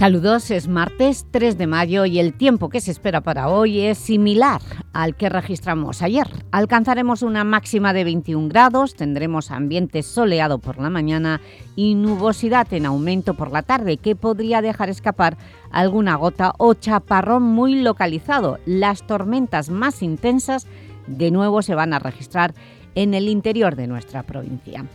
Saludos, es martes 3 de mayo y el tiempo que se espera para hoy es similar al que registramos ayer. Alcanzaremos una máxima de 21 grados, tendremos ambiente soleado por la mañana y nubosidad en aumento por la tarde que podría dejar escapar alguna gota o chaparrón muy localizado. Las tormentas más intensas de nuevo se van a registrar en el interior de nuestra provincia.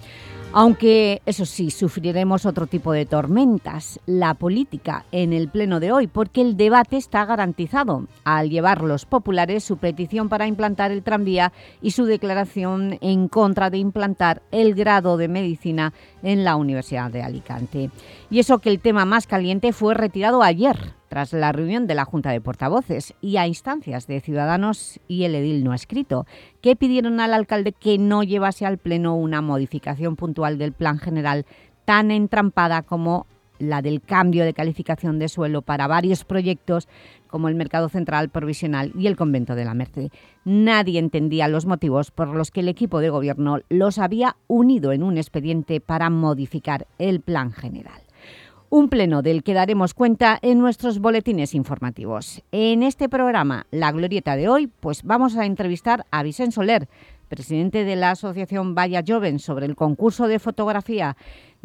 Aunque, eso sí, sufriremos otro tipo de tormentas, la política en el pleno de hoy, porque el debate está garantizado al llevar los populares su petición para implantar el tranvía y su declaración en contra de implantar el grado de Medicina en la Universidad de Alicante. Y eso que el tema más caliente fue retirado ayer, tras la reunión de la Junta de Portavoces y a instancias de Ciudadanos y el edil no escrito, que pidieron al alcalde que no llevase al Pleno una modificación puntual del plan general tan entrampada como la del cambio de calificación de suelo para varios proyectos como el Mercado Central Provisional y el Convento de la Merced. Nadie entendía los motivos por los que el equipo de gobierno los había unido en un expediente para modificar el plan general. Un pleno del que daremos cuenta en nuestros boletines informativos. En este programa, La Glorieta de hoy, pues vamos a entrevistar a Vicente Soler, presidente de la Asociación Vaya Joven, sobre el concurso de fotografía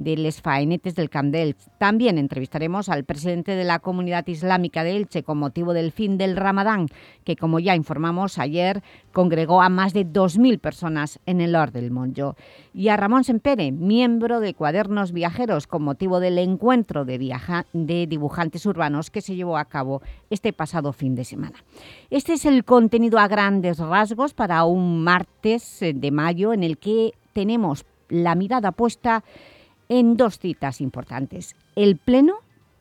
de Les Faenetes del Camp También entrevistaremos al presidente de la Comunidad Islámica de Elche con motivo del fin del Ramadán, que como ya informamos ayer, congregó a más de 2.000 personas en el Or del Monjo. Y a Ramón Sempere, miembro de Cuadernos Viajeros, con motivo del encuentro de, dibujantes urbanos que se llevó a cabo este pasado fin de semana. Este es el contenido a grandes rasgos para un martes de mayo en el que tenemos la mirada puesta dos citas importantes. El Pleno,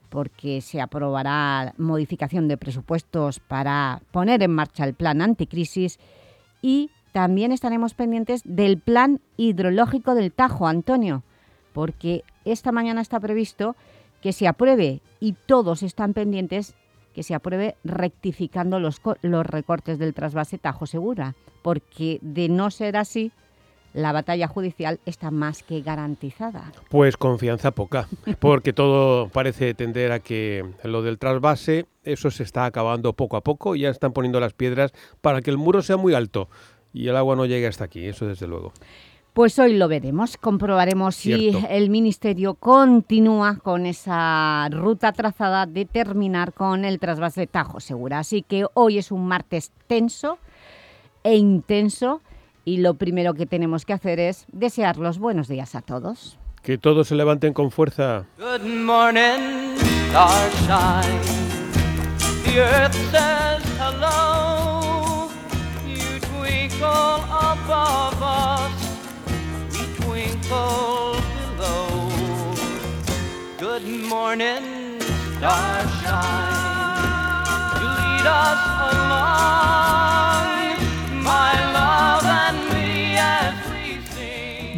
porque se aprobará modificación de presupuestos para poner en marcha el plan anticrisis y también estaremos pendientes del plan hidrológico del Tajo, Antonio, porque esta mañana está previsto que se apruebe y todos están pendientes que se apruebe rectificando los, los recortes del trasvase Tajo Segura, porque de no ser así, la batalla judicial está más que garantizada. Pues confianza poca, porque todo parece tender a que lo del trasvase, eso se está acabando poco a poco, ya están poniendo las piedras para que el muro sea muy alto y el agua no llegue hasta aquí, eso desde luego. Pues hoy lo veremos, comprobaremos si el Ministerio continúa con esa ruta trazada de terminar con el trasvase Tajo Segura. Así que hoy es un martes tenso e intenso y lo primero que tenemos que hacer es desear los buenos días a todos. Que todos se levanten con fuerza. Good morning, starshine. The earth says hello. You twinkle above us. We twinkle below. Good morning, starshine. You lead us along.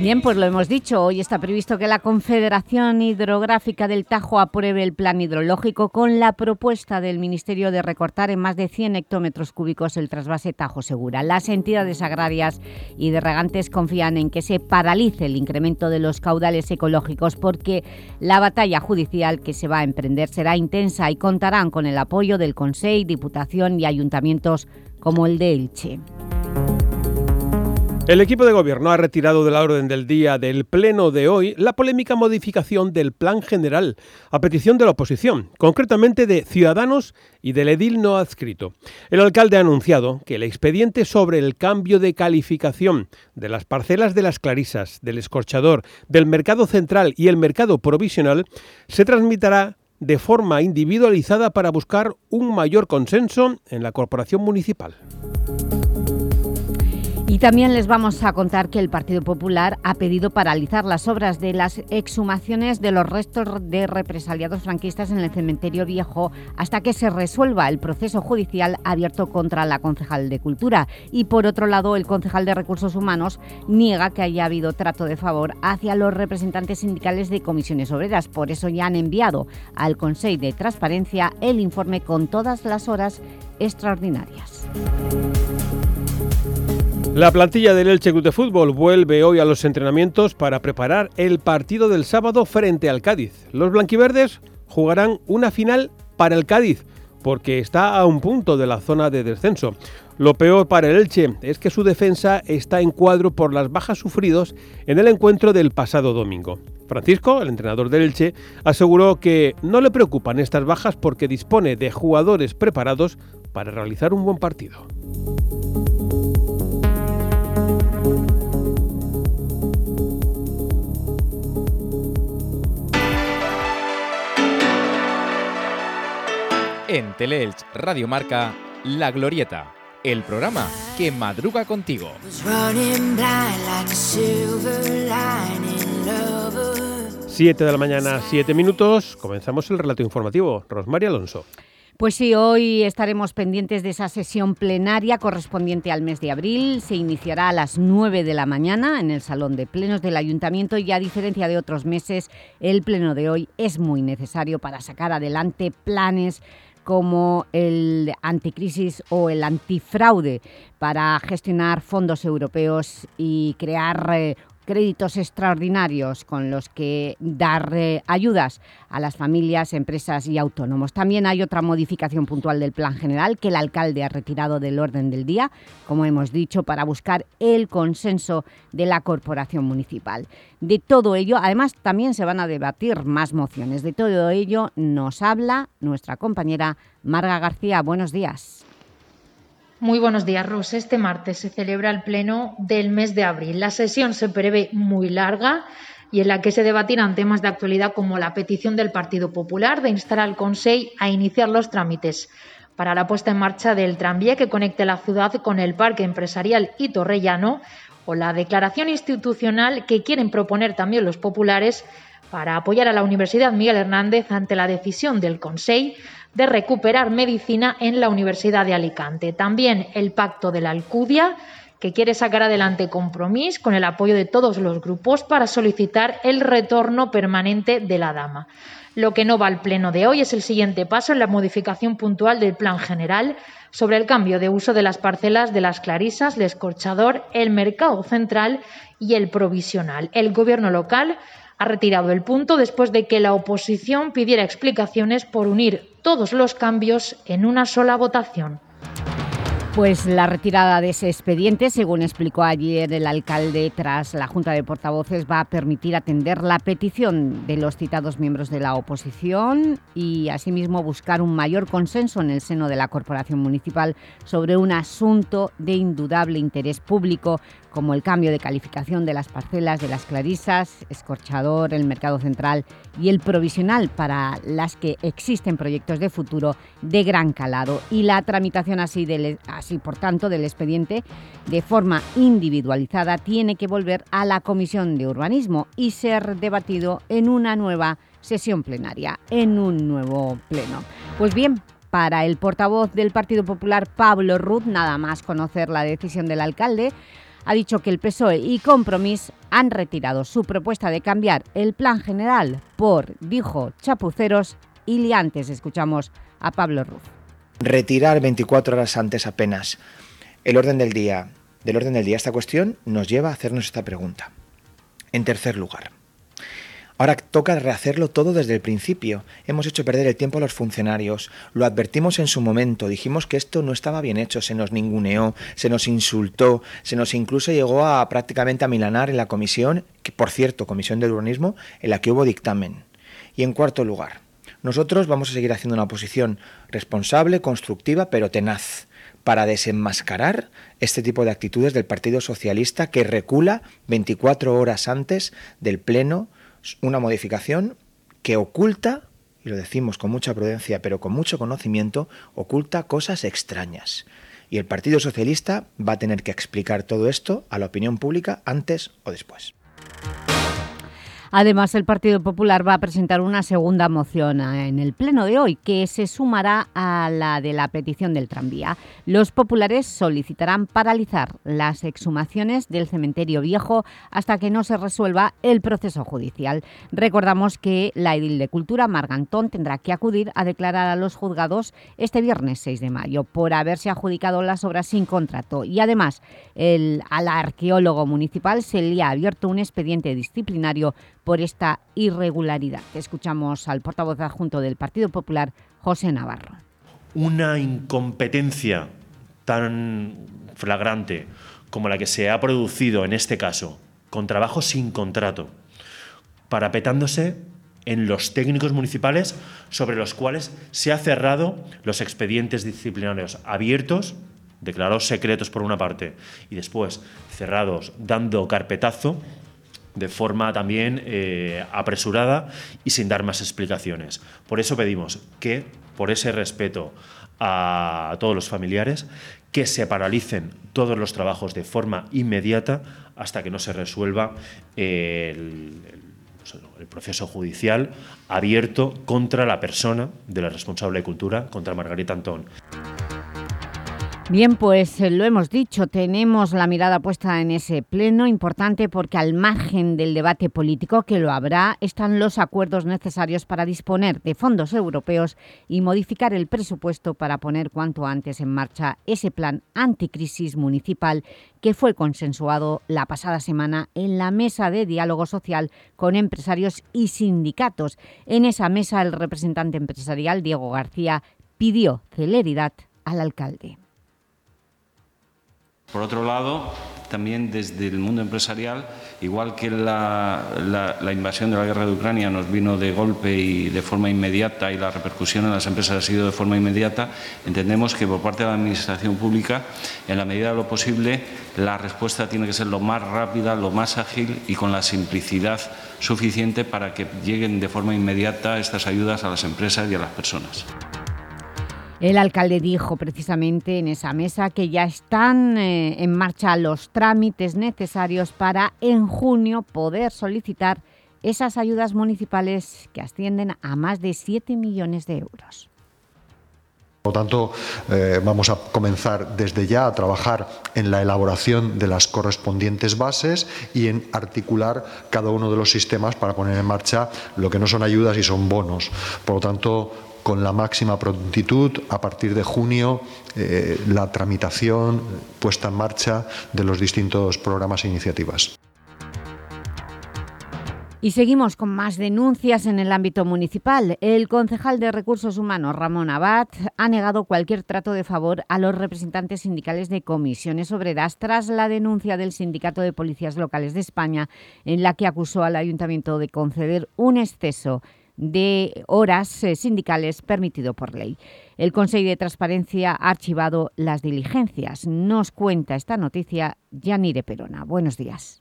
Bien, pues lo hemos dicho, hoy está previsto que la Confederación Hidrográfica del Tajo apruebe el plan hidrológico con la propuesta del Ministerio de recortar en más de 100 hectómetros cúbicos el trasvase Tajo Segura. Las entidades agrarias y de regantes confían en que se paralice el incremento de los caudales ecológicos porque la batalla judicial que se va a emprender será intensa y contarán con el apoyo del Consejo, Diputación y ayuntamientos como el de Elche. El equipo de gobierno ha retirado de la orden del día del pleno de hoy la polémica modificación del plan general a petición de la oposición, concretamente de Ciudadanos y del edil no adscrito. El alcalde ha anunciado que el expediente sobre el cambio de calificación de las parcelas de las Clarisas, del Escorchador, del Mercado Central y el Mercado Provisional se transmitirá de forma individualizada para buscar un mayor consenso en la corporación municipal. Y también les vamos a contar que el Partido Popular ha pedido paralizar las obras de las exhumaciones de los restos de represaliados franquistas en el cementerio viejo hasta que se resuelva el proceso judicial abierto contra la concejal de Cultura. Y por otro lado, el concejal de Recursos Humanos niega que haya habido trato de favor hacia los representantes sindicales de comisiones obreras. Por eso ya han enviado al Consejo de Transparencia el informe con todas las horas extraordinarias. La plantilla del Elche Club de Fútbol vuelve hoy a los entrenamientos para preparar el partido del sábado frente al Cádiz. Los blanquiverdes jugarán una final para el Cádiz, porque está a un punto de la zona de descenso. Lo peor para el Elche es que su defensa está en cuadro por las bajas sufridos en el encuentro del pasado domingo. Francisco, el entrenador del Elche, aseguró que no le preocupan estas bajas porque dispone de jugadores preparados para realizar un buen partido. En Teleelch Radio Marca, La Glorieta, el programa que madruga contigo. 7 de la mañana, 7 minutos. Comenzamos el relato informativo. Rosmaria Alonso. Pues sí, hoy estaremos pendientes de esa sesión plenaria correspondiente al mes de abril. Se iniciará a las 9 de la mañana en el Salón de Plenos del Ayuntamiento y a diferencia de otros meses, el pleno de hoy es muy necesario para sacar adelante planes como el anticrisis o el antifraude para gestionar fondos europeos y crear eh, créditos extraordinarios con los que dar eh, ayudas a las familias, empresas y autónomos. También hay otra modificación puntual del plan general que el alcalde ha retirado del orden del día, como hemos dicho, para buscar el consenso de la corporación municipal. De todo ello, además, también se van a debatir más mociones. De todo ello nos habla nuestra compañera Marga García. Buenos días. Muy buenos días, Ros. Este martes se celebra el pleno del mes de abril. La sesión se prevé muy larga y en la que se debatirán temas de actualidad como la petición del Partido Popular de instar al Consejo a iniciar los trámites para la puesta en marcha del tranvía que conecte la ciudad con el Parque Empresarial y Torrellano o la declaración institucional que quieren proponer también los populares para apoyar a la Universidad Miguel Hernández ante la decisión del Consejo de recuperar medicina en la Universidad de Alicante. También el Pacto de la Alcudia, que quiere sacar adelante compromiso con el apoyo de todos los grupos para solicitar el retorno permanente de la dama. Lo que no va al pleno de hoy es el siguiente paso en la modificación puntual del plan general sobre el cambio de uso de las parcelas de las clarisas, el escorchador, el mercado central y el provisional. El gobierno local ha retirado el punto después de que la oposición pidiera explicaciones por unir todos los cambios en una sola votación. Pues la retirada de ese expediente, según explicó ayer el alcalde tras la Junta de Portavoces, va a permitir atender la petición de los citados miembros de la oposición y asimismo buscar un mayor consenso en el seno de la Corporación Municipal sobre un asunto de indudable interés público como el cambio de calificación de las parcelas de las Clarisas, Escorchador, el Mercado Central y el Provisional para las que existen proyectos de futuro de gran calado. Y la tramitación así, del, así por tanto del expediente de forma individualizada tiene que volver a la Comisión de Urbanismo y ser debatido en una nueva sesión plenaria, en un nuevo pleno. Pues bien, para el portavoz del Partido Popular, Pablo Ruth, nada más conocer la decisión del alcalde, ha dicho que el PSOE y Compromís han retirado su propuesta de cambiar el plan general por, dijo, chapuceros y liantes. Escuchamos a Pablo Ruz. Retirar 24 horas antes apenas el orden del día, del orden del día esta cuestión nos lleva a hacernos esta pregunta. En tercer lugar, Ahora toca rehacerlo todo desde el principio. Hemos hecho perder el tiempo a los funcionarios. Lo advertimos en su momento. Dijimos que esto no estaba bien hecho. Se nos ninguneó, se nos insultó, se nos incluso llegó a prácticamente a milanar en la comisión, que por cierto, comisión del urbanismo, en la que hubo dictamen. Y en cuarto lugar, nosotros vamos a seguir haciendo una posición responsable, constructiva, pero tenaz para desenmascarar este tipo de actitudes del Partido Socialista que recula 24 horas antes del Pleno una modificación que oculta, y lo decimos con mucha prudencia, pero con mucho conocimiento, oculta cosas extrañas. Y el Partido Socialista va a tener que explicar todo esto a la opinión pública antes o después. Además, el Partido Popular va a presentar una segunda moción en el pleno de hoy, que se sumará a la de la petición del tranvía. Los populares solicitarán paralizar las exhumaciones del cementerio viejo hasta que no se resuelva el proceso judicial. Recordamos que la edil de Cultura, Margantón, tendrá que acudir a declarar a los juzgados este viernes 6 de mayo por haberse adjudicado las obras sin contrato. Y además, al arqueólogo municipal se le ha abierto un expediente disciplinario por esta irregularidad. Escuchamos al portavoz adjunto del Partido Popular, José Navarro. Una incompetencia tan flagrante como la que se ha producido en este caso, con trabajo sin contrato, parapetándose en los técnicos municipales sobre los cuales se ha cerrado los expedientes disciplinarios abiertos, declarados secretos por una parte, y después cerrados dando carpetazo de forma también eh, apresurada y sin dar más explicaciones. Por eso pedimos que, por ese respeto a todos los familiares, que se paralicen todos los trabajos de forma inmediata hasta que no se resuelva el, el proceso judicial abierto contra la persona de la responsable de cultura, contra Margarita Antón. Bien, pues eh, lo hemos dicho, tenemos la mirada puesta en ese pleno importante porque al margen del debate político que lo habrá, están los acuerdos necesarios para disponer de fondos europeos y modificar el presupuesto para poner cuanto antes en marcha ese plan anticrisis municipal que fue consensuado la pasada semana en la mesa de diálogo social con empresarios y sindicatos. En esa mesa el representante empresarial, Diego García, pidió celeridad al alcalde. Por otro lado, también desde el mundo empresarial, igual que la, invasión de la guerra de Ucrania nos vino de golpe y de forma inmediata y la repercusión en las empresas ha sido de forma inmediata, entendemos que por parte de la Administración Pública, en la medida de lo posible, la respuesta tiene que ser lo más rápida, lo más ágil y con la simplicidad suficiente para que lleguen de forma inmediata estas ayudas a las empresas y a las personas. El alcalde dijo precisamente en esa mesa que ya están eh, en marcha los trámites necesarios para en junio poder solicitar esas ayudas municipales que ascienden a más de 7 millones de euros. Por lo tanto, eh, vamos a comenzar desde ya a trabajar en la elaboración de las correspondientes bases y en articular cada uno de los sistemas para poner en marcha lo que no son ayudas y son bonos. Por lo tanto, con la máxima prontitud a partir de junio eh, la tramitación puesta en marcha de los distintos programas e iniciativas. Y seguimos con más denuncias en el ámbito municipal. El concejal de Recursos Humanos, Ramón Abad, ha negado cualquier trato de favor a los representantes sindicales de comisiones obreras tras la denuncia del Sindicato de Policías Locales de España, en la que acusó al Ayuntamiento de conceder un exceso de horas eh, sindicales permitido por ley. El Consejo de Transparencia ha archivado las diligencias. Nos cuenta esta noticia Yanire Perona. Buenos días.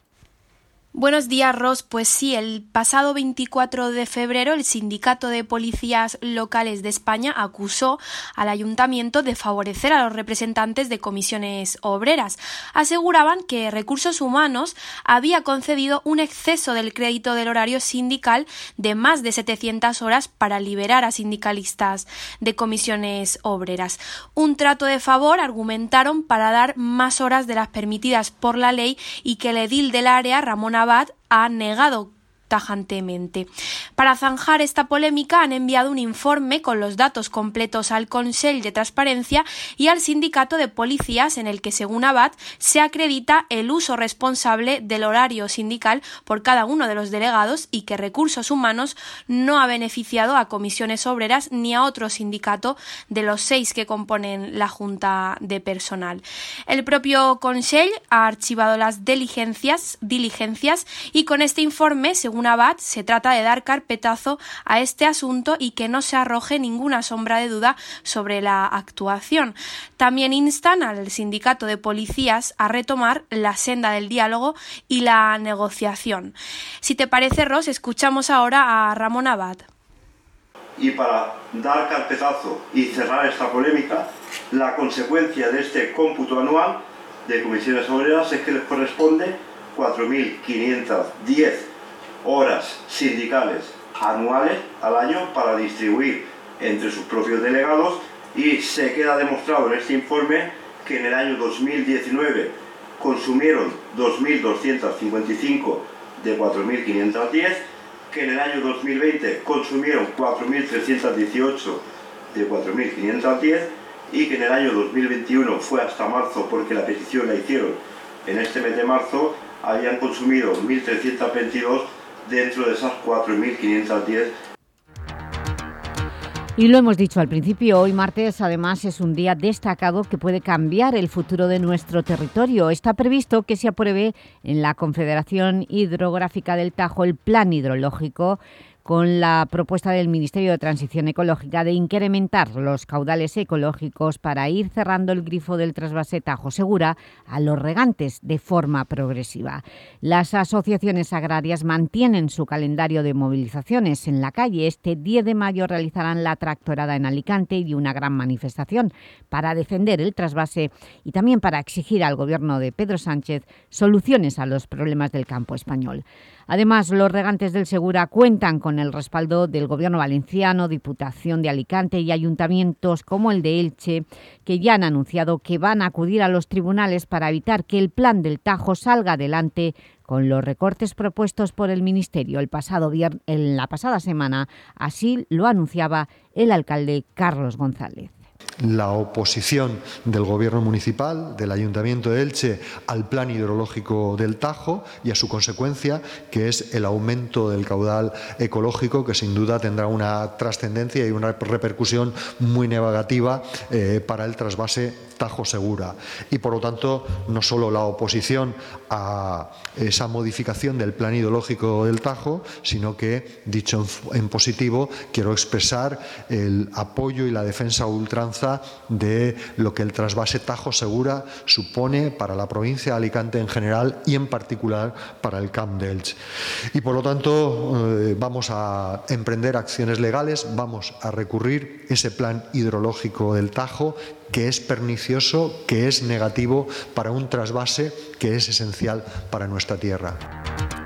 Buenos días, Ross. Pues sí, el pasado 24 de febrero el Sindicato de Policías Locales de España acusó al Ayuntamiento de favorecer a los representantes de comisiones obreras. Aseguraban que Recursos Humanos había concedido un exceso del crédito del horario sindical de más de 700 horas para liberar a sindicalistas de comisiones obreras. Un trato de favor argumentaron para dar más horas de las permitidas por la ley y que el edil del área, Ramón Abad ha negado tajantemente. Para zanjar esta polémica han enviado un informe con los datos completos al Consell de Transparencia y al Sindicato de Policías en el que, según Abad, se acredita el uso responsable del horario sindical por cada uno de los delegados y que Recursos Humanos no ha beneficiado a comisiones obreras ni a otro sindicato de los seis que componen la Junta de Personal. El propio Consell ha archivado las diligencias, diligencias y con este informe, según Abad, se trata de dar carpetazo a este asunto y que no se arroje ninguna sombra de duda sobre la actuación. También instan al sindicato de policías a retomar la senda del diálogo y la negociación. Si te parece, Ross, escuchamos ahora a Ramón Abad. y para dar carpetazo y cerrar esta polémica, la consecuencia de este cómputo anual de comisiones obreras es que les corresponde 4.510 horas sindicales anuales al año para distribuir entre sus propios delegados y se queda demostrado en este informe que en el año 2019 consumieron 2.255 de 4.510, que en el año 2020 consumieron 4.318 de 4.510 y que en el año 2021 fue hasta marzo porque la petición la hicieron. En este mes de marzo, habían consumido 1.322 dentro de esas 4.510 y lo hemos dicho al principio, hoy martes además es un día destacado que puede cambiar el futuro de nuestro territorio. Está previsto que se apruebe en la Confederación Hidrográfica del Tajo el plan hidrológico con la propuesta del Ministerio de Transición Ecológica de incrementar los caudales ecológicos para ir cerrando el grifo del trasvase Tajo Segura a los regantes de forma progresiva. Las asociaciones agrarias mantienen su calendario de movilizaciones en la calle. Este 10 de mayo realizarán la tractorada en Alicante y una gran manifestación para defender el trasvase y también para exigir al Gobierno de Pedro Sánchez soluciones a los problemas del campo español. Además, los regantes del Segura cuentan con el respaldo del Gobierno valenciano, Diputación de Alicante y ayuntamientos como el de Elche, que ya han anunciado que van a acudir a los tribunales para evitar que el plan del Tajo salga adelante con los recortes propuestos por el Ministerio el pasado en la pasada semana. Así lo anunciaba el alcalde Carlos González la oposición del Gobierno municipal, del Ayuntamiento de Elche, al plan hidrológico del Tajo y a su consecuencia, que es el aumento del caudal ecológico, que sin duda tendrá una trascendencia y una repercusión muy negativa eh, para el trasvase Tajo Segura. Y por lo tanto, no solo la oposición a esa modificación del plan hidrológico del Tajo, sino que, dicho en positivo, quiero expresar el apoyo y la defensa ultranza de lo que el trasvase Tajo Segura supone para la provincia de Alicante en general y en particular para el Camp de. Y por lo tanto eh, vamos a emprender acciones legales, vamos a recurrir ese plan hidrológico del Tajo que es pernicioso, que es negativo para un trasvase que es esencial para nuestra tierra.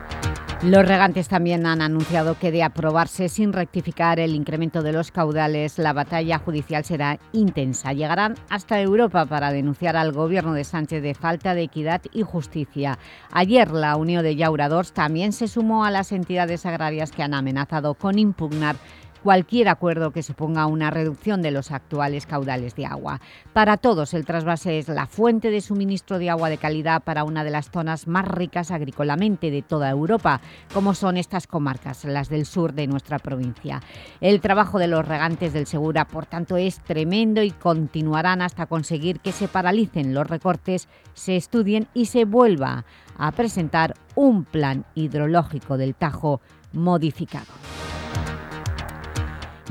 Los regantes también han anunciado que de aprobarse sin rectificar el incremento de los caudales, la batalla judicial será intensa. Llegarán hasta Europa para denunciar al gobierno de Sánchez de falta de equidad y justicia. Ayer la Unión de Llauradors también se sumó a las entidades agrarias que han amenazado con impugnar cualquier acuerdo que suponga una reducción de los actuales caudales de agua. Para todos, el trasvase es la fuente de suministro de agua de calidad para una de las zonas más ricas agrícolamente de toda Europa, como son estas comarcas, las del sur de nuestra provincia. El trabajo de los regantes del Segura, por tanto, es tremendo y continuarán hasta conseguir que se paralicen los recortes, se estudien y se vuelva a presentar un plan hidrológico del Tajo modificado.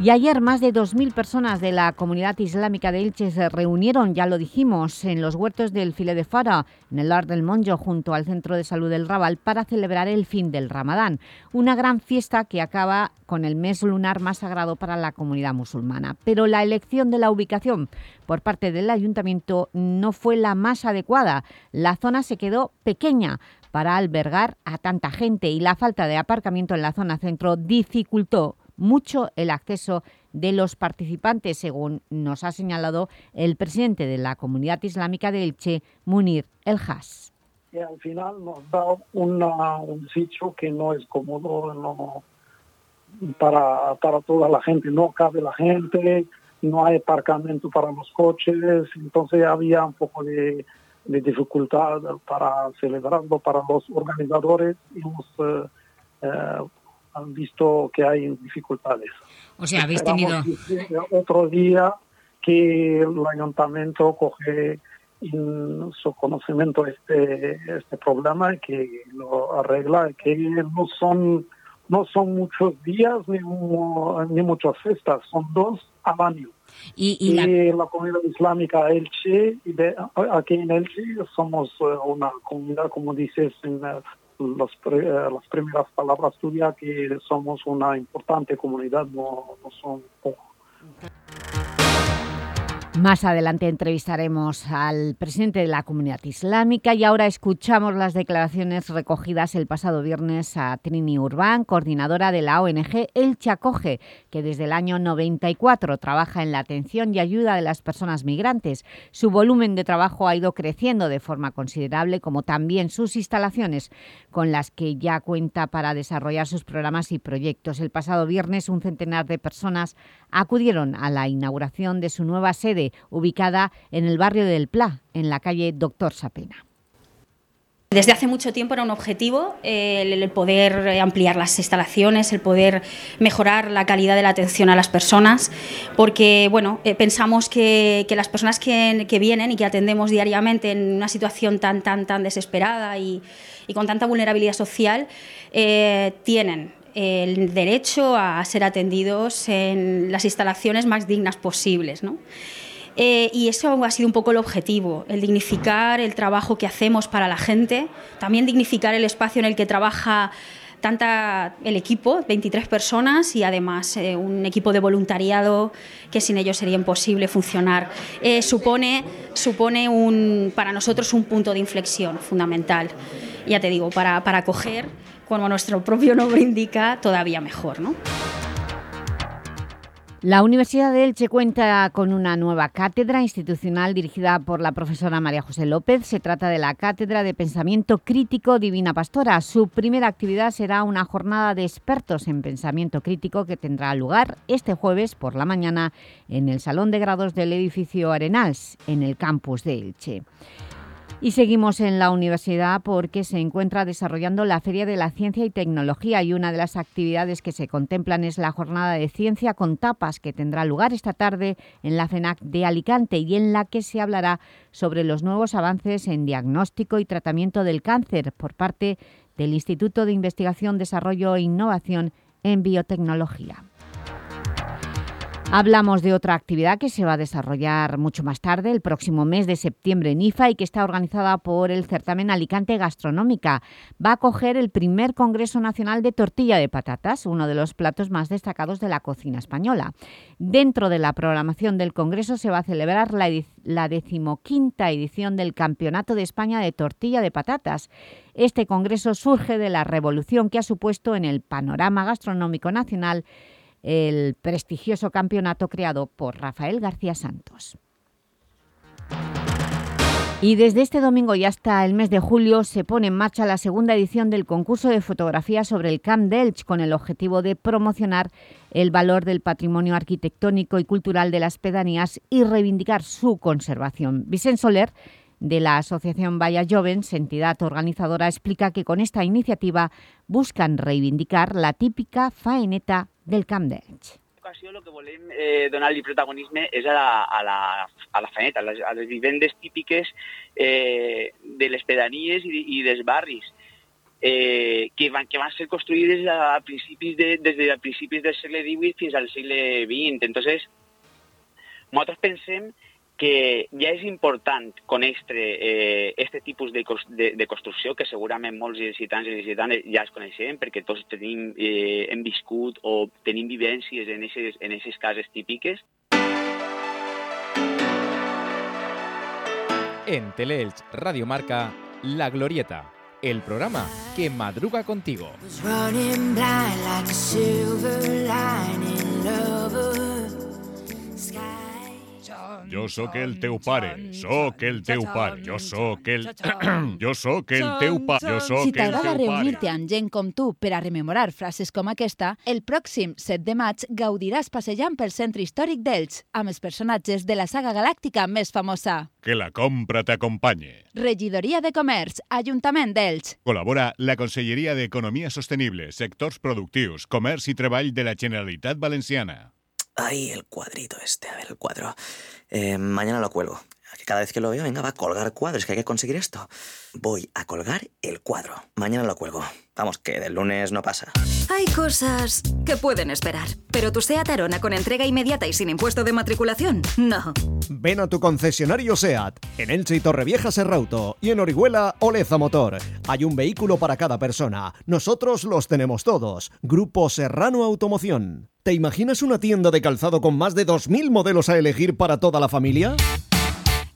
Y ayer más de 2.000 personas de la comunidad islámica de Elche se reunieron, ya lo dijimos, en los huertos del File de Fara, en el Lar del Monjo, junto al Centro de Salud del Raval, para celebrar el fin del Ramadán. Una gran fiesta que acaba con el mes lunar más sagrado para la comunidad musulmana. Pero la elección de la ubicación por parte del Ayuntamiento no fue la más adecuada. La zona se quedó pequeña para albergar a tanta gente y la falta de aparcamiento en la zona centro dificultó mucho el acceso de los participantes, según nos ha señalado el presidente de la Comunidad Islámica de Elche, Munir El Has. Y al final nos da un sitio que no es cómodo no, para, para toda la gente, no cabe la gente, no hay aparcamiento para los coches, entonces había un poco de, dificultad para celebrarlo para los organizadores y los eh, eh, han visto que hay dificultades. O sea, habéis tenido... Otro día que el ayuntamiento coge en su conocimiento este, este problema y que lo arregla, que no son, no son muchos días ni, ni muchas fiestas, son dos al año. Y, la... comunidad islámica Elche, y de, aquí en Elche somos eh, una comunidad, como dices, en las, las primeras palabras tuyas que somos una importante comunidad, no, son pocos. Más adelante entrevistaremos al presidente de la comunidad islámica y ahora escuchamos las declaraciones recogidas el pasado viernes a Trini Urbán, coordinadora de la ONG El Chacoge, que desde el año 94 trabaja en la atención y ayuda de las personas migrantes. Su volumen de trabajo ha ido creciendo de forma considerable, como también sus instalaciones, con las que ya cuenta para desarrollar sus programas y proyectos. El pasado viernes un centenar de personas acudieron a la inauguración de su nueva sede ubicada en el barrio del Pla, en la calle Doctor Sapena. Desde hace mucho tiempo era un objetivo eh, el, poder ampliar las instalaciones, el poder mejorar la calidad de la atención a las personas, porque bueno, eh, pensamos que, las personas que, vienen y que atendemos diariamente en una situación tan, tan, tan desesperada y, con tanta vulnerabilidad social, eh, tienen el derecho a ser atendidos en las instalaciones más dignas posibles. ¿no? Eh, y eso ha sido un poco el objetivo, el dignificar el trabajo que hacemos para la gente, también dignificar el espacio en el que trabaja tanta el equipo, 23 personas y además eh, un equipo de voluntariado que sin ellos sería imposible funcionar. Eh, supone supone un, para nosotros un punto de inflexión fundamental, ya te digo, para, para acoger, como nuestro propio nombre indica, todavía mejor. ¿no? La Universidad de Elche cuenta con una nueva cátedra institucional dirigida por la profesora María José López. Se trata de la Cátedra de Pensamiento Crítico Divina Pastora. Su primera actividad será una jornada de expertos en pensamiento crítico que tendrá lugar este jueves por la mañana en el Salón de Grados del edificio Arenals, en el campus de Elche. Y seguimos en la universidad porque se encuentra desarrollando la Feria de la Ciencia y Tecnología y una de las actividades que se contemplan es la Jornada de Ciencia con Tapas que tendrá lugar esta tarde en la FENAC de Alicante y en la que se hablará sobre los nuevos avances en diagnóstico y tratamiento del cáncer por parte del Instituto de Investigación, Desarrollo e Innovación en Biotecnología. Hablamos de otra actividad que se va a desarrollar mucho más tarde, el próximo mes de septiembre en IFA y que está organizada por el certamen Alicante Gastronómica. Va a acoger el primer Congreso Nacional de Tortilla de Patatas, uno de los platos más destacados de la cocina española. Dentro de la programación del Congreso se va a celebrar la, la decimoquinta edición del Campeonato de España de Tortilla de Patatas. Este congreso surge de la revolución que ha supuesto en el panorama gastronómico nacional el prestigioso campeonato creado por Rafael García Santos. Y desde este domingo y hasta el mes de julio se pone en marcha la segunda edición del concurso de fotografía sobre el Camp d'Elch con el objetivo de promocionar el valor del patrimonio arquitectónico y cultural de las pedanías y reivindicar su conservación. Vicente Soler de la Asociación Vaya Jovens, entidad organizadora, explica que con esta iniciativa buscan reivindicar la típica faeneta del Camp d'Elx. ocasió el que volem eh, donar-li protagonisme és a la, a la, a la faeneta, a les, a les vivendes típiques eh, de les pedanies i, i dels barris, eh, que, van, que van ser construïdes a principis de, des de principis del segle XVIII fins al segle XX. Entonces, nosaltres pensem que ja és important conèixer eh, este tipus de, de, de construcció que segurament molts visitants i visitants ja es coneixem perquè tots tenim, eh, hem viscut o tenim vivències en aquestes en aquestes cases típiques. En Teleelch Radio Marca, La Glorieta, el programa que madruga contigo. Jo sóc el teu pare, sóc el teu pare, jo sóc el... jo sóc el teu pare, jo sóc Si el teu t'agrada pare. reunir-te amb gent com tu per a rememorar frases com aquesta, el pròxim 7 de maig gaudiràs passejant pel centre històric d'Elx amb els personatges de la saga galàctica més famosa. Que la compra t'acompanye. Regidoria de Comerç, Ajuntament d'Elx. Col·labora la Conselleria d'Economia Sostenible, Sectors Productius, Comerç i Treball de la Generalitat Valenciana. Ay, el cuadrito este, a ver, el cuadro. Eh, mañana lo cuelgo. Que cada vez que lo veo, venga, va a colgar cuadros, que hay que conseguir esto. Voy a colgar el cuadro. Mañana lo cuelgo. Vamos, que del lunes no pasa. Hay cosas que pueden esperar, pero tu SEAT Arona con entrega inmediata y sin impuesto de matriculación, no. Ven a tu concesionario SEAT, en Elche y Torrevieja Serrauto, y en Orihuela Oleza Motor. Hay un vehículo para cada persona. Nosotros los tenemos todos. Grupo Serrano Automoción. ¿Te imaginas una tienda de calzado con más de 2.000 modelos a elegir para toda la familia?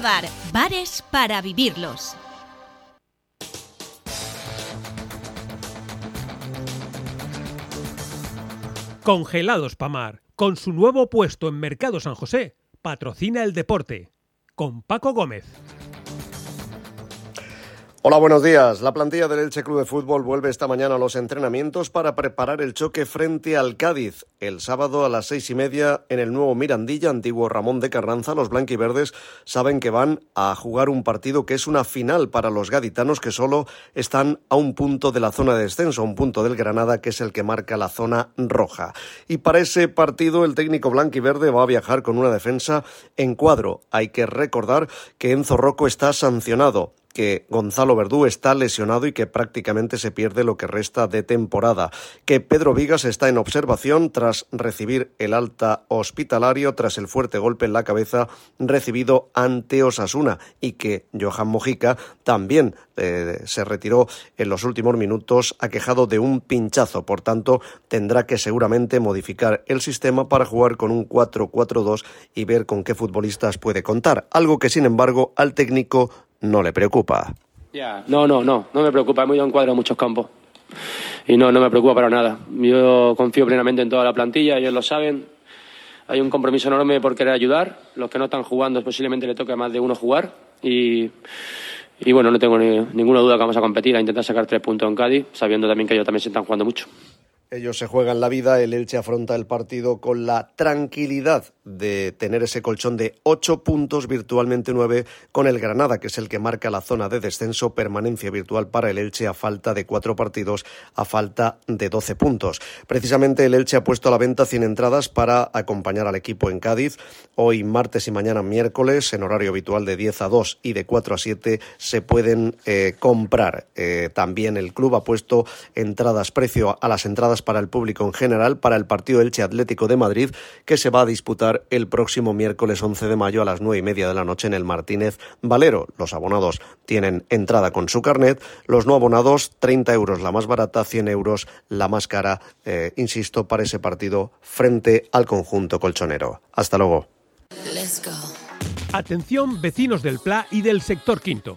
Bar, bares para vivirlos. Congelados Pamar, con su nuevo puesto en Mercado San José, patrocina el deporte. Con Paco Gómez. Hola, buenos días. La plantilla del Elche Club de Fútbol vuelve esta mañana a los entrenamientos para preparar el choque frente al Cádiz. El sábado a las seis y media en el nuevo Mirandilla, antiguo Ramón de Carranza, los blanquiverdes saben que van a jugar un partido que es una final para los gaditanos que solo están a un punto de la zona de descenso, un punto del Granada que es el que marca la zona roja. Y para ese partido el técnico blanquiverde va a viajar con una defensa en cuadro. Hay que recordar que Enzo Rocco está sancionado que Gonzalo Verdú está lesionado y que prácticamente se pierde lo que resta de temporada, que Pedro Vigas está en observación tras recibir el alta hospitalario tras el fuerte golpe en la cabeza recibido ante Osasuna y que Johan Mojica también eh, se retiró en los últimos minutos aquejado de un pinchazo, por tanto tendrá que seguramente modificar el sistema para jugar con un 4-4-2 y ver con qué futbolistas puede contar, algo que sin embargo al técnico no le preocupa. Ya, no, no, no, no me preocupa. Hemos ido en cuadro en muchos campos. Y no, no me preocupa para nada. Yo confío plenamente en toda la plantilla, ellos lo saben. Hay un compromiso enorme por querer ayudar. Los que no están jugando posiblemente le toque a más de uno jugar. Y, y bueno, no tengo ni- ninguna duda que vamos a competir, a intentar sacar tres puntos en Cádiz, sabiendo también que ellos también se están jugando mucho. Ellos se juegan la vida, el Elche afronta el partido con la tranquilidad de tener ese colchón de ocho puntos, virtualmente nueve, con el Granada, que es el que marca la zona de descenso, permanencia virtual para el Elche a falta de cuatro partidos, a falta de doce puntos. Precisamente el Elche ha puesto a la venta 100 entradas para acompañar al equipo en Cádiz. Hoy martes y mañana miércoles, en horario habitual de 10 a 2 y de 4 a 7, se pueden eh, comprar. Eh, también el club ha puesto entradas, precio a las entradas para el público en general para el partido Elche Atlético de Madrid, que se va a disputar el próximo miércoles 11 de mayo a las 9 y media de la noche en el Martínez Valero. Los abonados tienen entrada con su carnet, los no abonados 30 euros la más barata, 100 euros la más cara, eh, insisto, para ese partido frente al conjunto colchonero. Hasta luego. Atención vecinos del Pla y del sector quinto.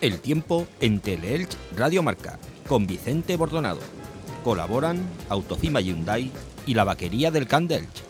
El tiempo en Teleelch Radio Marca con Vicente Bordonado. Colaboran Autocima Hyundai y la vaquería del Candelch.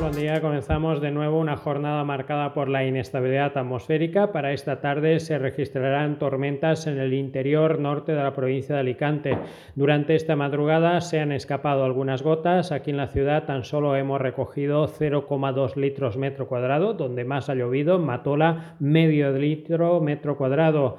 Buen día, comenzamos de nuevo una jornada marcada por la inestabilidad atmosférica. Para esta tarde se registrarán tormentas en el interior norte de la provincia de Alicante. Durante esta madrugada se han escapado algunas gotas. Aquí en la ciudad tan solo hemos recogido 0,2 litros metro cuadrado, donde más ha llovido, Matola medio litro metro cuadrado.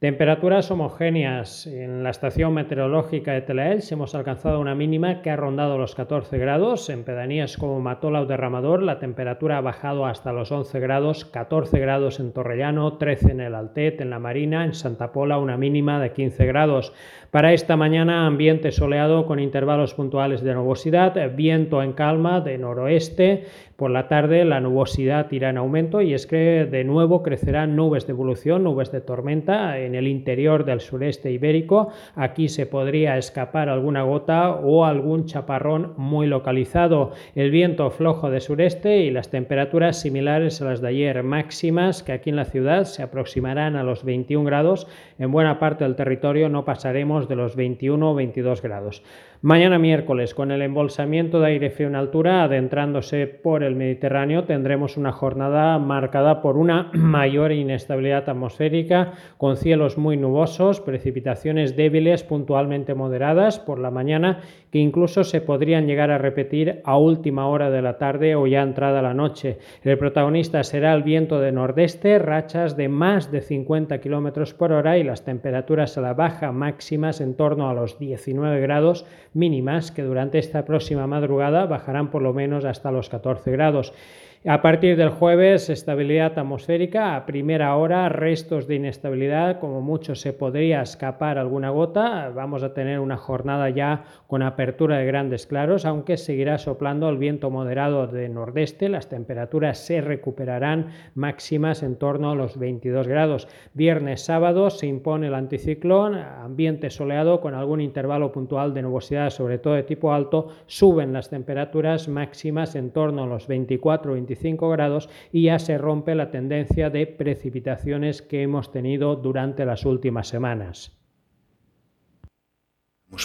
Temperaturas homogéneas. En la estación meteorológica de Telaels hemos alcanzado una mínima que ha rondado los 14 grados. En pedanías como Matola o Derramador la temperatura ha bajado hasta los 11 grados, 14 grados en Torrellano, 13 en el Altet, en la Marina, en Santa Pola una mínima de 15 grados. Para esta mañana ambiente soleado con intervalos puntuales de nubosidad, viento en calma de noroeste. Por la tarde la nubosidad irá en aumento y es que de nuevo crecerán nubes de evolución, nubes de tormenta en el interior del sureste ibérico. Aquí se podría escapar alguna gota o algún chaparrón muy localizado. El viento flojo de sureste y las temperaturas similares a las de ayer máximas que aquí en la ciudad se aproximarán a los 21 grados. En buena parte del territorio no pasaremos de los 21 o 22 grados. Mañana miércoles, con el embolsamiento de aire frío en altura adentrándose por el Mediterráneo, tendremos una jornada marcada por una mayor inestabilidad atmosférica, con cielos muy nubosos, precipitaciones débiles puntualmente moderadas por la mañana, que incluso se podrían llegar a repetir a última hora de la tarde o ya entrada la noche. El protagonista será el viento de nordeste, rachas de más de 50 km por hora y las temperaturas a la baja máximas en torno a los 19 grados mínimas que durante esta próxima madrugada bajarán por lo menos hasta los 14 grados. A partir del jueves, estabilidad atmosférica. A primera hora, restos de inestabilidad. Como mucho se podría escapar alguna gota. Vamos a tener una jornada ya con apertura de grandes claros, aunque seguirá soplando el viento moderado de nordeste. Las temperaturas se recuperarán máximas en torno a los 22 grados. Viernes, sábado se impone el anticiclón. Ambiente soleado con algún intervalo puntual de nubosidad, sobre todo de tipo alto. Suben las temperaturas máximas en torno a los 24 25 grados y ya se rompe la tendencia de precipitaciones que hemos tenido durante las últimas semanas.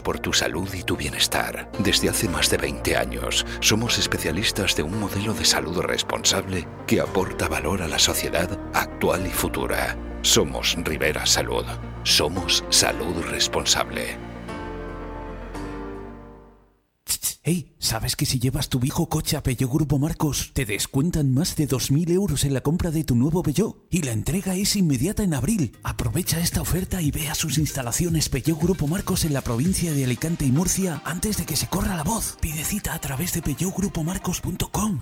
Por tu salud y tu bienestar. Desde hace más de 20 años, somos especialistas de un modelo de salud responsable que aporta valor a la sociedad actual y futura. Somos Rivera Salud. Somos salud responsable. Hey, ¿sabes que si llevas tu viejo coche a Peugeot Grupo Marcos, te descuentan más de 2.000 euros en la compra de tu nuevo Peugeot? Y la entrega es inmediata en abril. Aprovecha esta oferta y ve a sus instalaciones Peugeot Grupo Marcos en la provincia de Alicante y Murcia antes de que se corra la voz. Pide cita a través de peugeotgrupomarcos.com.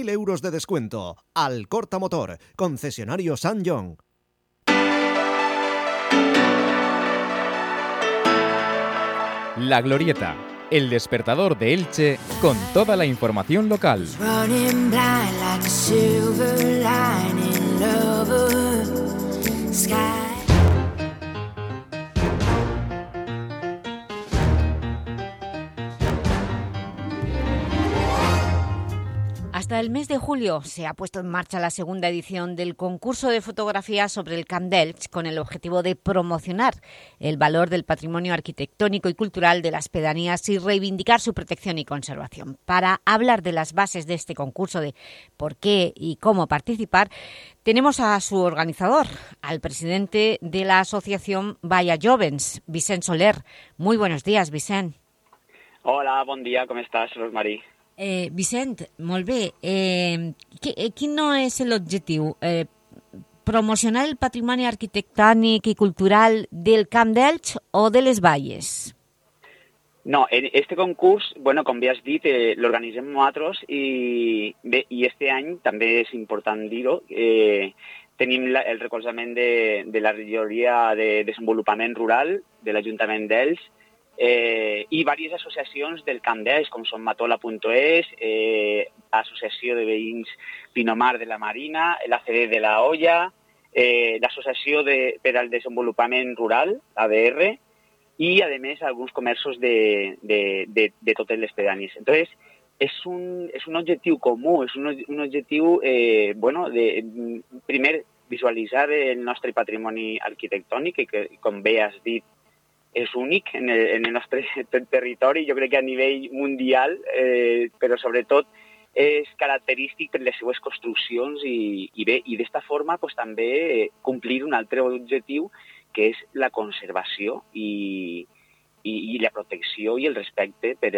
euros de descuento. Al Corta Motor, concesionario San John. La Glorieta, el despertador de Elche con toda la información local. Hasta el mes de julio se ha puesto en marcha la segunda edición del concurso de fotografía sobre el Camp con el objetivo de promocionar el valor del patrimonio arquitectónico y cultural de las pedanías y reivindicar su protección y conservación. Para hablar de las bases de este concurso, de por qué y cómo participar, tenemos a su organizador, al presidente de la asociación Vaya Jovens, Vicent Soler. Muy buenos días, Vicent. Hola, bon dia, com estàs, Rosmarí? Eh, Vicent, molt bé. Eh, eh, quin no és l'objectiu? Eh, promocionar el patrimoni arquitectònic i cultural del Camp d'Elx o de les Valles? No, en este concurs, bueno, com bé has dit, eh, l'organitzem nosaltres i, bé, i este any també és important dir-ho, eh, tenim la, el recolzament de, de la regidoria de desenvolupament rural de l'Ajuntament d'Elx eh, i diverses associacions del Camp d'Elx, com són matola.es, eh, Associació de Veïns Pinomar de la Marina, l'ACD de la Olla, eh, l'Associació de, per al Desenvolupament Rural, ADR, i, a més, alguns comerços de, de, de, de totes les pedanies. Entonces, és un, és un objectiu comú, és un, un objectiu, eh, bueno, de, primer, visualitzar el nostre patrimoni arquitectònic, que, com bé has dit, és únic en el, en el nostre territori, jo crec que a nivell mundial, eh, però sobretot és característic per les seues construccions i, i bé, i d'esta forma pues, també complir un altre objectiu que és la conservació i, i, i la protecció i el respecte per,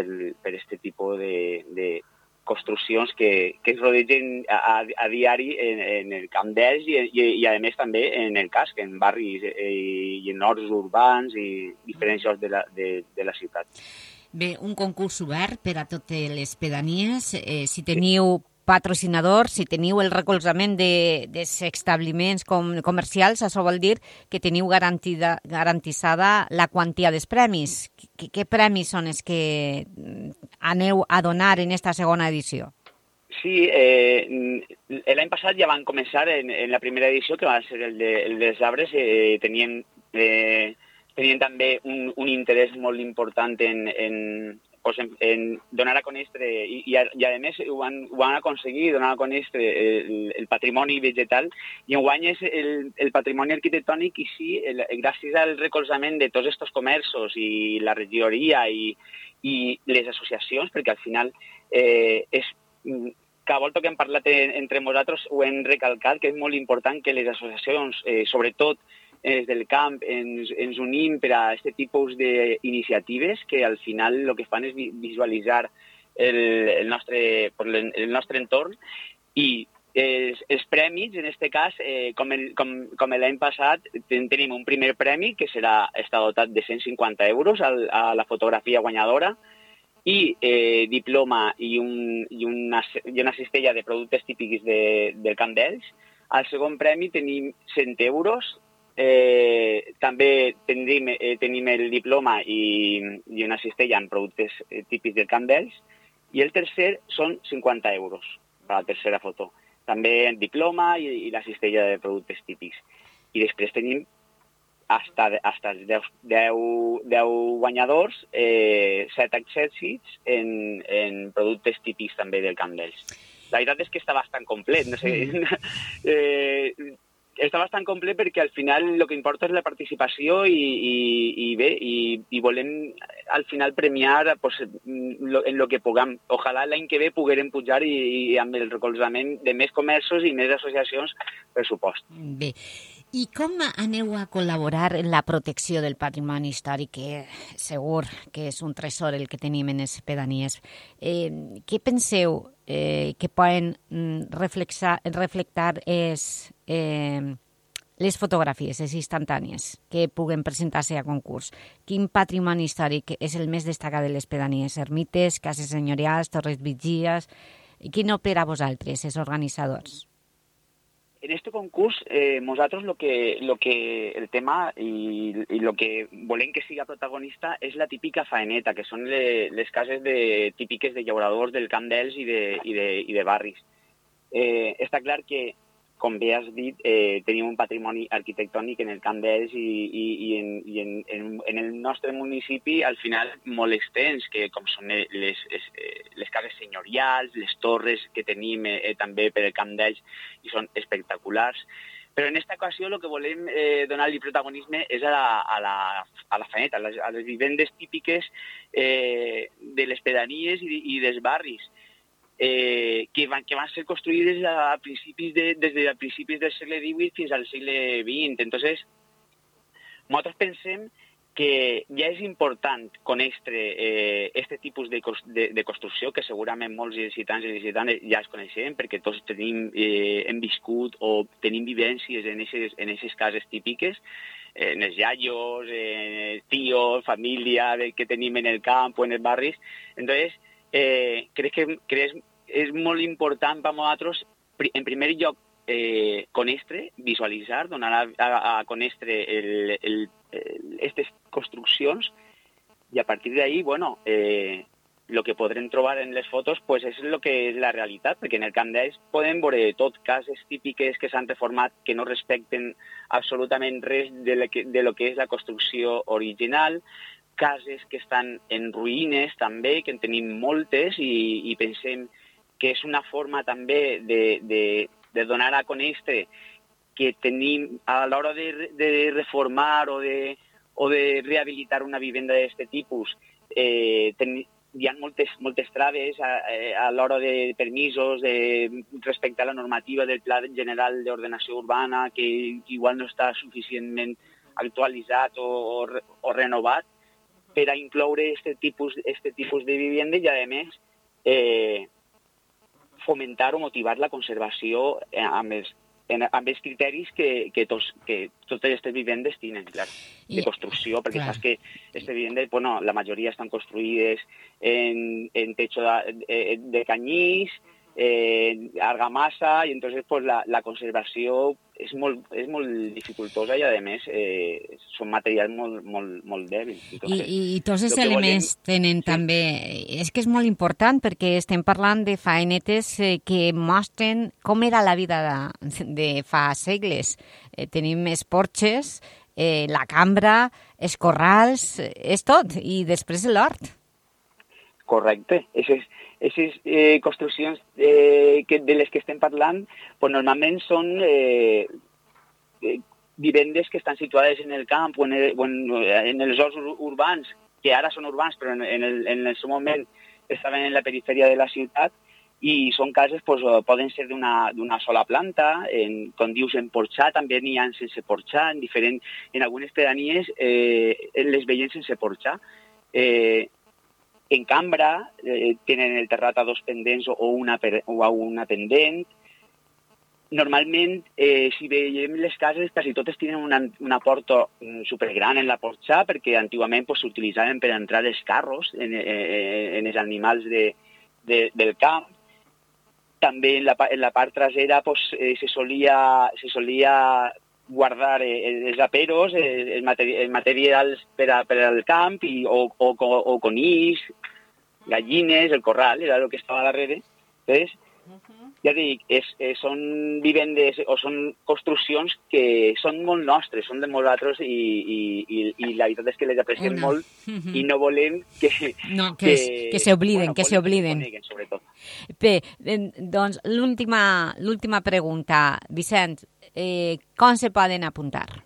este tipus de, de construccions que, que es rodegen a, a, a diari en, en el Camp d'Elx i, i, i, a més, també en el casc, en barris eh, i en horts urbans i diferents llocs de la, de, de la ciutat. Bé, un concurs obert per a totes les pedanies. Eh, si teniu patrocinadors, si teniu el recolzament de, dels establiments com, comercials, això vol dir que teniu garantida, garantitzada la quantia dels premis. Què, què premis són els que aneu a donar en esta segona edició? Sí, eh, l'any passat ja van començar en, en la primera edició, que va ser el, de, el dels arbres, eh, tenien, eh, tenien també un, un interès molt important en, en, pues en, en donar a conèixer, i, i, a, i a més ho han, ho han aconseguit, donar a conèixer el, el patrimoni vegetal, i enguany és el, el patrimoni arquitectònic i sí, el, gràcies al recolzament de tots aquests comerços i la regidoria i, i les associacions, perquè al final eh, és cada volta que hem parlat entre nosaltres ho hem recalcat, que és molt important que les associacions, eh, sobretot des del camp, ens, ens unim per a aquest tipus d'iniciatives que al final el que fan és visualitzar el, el, nostre, el nostre entorn i els, els premis, en aquest cas, eh, com, el, com, com passat, ten, tenim un primer premi que serà està dotat de 150 euros al, a la fotografia guanyadora, i eh, diploma i, un, i, una, i una cistella de productes típics de, del Camp d'Elx. Al segon premi tenim 100 euros. Eh, també tenim, eh, tenim el diploma i, i una cistella en productes eh, típics del Camp d'Elx. I el tercer són 50 euros per la tercera foto. També el diploma i, i la cistella de productes típics. I després tenim hasta, hasta els 10, 10, 10 guanyadors, eh, 7 accèssits en, en productes típics també del Camp d'Elx. La veritat és que està bastant complet, no sé... eh, està bastant complet perquè al final el que importa és la participació i, i, i bé, i, i volem al final premiar pues, lo, en el que puguem. Ojalà l'any que ve poguerem pujar i, i amb el recolzament de més comerços i més associacions pressupost. Bé, i com aneu a col·laborar en la protecció del patrimoni històric, que segur que és un tresor el que tenim en les pedanies? Eh, què penseu eh, que poden mm, reflexar, reflectar és, eh, les fotografies, les instantànies, que puguen presentar-se a concurs? Quin patrimoni històric és el més destacat de les pedanies? Ermites, cases senyorials, torres vigies... Quin opera vosaltres, els organitzadors? en este concurs eh, nosaltres lo que, lo que el tema i, i lo que volem que siga protagonista és la típica faeneta, que són le, les cases de, típiques de llauradors del Camp d'Els i, de, i, de, i de barris. Eh, està clar que com bé has dit, eh, tenim un patrimoni arquitectònic en el Camp d'Ells i, i, i, en, i en, en, en el nostre municipi, al final, molt extens, que com són les, les, les cases senyorials, les torres que tenim eh, també per el Camp d'Ells i són espectaculars. Però en aquesta ocasió el que volem eh, donar-li protagonisme és a la, a la, a la faneta, a les, a les vivendes típiques eh, de les pedanies i, i dels barris, eh, que, van, que van ser construïdes a principis de, des de principis del segle XVIII fins al segle XX. Entonces, nosaltres pensem que ja és important conèixer eh, este tipus de, de, de construcció, que segurament molts visitants i visitants ja es coneixem, perquè tots tenim, eh, hem viscut o tenim vivències en aquestes en cases típiques, eh, en els iaios, eh, tios, família que tenim en el camp o en els barris. Entonces, eh, crec que, que és, molt important per nosaltres, en primer lloc, eh, conèixer, visualitzar, donar a, a, a conèixer el, el, aquestes construccions i a partir d'ahí, bueno, eh, lo que podrem trobar en les fotos pues és el que és la realitat, perquè en el Camp d'Ells podem veure tot cases típiques que s'han reformat que no respecten absolutament res de lo, que, de lo que és la construcció original, cases que estan en ruïnes també, que en tenim moltes i, i pensem que és una forma també de, de, de donar a conèixer que tenim a l'hora de, de reformar o de, o de rehabilitar una vivenda d'aquest tipus, eh, ten, hi ha moltes, moltes traves a, eh, a l'hora de permisos de, respecte a la normativa del Pla General d'Ordenació Urbana, que igual no està suficientment actualitzat o, o, o renovat per a incloure aquest tipus, este tipus de vivenda i, a més, eh, fomentar o motivar la conservació eh, amb els, en, amb els criteris que, que, tos, que totes aquestes vivendes tenen, clar, de I, construcció, perquè clar. saps que aquestes vivendes, bueno, la majoria estan construïdes en, en techo de, de, de canyís, eh, argamassa, i entonces pues, la, la conservació és molt, és molt dificultosa i, a més, eh, són materials molt, molt, molt dèbils. Entonces, I, I tots els elements volem... tenen sí. també... És que és molt important perquè estem parlant de faenetes eh, que mostren com era la vida de, de fa segles. Eh, tenim els porxes, eh, la cambra, els corrals, és tot, i després l'hort. Correcte. Aquestes, eh, construccions eh, que, de les que estem parlant pues, normalment són eh, eh, vivendes que estan situades en el camp o en, el, o en, en els horts urbans, que ara són urbans però en, en, el, en el seu moment estaven en la perifèria de la ciutat i són cases pues, poden ser d'una sola planta, en, com dius, en porxar, també n'hi ha sense porxar, en, diferent, en algunes pedanies eh, les veiem sense porxar. Eh, en cambra eh, tenen el terrat a dos pendents o, una, o a una pendent. Normalment, eh, si veiem les cases, quasi totes tenen una, una porta mm, supergran en la porxa, perquè antigament s'utilitzaven pues, per entrar els carros en, eh, en els animals de, de, del camp. També en la, en la part trasera pues, eh, se, solia, se solia guardar eh, els aperos, eh, els, materi els materials per, a, per al camp, i, o, o, o conills, gallines, el corral, era el que estava darrere. Entonces, ja dic, és, és, són vivendes o són construccions que són molt nostres, són de nosaltres i, i, i, i la veritat és que les apreciem Una. molt uh -huh. i no volem que... No, que, que, que s'obliden, bueno, que s'obliden. sobretot. Bé, doncs l'última pregunta. Vicent, eh, com se poden apuntar?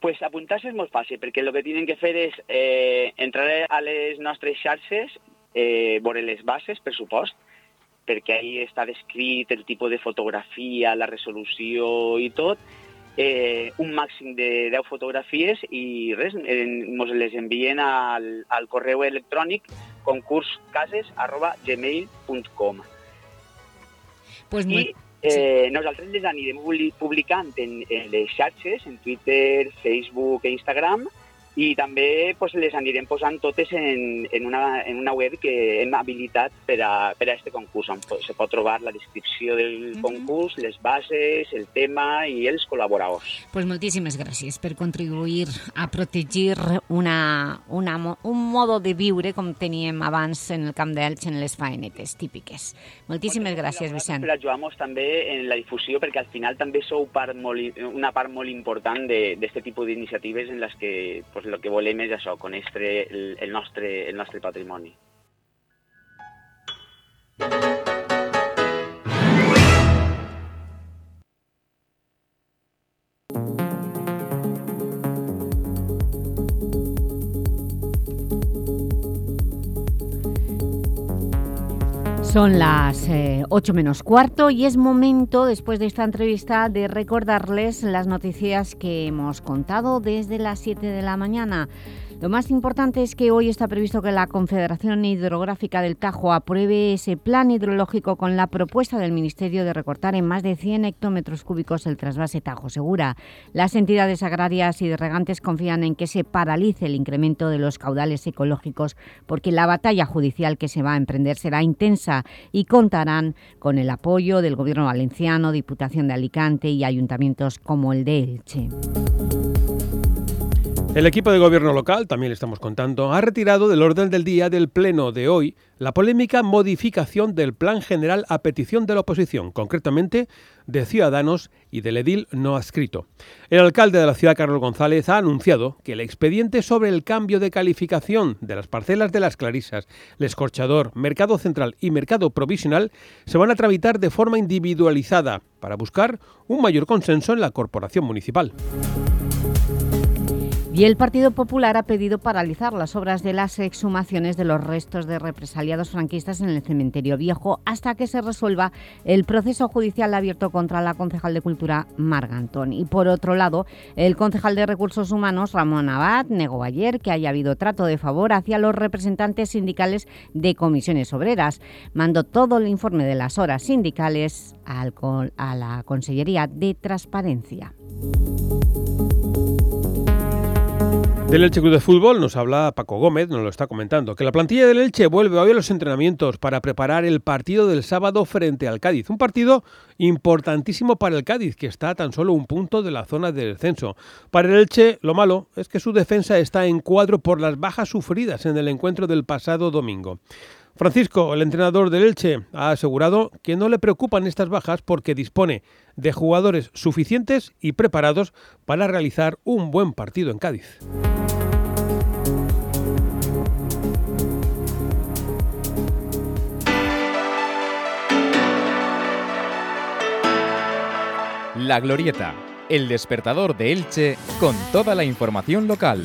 Pues apuntar-se és molt fàcil, perquè el que tenen que fer és eh, entrar a les nostres xarxes, eh, veure les bases, per supost, perquè ahí està descrit el tipus de fotografia, la resolució i tot, eh, un màxim de 10 fotografies i res, ens les envien al, al correu electrònic concurscases.gmail.com pues muy... I Eh, nosaltres les anirem publicant en, en les xarxes, en Twitter, Facebook e Instagram, i també pues, les anirem posant totes en, en, una, en una web que hem habilitat per a, per a este concurs, on se pot trobar la descripció del uh -huh. concurs, les bases, el tema i els col·laboradors. Pues moltíssimes gràcies per contribuir a protegir una, una, un modo de viure com teníem abans en el Camp d'Elx en les faenetes típiques. Moltíssimes gràcies, Vicent. Per ajudar-nos també en la difusió, perquè al final també sou part molt, una part molt important d'aquest tipus d'iniciatives en les que pues, el que volem és això, conèixer el, el, nostre, el nostre patrimoni. Son las 8 eh, menos cuarto y es momento, después de esta entrevista, de recordarles las noticias que hemos contado desde las 7 de la mañana. Lo más importante es que hoy está previsto que la Confederación Hidrográfica del Tajo apruebe ese plan hidrológico con la propuesta del Ministerio de recortar en más de 100 hectómetros cúbicos el trasvase Tajo Segura. Las entidades agrarias y de regantes confían en que se paralice el incremento de los caudales ecológicos porque la batalla judicial que se va a emprender será intensa y contarán con el apoyo del Gobierno valenciano, Diputación de Alicante y ayuntamientos como el de Elche. El equipo de gobierno local, también le estamos contando, ha retirado del orden del día del pleno de hoy la polémica modificación del plan general a petición de la oposición, concretamente de Ciudadanos y del edil no adscrito. El alcalde de la ciudad, Carlos González, ha anunciado que el expediente sobre el cambio de calificación de las parcelas de las Clarisas, el Escorchador, Mercado Central y Mercado Provisional se van a tramitar de forma individualizada para buscar un mayor consenso en la corporación municipal. Y el Partido Popular ha pedido paralizar las obras de las exhumaciones de los restos de represaliados franquistas en el cementerio viejo hasta que se resuelva el proceso judicial abierto contra la concejal de Cultura Margantón. Y por otro lado, el concejal de Recursos Humanos Ramón Abad negó ayer que haya habido trato de favor hacia los representantes sindicales de comisiones obreras. Mandó todo el informe de las horas sindicales a la Consellería de Transparencia. Del Elche Club de Fútbol nos habla Paco Gómez, nos lo está comentando, que la plantilla del Elche vuelve hoy a los entrenamientos para preparar el partido del sábado frente al Cádiz. Un partido importantísimo para el Cádiz, que está tan solo un punto de la zona de descenso. Para el Elche, lo malo es que su defensa está en cuadro por las bajas sufridas en el encuentro del pasado domingo. Francisco, el entrenador del Elche, ha asegurado que no le preocupan estas bajas porque dispone de jugadores suficientes y preparados para realizar un buen partido en Cádiz. La Glorieta, el despertador de Elche con toda la información local.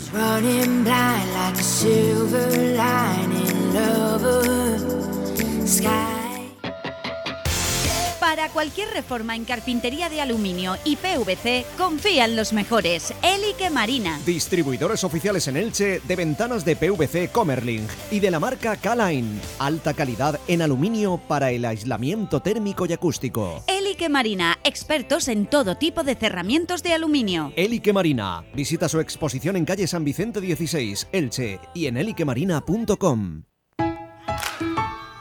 Para cualquier reforma en carpintería de aluminio y PVC, confían los mejores. Elique Marina. Distribuidores oficiales en Elche de ventanas de PVC Comerling y de la marca K-Line. Alta calidad en aluminio para el aislamiento térmico y acústico. Elique Marina, expertos en todo tipo de cerramientos de aluminio. Elique Marina. Visita su exposición en calle San Vicente 16, Elche y en eliquemarina.com.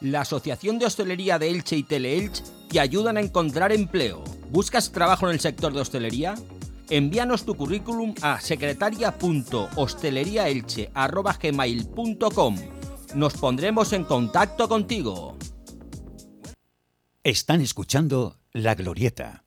La Asociación de Hostelería de Elche y Teleelch te ayudan a encontrar empleo. ¿Buscas trabajo en el sector de hostelería? Envíanos tu currículum a secretaria.hosteleriaelche.gmail.com Nos pondremos en contacto contigo. Están escuchando La Glorieta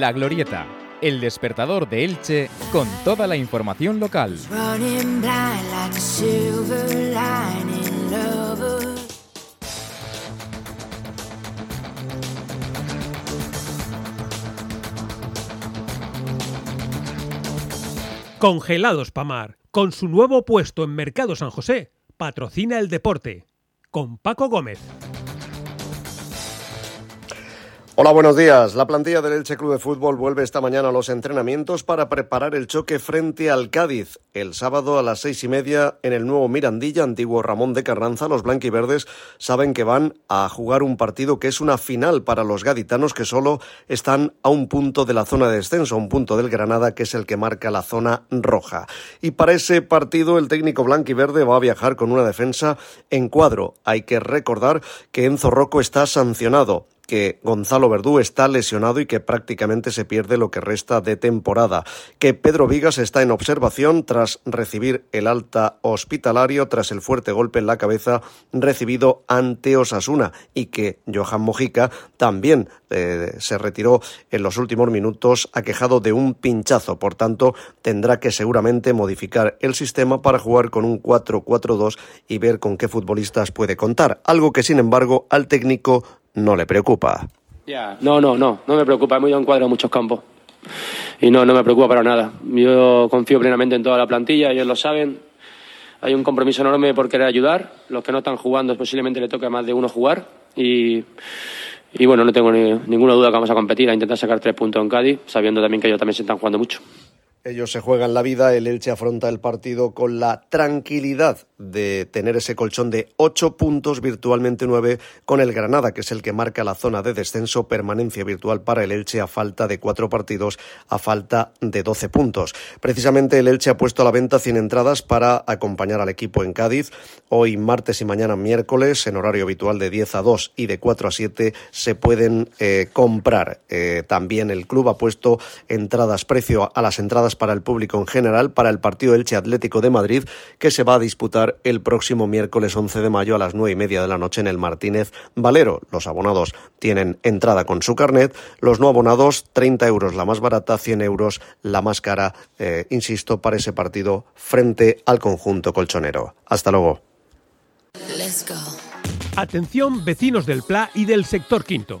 La Glorieta, el despertador de Elche con toda la información local. Congelados Pamar, con su nuevo puesto en Mercado San José, patrocina el deporte. Con Paco Gómez. Hola, buenos días. La plantilla del Elche Club de Fútbol vuelve esta mañana a los entrenamientos para preparar el choque frente al Cádiz. El sábado a las seis y media en el nuevo Mirandilla, antiguo Ramón de Carranza, los blanquiverdes saben que van a jugar un partido que es una final para los gaditanos que solo están a un punto de la zona de descenso, un punto del Granada que es el que marca la zona roja. Y para ese partido el técnico blanquiverde va a viajar con una defensa en cuadro. Hay que recordar que Enzo Rocco está sancionado que Gonzalo Verdú está lesionado y que prácticamente se pierde lo que resta de temporada, que Pedro Vigas está en observación tras recibir el alta hospitalario tras el fuerte golpe en la cabeza recibido ante Osasuna y que Johan Mojica también eh, se retiró en los últimos minutos aquejado de un pinchazo, por tanto tendrá que seguramente modificar el sistema para jugar con un 4-4-2 y ver con qué futbolistas puede contar, algo que sin embargo al técnico no le preocupa. No, no, no, no me preocupa, hemos ido en cuadro a muchos campos. Y no, no me preocupa para nada. Yo confío plenamente en toda la plantilla, ellos lo saben. hay un compromiso enorme por querer ayudar. Los que no están jugando posiblemente le toque a más de uno jugar y, y bueno, no tengo ninguna duda que vamos a competir, a intentar sacar tres puntos en Cádiz, sabiendo también que ellos también se están jugando mucho. Ellos se juegan la vida, el Elche afronta el partido con la tranquilidad de tener ese colchón de ocho puntos, virtualmente nueve, con el Granada, que es el que marca la zona de descenso, permanencia virtual para el Elche a falta de cuatro partidos, a falta de doce puntos. Precisamente el Elche ha puesto a la venta 100 entradas para acompañar al equipo en Cádiz. Hoy martes y mañana miércoles, en horario habitual de 10 a 2 y de 4 a 7, se pueden eh, comprar. Eh, también el club ha puesto entradas, precio a las entradas para el público en general para el partido Elche Atlético de Madrid que se va a disputar el próximo miércoles 11 de mayo a las nueve y media de la noche en el Martínez Valero. Los abonados tienen entrada con su carnet, los no abonados 30 euros la más barata, 100 euros la más cara, eh, insisto, para ese partido frente al conjunto colchonero. Hasta luego. Atención vecinos del Pla y del sector quinto.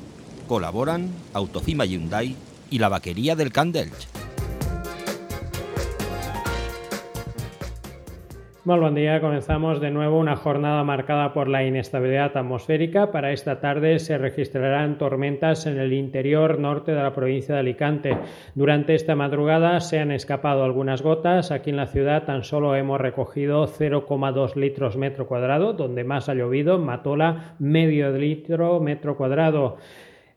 Colaboran Autofima Hyundai y la vaquería del Candelch. Muy buen día, comenzamos de nuevo una jornada marcada por la inestabilidad atmosférica. Para esta tarde se registrarán tormentas en el interior norte de la provincia de Alicante. Durante esta madrugada se han escapado algunas gotas. Aquí en la ciudad tan solo hemos recogido 0,2 litros metro cuadrado, donde más ha llovido, Matola medio litro metro cuadrado.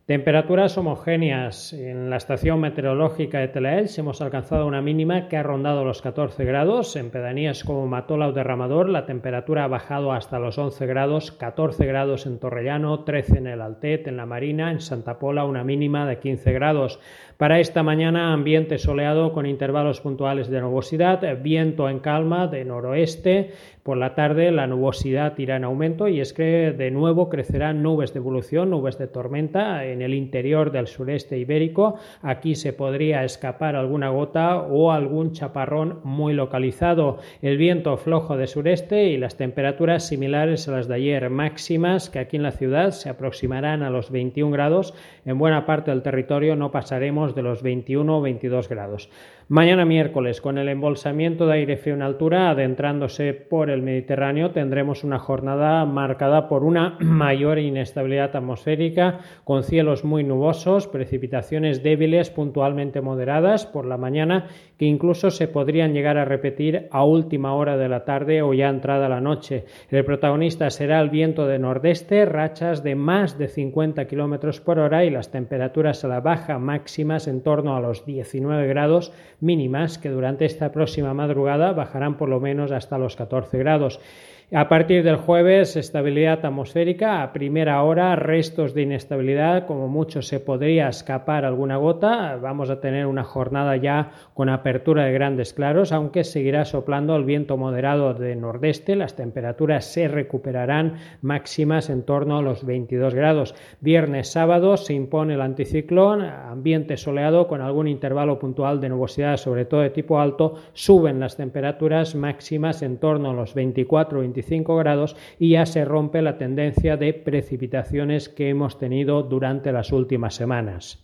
Temperaturas homogéneas. En la estación meteorológica de Telaels hemos alcanzado una mínima que ha rondado los 14 grados. En pedanías como Matola o Derramador la temperatura ha bajado hasta los 11 grados, 14 grados en Torrellano, 13 en el Altet, en la Marina, en Santa Pola una mínima de 15 grados. Para esta mañana, ambiente soleado con intervalos puntuales de nubosidad, viento en calma de noroeste. Por la tarde, la nubosidad irá en aumento y es que de nuevo crecerán nubes de evolución, nubes de tormenta en el interior del sureste ibérico. Aquí se podría escapar alguna gota o algún chaparrón muy localizado. El viento flojo de sureste y las temperaturas similares a las de ayer máximas que aquí en la ciudad se aproximarán a los 21 grados. En buena parte del territorio no pasaremos de los 21 o 22 grados. Mañana miércoles, con el embolsamiento de aire frío en altura adentrándose por el Mediterráneo, tendremos una jornada marcada por una mayor inestabilidad atmosférica, con cielos muy nubosos, precipitaciones débiles puntualmente moderadas por la mañana, que incluso se podrían llegar a repetir a última hora de la tarde o ya entrada la noche. El protagonista será el viento de nordeste, rachas de más de 50 km por hora y las temperaturas a la baja máximas en torno a los 19 grados mínimas que durante esta próxima madrugada bajarán por lo menos hasta los 14 grados. A partir del jueves, estabilidad atmosférica. A primera hora, restos de inestabilidad. Como mucho se podría escapar alguna gota. Vamos a tener una jornada ya con apertura de grandes claros, aunque seguirá soplando el viento moderado de nordeste. Las temperaturas se recuperarán máximas en torno a los 22 grados. Viernes, sábado se impone el anticiclón. Ambiente soleado con algún intervalo puntual de nubosidad, sobre todo de tipo alto. Suben las temperaturas máximas en torno a los 24 25 grados y ya se rompe la tendencia de precipitaciones que hemos tenido durante las últimas semanas.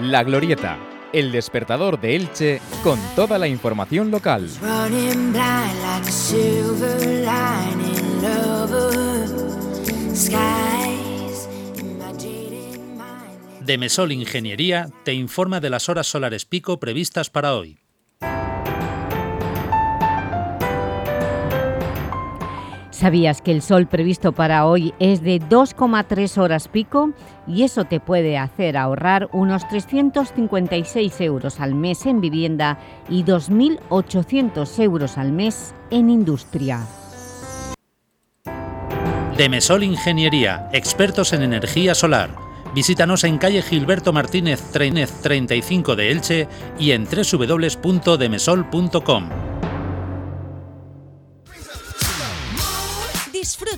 La Glorieta, el despertador de Elche con toda la información local. Demesol Ingeniería te informa de las horas solares pico previstas para hoy. ¿Sabías que el sol previsto para hoy es de 2,3 horas pico? Y eso te puede hacer ahorrar unos 356 euros al mes en vivienda y 2.800 euros al mes en industria. Demesol Ingeniería, expertos en energía solar. Visítanos en calle Gilberto Martínez 35 de Elche y en www.demesol.com.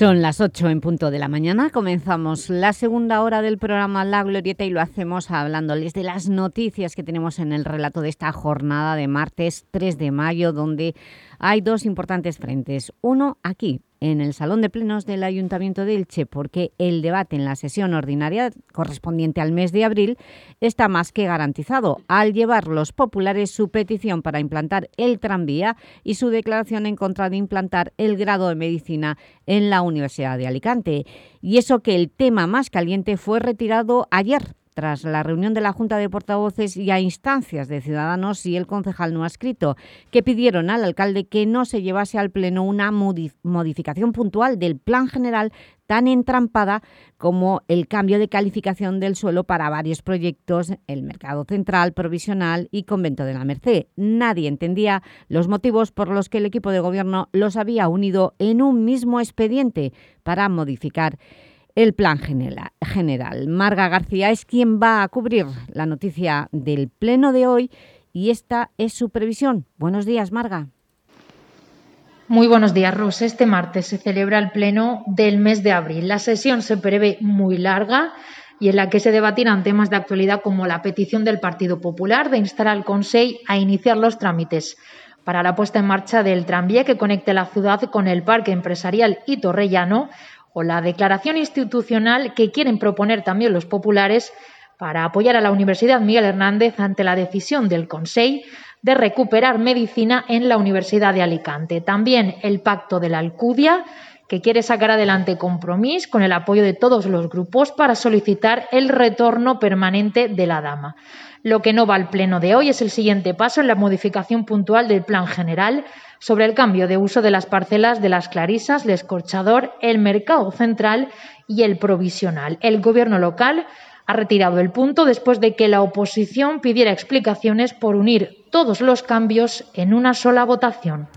Son las 8 en punto de la mañana, comenzamos la segunda hora del programa La Glorieta y lo hacemos hablándoles de las noticias que tenemos en el relato de esta jornada de martes 3 de mayo, donde hay dos importantes frentes. Uno aquí, en el Salón de Plenos del Ayuntamiento de Elche, porque el debate en la sesión ordinaria correspondiente al mes de abril está más que garantizado, al llevar los populares su petición para implantar el tranvía y su declaración en contra de implantar el grado de Medicina en la Universidad de Alicante. Y eso que el tema más caliente fue retirado ayer tras la reunión de la Junta de Portavoces y a instancias de Ciudadanos y el concejal no escrito, que pidieron al alcalde que no se llevase al Pleno una modificación puntual del plan general tan entrampada como el cambio de calificación del suelo para varios proyectos, el Mercado Central, Provisional y Convento de la Merced. Nadie entendía los motivos por los que el equipo de gobierno los había unido en un mismo expediente para modificar el plan general. Marga García es quien va a cubrir la noticia del pleno de hoy y esta es su previsión. Buenos días, Marga. Muy buenos días, Ros. Este martes se celebra el pleno del mes de abril. La sesión se prevé muy larga y en la que se debatirán temas de actualidad como la petición del Partido Popular de instar al Consejo a iniciar los trámites para la puesta en marcha del tranvía que conecte la ciudad con el Parque Empresarial y Torrellano o la declaración institucional que quieren proponer también los populares para apoyar a la Universidad Miguel Hernández ante la decisión del Consejo de recuperar medicina en la Universidad de Alicante. También el pacto de la Alcudia, que quiere sacar adelante compromiso con el apoyo de todos los grupos para solicitar el retorno permanente de la dama. Lo que no va al pleno de hoy es el siguiente paso en la modificación puntual del plan general sobre el cambio de uso de las parcelas de las Clarisas, el Escorchador, el Mercado Central y el Provisional. El Gobierno local ha retirado el punto después de que la oposición pidiera explicaciones por unir todos los cambios en una sola votación.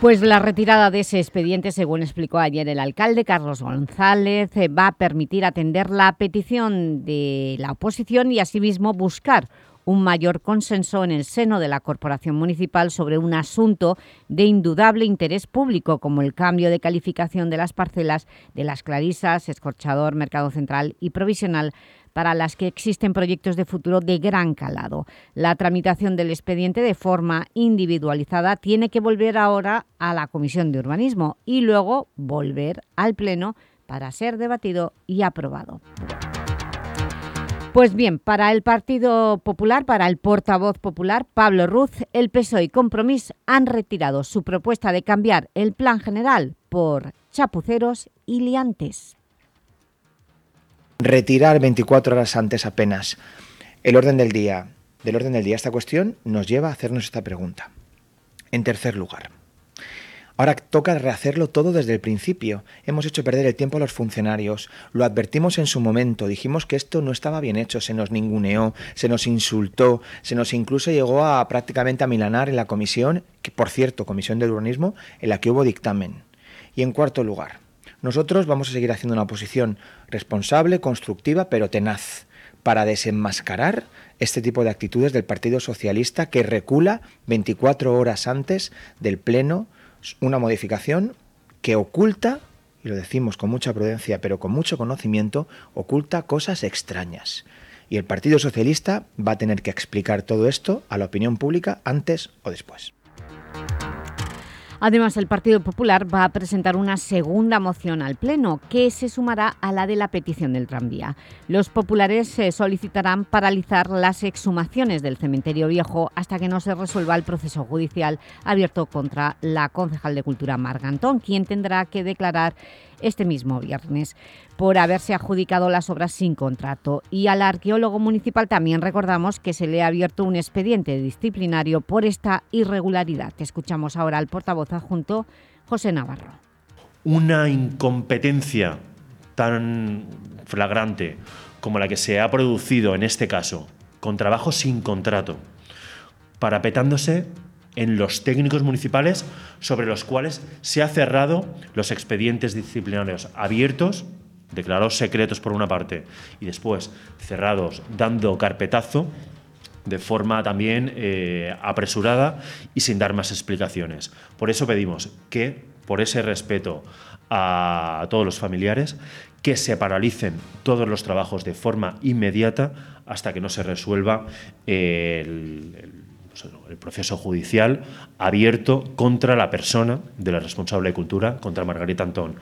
Pues la retirada de ese expediente, según explicó ayer el alcalde Carlos González, eh, va a permitir atender la petición de la oposición y asimismo buscar un mayor consenso en el seno de la Corporación Municipal sobre un asunto de indudable interés público, como el cambio de calificación de las parcelas de Las Clarisas, Escorchador, Mercado Central y Provisional, para las que existen proyectos de futuro de gran calado. La tramitación del expediente de forma individualizada tiene que volver ahora a la Comisión de Urbanismo y luego volver al Pleno para ser debatido y aprobado. Pues bien, para el Partido Popular, para el portavoz popular, Pablo Ruz, el PSOE y Compromís han retirado su propuesta de cambiar el plan general por chapuceros y liantes. Retirar 24 horas antes apenas el orden del día, del orden del día esta cuestión nos lleva a hacernos esta pregunta. En tercer lugar, Ahora toca rehacerlo todo desde el principio. Hemos hecho perder el tiempo a los funcionarios. Lo advertimos en su momento. Dijimos que esto no estaba bien hecho. Se nos ninguneó, se nos insultó, se nos incluso llegó a prácticamente a milanar en la comisión, que por cierto, comisión del urbanismo, en la que hubo dictamen. Y en cuarto lugar, nosotros vamos a seguir haciendo una posición responsable, constructiva, pero tenaz, para desenmascarar este tipo de actitudes del Partido Socialista que recula 24 horas antes del Pleno una modificación que oculta, y lo decimos con mucha prudencia, pero con mucho conocimiento, oculta cosas extrañas. Y el Partido Socialista va a tener que explicar todo esto a la opinión pública antes o después. Además, el Partido Popular va a presentar una segunda moción al Pleno, que se sumará a la de la petición del tranvía. Los populares se solicitarán paralizar las exhumaciones del cementerio viejo hasta que no se resuelva el proceso judicial abierto contra la concejal de Cultura Margantón, quien tendrá que declarar este mismo viernes por haberse adjudicado las obras sin contrato. Y al arqueólogo municipal también recordamos que se le ha abierto un expediente disciplinario por esta irregularidad. Escuchamos ahora al portavoz adjunto José Navarro. Una incompetencia tan flagrante como la que se ha producido en este caso, con trabajo sin contrato, parapetándose en los técnicos municipales sobre los cuales se ha cerrado los expedientes disciplinarios abiertos, declarados secretos por una parte, y después cerrados dando carpetazo de forma también eh, apresurada y sin dar más explicaciones. Por eso pedimos que, por ese respeto a todos los familiares, que se paralicen todos los trabajos de forma inmediata hasta que no se resuelva el el proceso judicial abierto contra la persona de la responsable de cultura, contra Margarita Antón.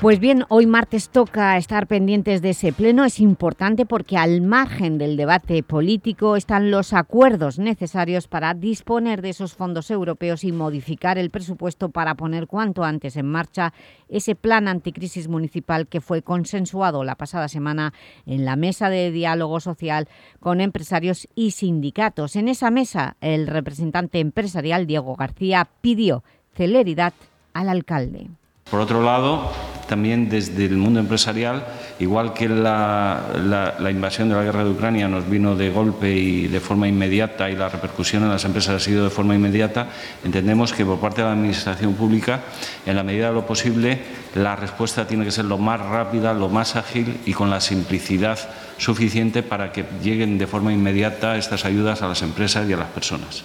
Pues bien, hoy martes toca estar pendientes de ese pleno. Es importante porque al margen del debate político están los acuerdos necesarios para disponer de esos fondos europeos y modificar el presupuesto para poner cuanto antes en marcha ese plan anticrisis municipal que fue consensuado la pasada semana en la mesa de diálogo social con empresarios y sindicatos. En esa mesa, el representante empresarial Diego García pidió celeridad al alcalde. Por otro lado, también desde el mundo empresarial, igual que la, invasión de la guerra de Ucrania nos vino de golpe y de forma inmediata y la repercusión en las empresas ha sido de forma inmediata, entendemos que por parte de la Administración Pública, en la medida de lo posible, la respuesta tiene que ser lo más rápida, lo más ágil y con la simplicidad suficiente para que lleguen de forma inmediata estas ayudas a las empresas y a las personas.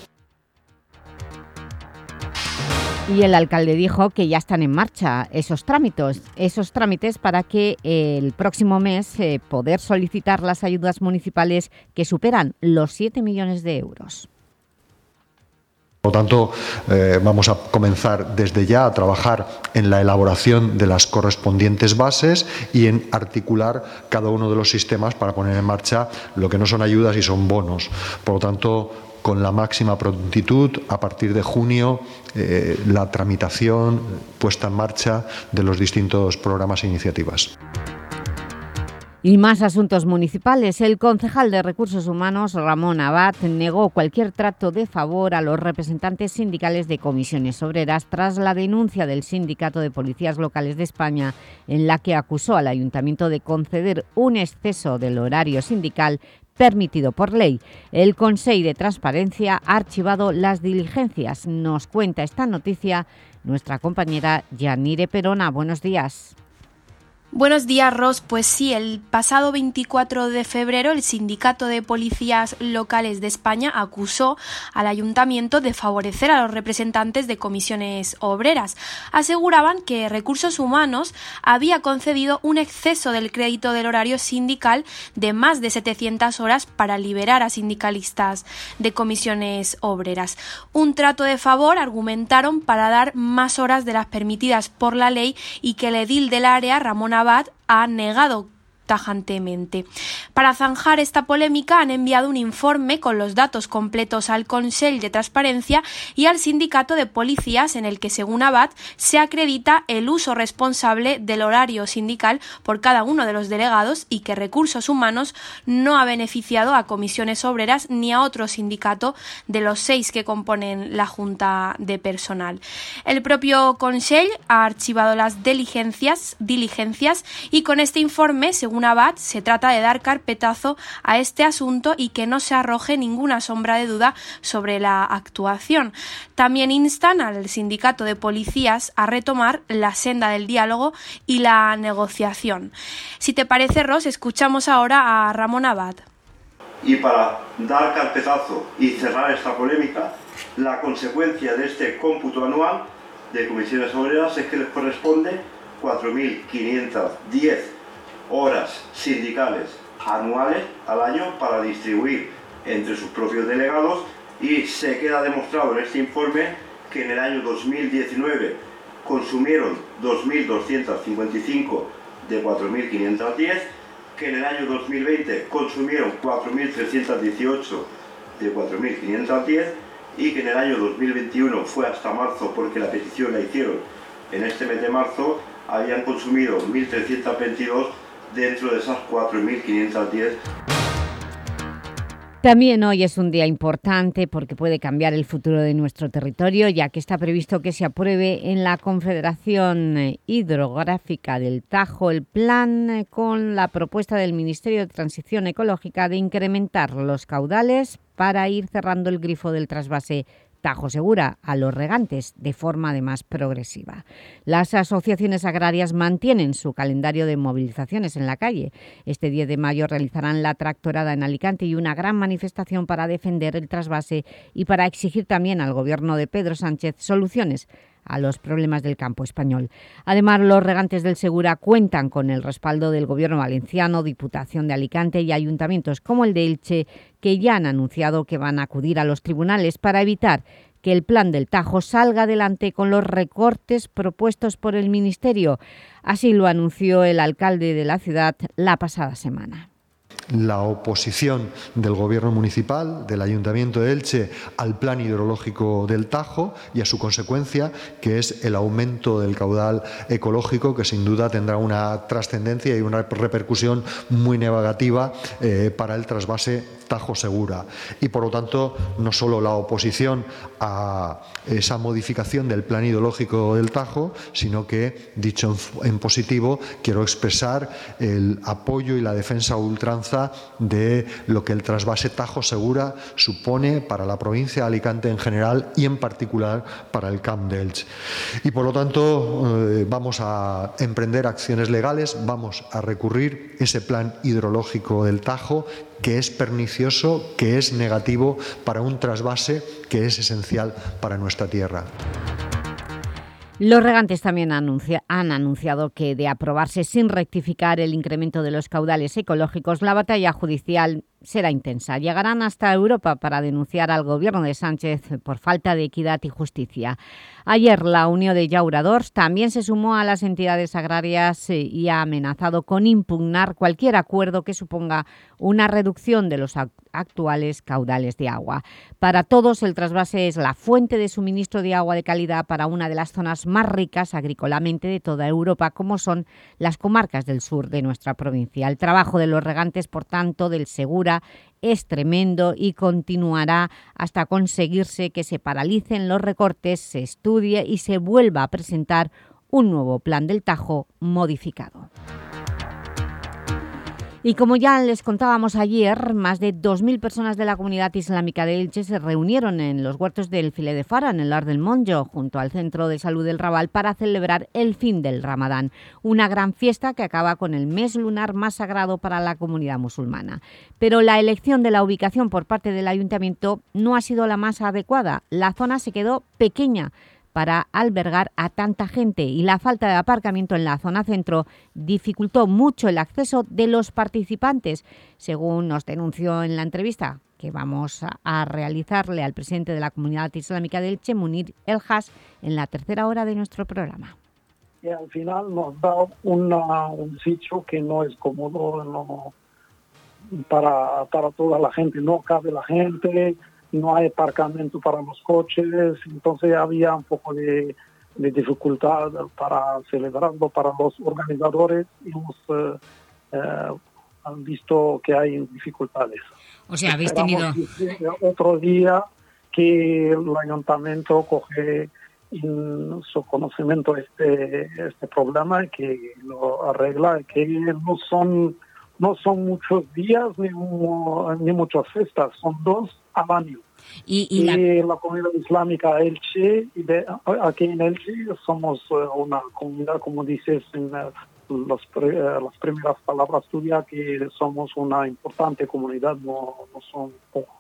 Y el alcalde dijo que ya están en marcha esos trámites, esos trámites para que el próximo mes eh, poder solicitar las ayudas municipales que superan los 7 millones de euros. Por lo tanto, eh, vamos a comenzar desde ya a trabajar en la elaboración de las correspondientes bases y en articular cada uno de los sistemas para poner en marcha lo que no son ayudas y son bonos. Por lo tanto, con la máxima prontitud a partir de junio eh, la tramitación, puesta en marcha de los distintos programas e iniciativas. Y más asuntos municipales. El concejal de Recursos Humanos, Ramón Abad, negó cualquier trato de favor a los representantes sindicales de comisiones obreras tras la denuncia del Sindicato de Policías Locales de España en la que acusó al Ayuntamiento de conceder un exceso del horario sindical permitido por ley. El Consejo de Transparencia ha archivado las diligencias. Nos cuenta esta noticia nuestra compañera Yanire Perona. Buenos días. Buenos días, Ros. Pues sí, el pasado 24 de febrero el Sindicato de Policías Locales de España acusó al Ayuntamiento de favorecer a los representantes de comisiones obreras. Aseguraban que Recursos Humanos había concedido un exceso del crédito del horario sindical de más de 700 horas para liberar a sindicalistas de comisiones obreras. Un trato de favor argumentaron para dar más horas de las permitidas por la ley y que el edil del área, Ramón ha negado tajantemente. Para zanjar esta polémica han enviado un informe con los datos completos al Consejo de Transparencia y al Sindicato de Policías en el que, según Abad, se acredita el uso responsable del horario sindical por cada uno de los delegados y que Recursos Humanos no ha beneficiado a comisiones obreras ni a otro sindicato de los seis que componen la Junta de Personal. El propio Consejo ha archivado las diligencias, diligencias y con este informe, según se trata de dar carpetazo a este asunto y que no se arroje ninguna sombra de duda sobre la actuación. También instan al sindicato de policías a retomar la senda del diálogo y la negociación. Si te parece, Ross, escuchamos ahora a Ramón Abad. Y para dar carpetazo y cerrar esta polémica, la consecuencia de este cómputo anual de comisiones obreras es que les corresponde 4.510 horas sindicales anuales al año para distribuir entre sus propios delegados y se queda demostrado en este informe que en el año 2019 consumieron 2.255 de 4.510, que en el año 2020 consumieron 4.318 de 4.510 y que en el año 2021 fue hasta marzo porque la petición la hicieron. En este mes de marzo, habían consumido 1.322 dentro de esas 4.510. También hoy es un día importante porque puede cambiar el futuro de nuestro territorio, ya que está previsto que se apruebe en la Confederación Hidrográfica del Tajo el plan con la propuesta del Ministerio de Transición Ecológica de incrementar los caudales para ir cerrando el grifo del trasvase Tajo Segura a los regantes de forma además progresiva. Las asociaciones agrarias mantienen su calendario de movilizaciones en la calle. Este 10 de mayo realizarán la tractorada en Alicante y una gran manifestación para defender el trasvase y para exigir también al gobierno de Pedro Sánchez soluciones a los problemas del campo español. Además, los regantes del Segura cuentan con el respaldo del Gobierno valenciano, Diputación de Alicante y ayuntamientos como el de Elche, que ya han anunciado que van a acudir a los tribunales para evitar que el plan del Tajo salga adelante con los recortes propuestos por el Ministerio. Así lo anunció el alcalde de la ciudad la pasada semana la oposición del Gobierno municipal, del Ayuntamiento de Elche, al plan hidrológico del Tajo y a su consecuencia, que es el aumento del caudal ecológico, que sin duda tendrá una trascendencia y una repercusión muy negativa eh, para el trasvase Tajo Segura. Y por lo tanto, no solo la oposición a esa modificación del plan hidrológico del Tajo, sino que, dicho en positivo, quiero expresar el apoyo y la defensa ultranza de lo que el trasvase Tajo Segura supone para la provincia de Alicante en general y en particular para el Camp Delch. Y por lo tanto eh, vamos a emprender acciones legales, vamos a recurrir ese plan hidrológico del Tajo que es pernicioso, que es negativo para un trasvase que es esencial para nuestra tierra. Los regantes también han anunciado que de aprobarse sin rectificar el incremento de los caudales ecológicos, la batalla judicial será intensa. Llegarán hasta Europa para denunciar al gobierno de Sánchez por falta de equidad y justicia. Ayer la Unión de Llauradors también se sumó a las entidades agrarias eh, y ha amenazado con impugnar cualquier acuerdo que suponga una reducción de los actuales caudales de agua. Para todos el trasvase es la fuente de suministro de agua de calidad para una de las zonas más ricas agrícolamente de toda Europa, como son las comarcas del sur de nuestra provincia. El trabajo de los regantes, por tanto, del Segura es tremendo y continuará hasta conseguirse que se paralicen los recortes, se estudie y se vuelva a presentar un nuevo plan del Tajo modificado. Y como ya les contábamos ayer, más de 2.000 personas de la comunidad islámica de Elche se reunieron en los huertos del File de Fara, en el Lar del Monjo, junto al Centro de Salud del Raval, para celebrar el fin del Ramadán, una gran fiesta que acaba con el mes lunar más sagrado para la comunidad musulmana. Pero la elección de la ubicación por parte del Ayuntamiento no ha sido la más adecuada. La zona se quedó pequeña, para albergar a tanta gente y la falta de aparcamiento en la zona centro dificultó mucho el acceso de los participantes, según nos denunció en la entrevista que vamos a realizarle al presidente de la Comunidad Islámica del Chemunir, El Has, en la tercera hora de nuestro programa. que al final nos da un sitio que no es cómodo no, para toda la gente, no cabe la gente, no hay aparcamiento para los coches, entonces había un poco de, de dificultad para celebrarlo para los organizadores y hemos eh, eh, han visto que hay dificultades. O sea, habéis Esperamos tenido... Otro día que el ayuntamiento coge en su conocimiento este, este problema y que lo arregla, que no son no son muchos días ni, ni muchas fiestas, son dos al año. Y, y la- la... comunidad islámica Elche, y de- aquí en Elche somos eh, una comunidad, como dices en eh, pre- eh, las primeras palabras tuyas, que somos una importante comunidad, no, no son pocos.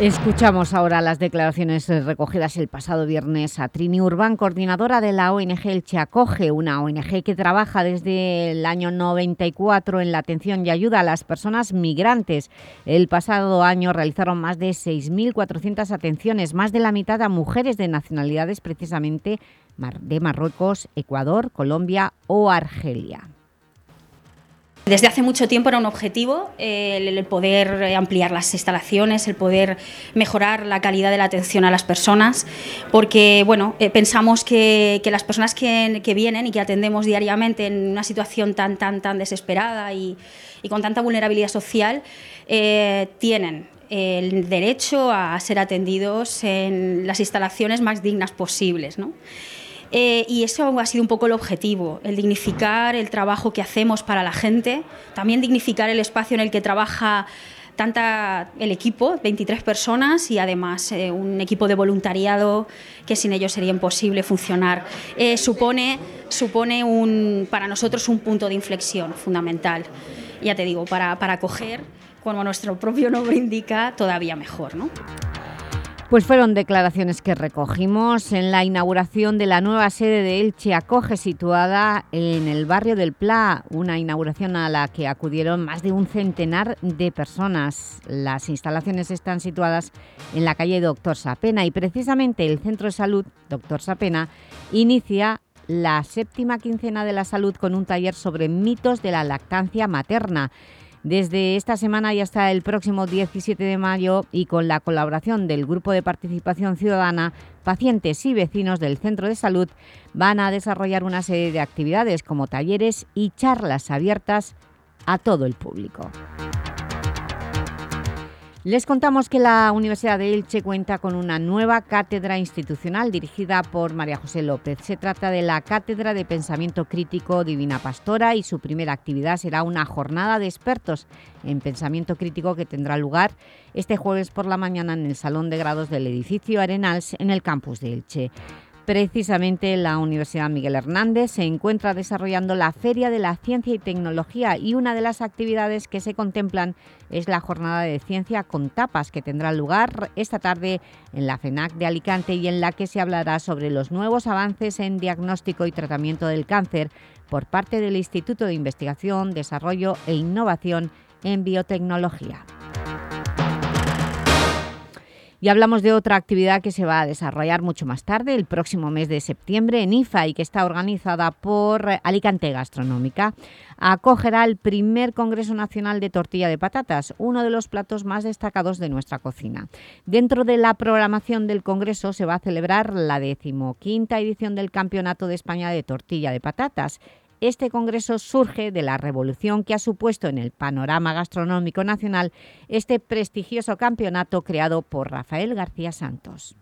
Escuchamos ahora las declaraciones recogidas el pasado viernes a Trini Urbán, coordinadora de la ONG Elche Acoge, una ONG que trabaja desde el año 94 en la atención y ayuda a las personas migrantes. El pasado año realizaron más de 6.400 atenciones, más de la mitad a mujeres de nacionalidades precisamente de Marruecos, Ecuador, Colombia o Argelia. Desde hace mucho tiempo era un objetivo eh, el, poder eh, ampliar las instalaciones, el poder mejorar la calidad de la atención a las personas, porque bueno, eh, pensamos que, las personas que, vienen y que atendemos diariamente en una situación tan, tan, tan desesperada y, con tanta vulnerabilidad social tienen el derecho a ser atendidos en las instalaciones más dignas posibles. ¿no? Eh, y eso ha sido un poco el objetivo, el dignificar el trabajo que hacemos para la gente, también dignificar el espacio en el que trabaja tanta el equipo, 23 personas y además eh, un equipo de voluntariado que sin ellos sería imposible funcionar. Eh, supone supone un, para nosotros un punto de inflexión fundamental, ya te digo, para, para acoger, como nuestro propio nombre indica, todavía mejor. ¿no? Pues fueron declaraciones que recogimos en la inauguración de la nueva sede de Elche Acoge, situada en el barrio del Pla, una inauguración a la que acudieron más de un centenar de personas. Las instalaciones están situadas en la calle Doctor Sapena y precisamente el Centro de Salud Doctor Sapena inicia la séptima quincena de la salud con un taller sobre mitos de la lactancia materna. Desde esta semana y hasta el próximo 17 de mayo y con la colaboración del Grupo de Participación Ciudadana, pacientes y vecinos del Centro de Salud van a desarrollar una serie de actividades como talleres y charlas abiertas a todo el público. Les contamos que la Universidad de Elche cuenta con una nueva cátedra institucional dirigida por María José López. Se trata de la Cátedra de Pensamiento Crítico Divina Pastora y su primera actividad será una jornada de expertos en pensamiento crítico que tendrá lugar este jueves por la mañana en el Salón de Grados del edificio Arenals en el campus de Elche. Precisamente la Universidad Miguel Hernández se encuentra desarrollando la Feria de la Ciencia y Tecnología y una de las actividades que se contemplan es la jornada de ciencia con tapas que tendrá lugar esta tarde en la FENAC de Alicante y en la que se hablará sobre los nuevos avances en diagnóstico y tratamiento del cáncer por parte del Instituto de Investigación, Desarrollo e Innovación en Biotecnología. Y hablamos de otra actividad que se va a desarrollar mucho más tarde, el próximo mes de septiembre, en IFA, y que está organizada por Alicante Gastronómica. Acogerá el primer Congreso Nacional de Tortilla de Patatas, uno de los platos más destacados de nuestra cocina. Dentro de la programación del Congreso se va a celebrar la decimoquinta edición del Campeonato de España de Tortilla de Patatas, este congreso surge de la revolución que ha supuesto en el panorama gastronómico nacional este prestigioso campeonato creado por Rafael García Santos.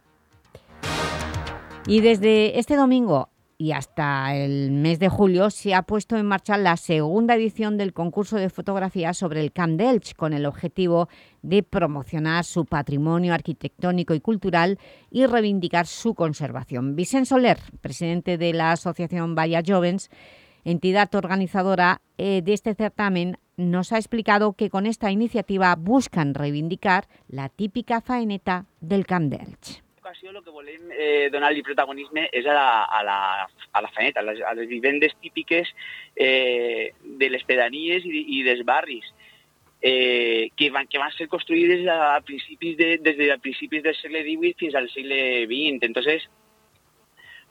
Y desde este domingo y hasta el mes de julio se ha puesto en marcha la segunda edición del concurso de fotografía sobre el Camp d'Elch con el objetivo de promocionar su patrimonio arquitectónico y cultural y reivindicar su conservación. Vicent Soler, presidente de la Asociación Vaya Jovens, entidad organizadora eh, de este certamen, nos ha explicado que con esta iniciativa buscan reivindicar la típica faeneta del Camp d'Elx. ocasió que volem eh, donar-li protagonisme és a la, a la, a la faneta, a les, a les vivendes típiques eh, de les pedanies i, i dels barris, eh, que, van, que van ser construïdes a principis de, des de principis del segle XVIII fins al segle XX. Entonces,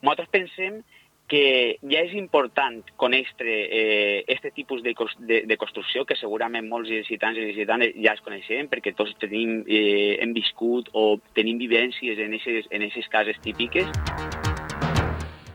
nosaltres pensem que ja és important conèixer eh, este tipus de, de, de construcció que segurament molts visitants i visitants ja es coneixem perquè tots tenim, eh, hem viscut o tenim vivències en aquestes en cases típiques.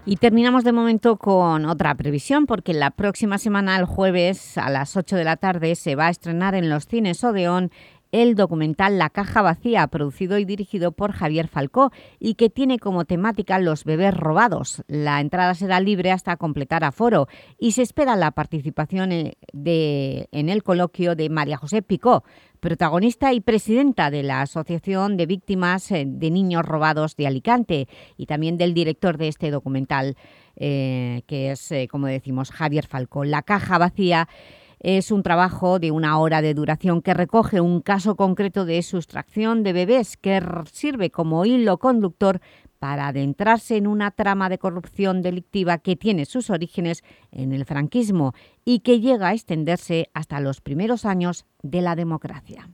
Y terminamos de momento con otra previsión, porque la próxima semana, el jueves, a las 8 de la tarde, se va a estrenar en los cines Odeón el documental La caja vacía, producido y dirigido por Javier Falcó y que tiene como temática los bebés robados. La entrada será libre hasta completar aforo y se espera la participación eh, de, en el coloquio de María José Picó, protagonista y presidenta de la Asociación de Víctimas eh, de Niños Robados de Alicante y también del director de este documental, eh, que es, como decimos, Javier Falcó. La caja vacía es un trabajo de una hora de duración que recoge un caso concreto de sustracción de bebés que sirve como hilo conductor para adentrarse en una trama de corrupción delictiva que tiene sus orígenes en el franquismo y que llega a extenderse hasta los primeros años de la democracia.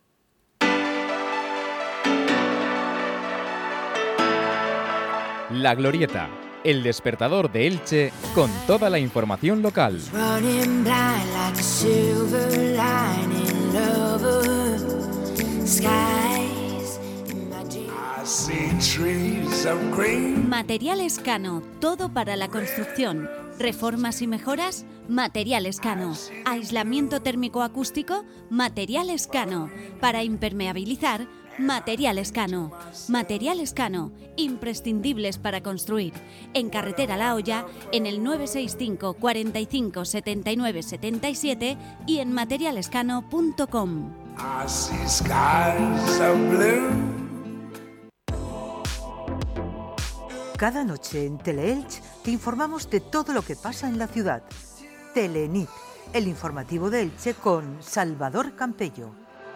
La Glorieta el despertador de Elche con toda la información local. Materiales Cano, todo para la construcción. Reformas y mejoras, Materiales Cano. Aislamiento térmico acústico, Materiales Cano. Para impermeabilizar, Material Escano. Material Escano, imprescindibles para construir. En Carretera La Hoya, en el 965 45 79 77 y en materialescano.com. Cada noche en Teleelch te informamos de todo lo que pasa en la ciudad. Telenit, el informativo de Elche con Salvador Campello.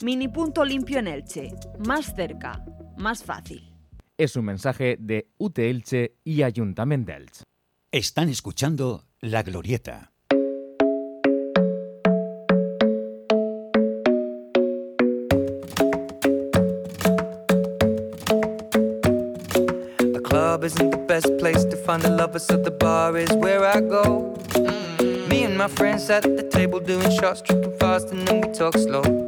Mini punto limpio en Elche. Más cerca, más fácil. Es un mensaje de UT Elche y Ayuntamiento de Elche. Están escuchando La Glorieta. The club isn't the best place to find the lovers, so the bar is where I go. Me and my friends at the table doing shots, tripping fast, and then we talk slow.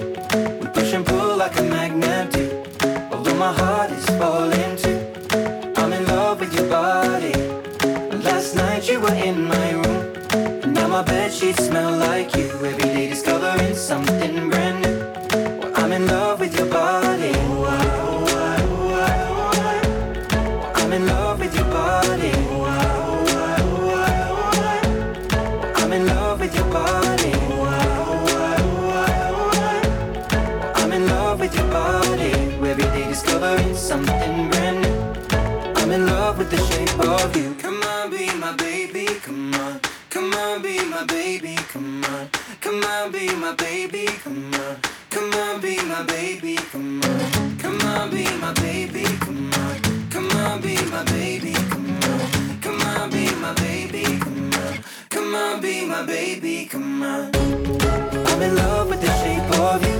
Baby. Come on. Come on, be my baby. Come on. Come on, be my baby. Come on. Come on, be my baby. Come on. Come on, be my baby. Come on. Come on, be my baby. Come on. Come on, be my baby. Come on. I'm in love with the shape of you.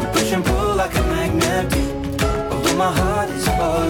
We push and pull like a magnet do. Although my heart is falling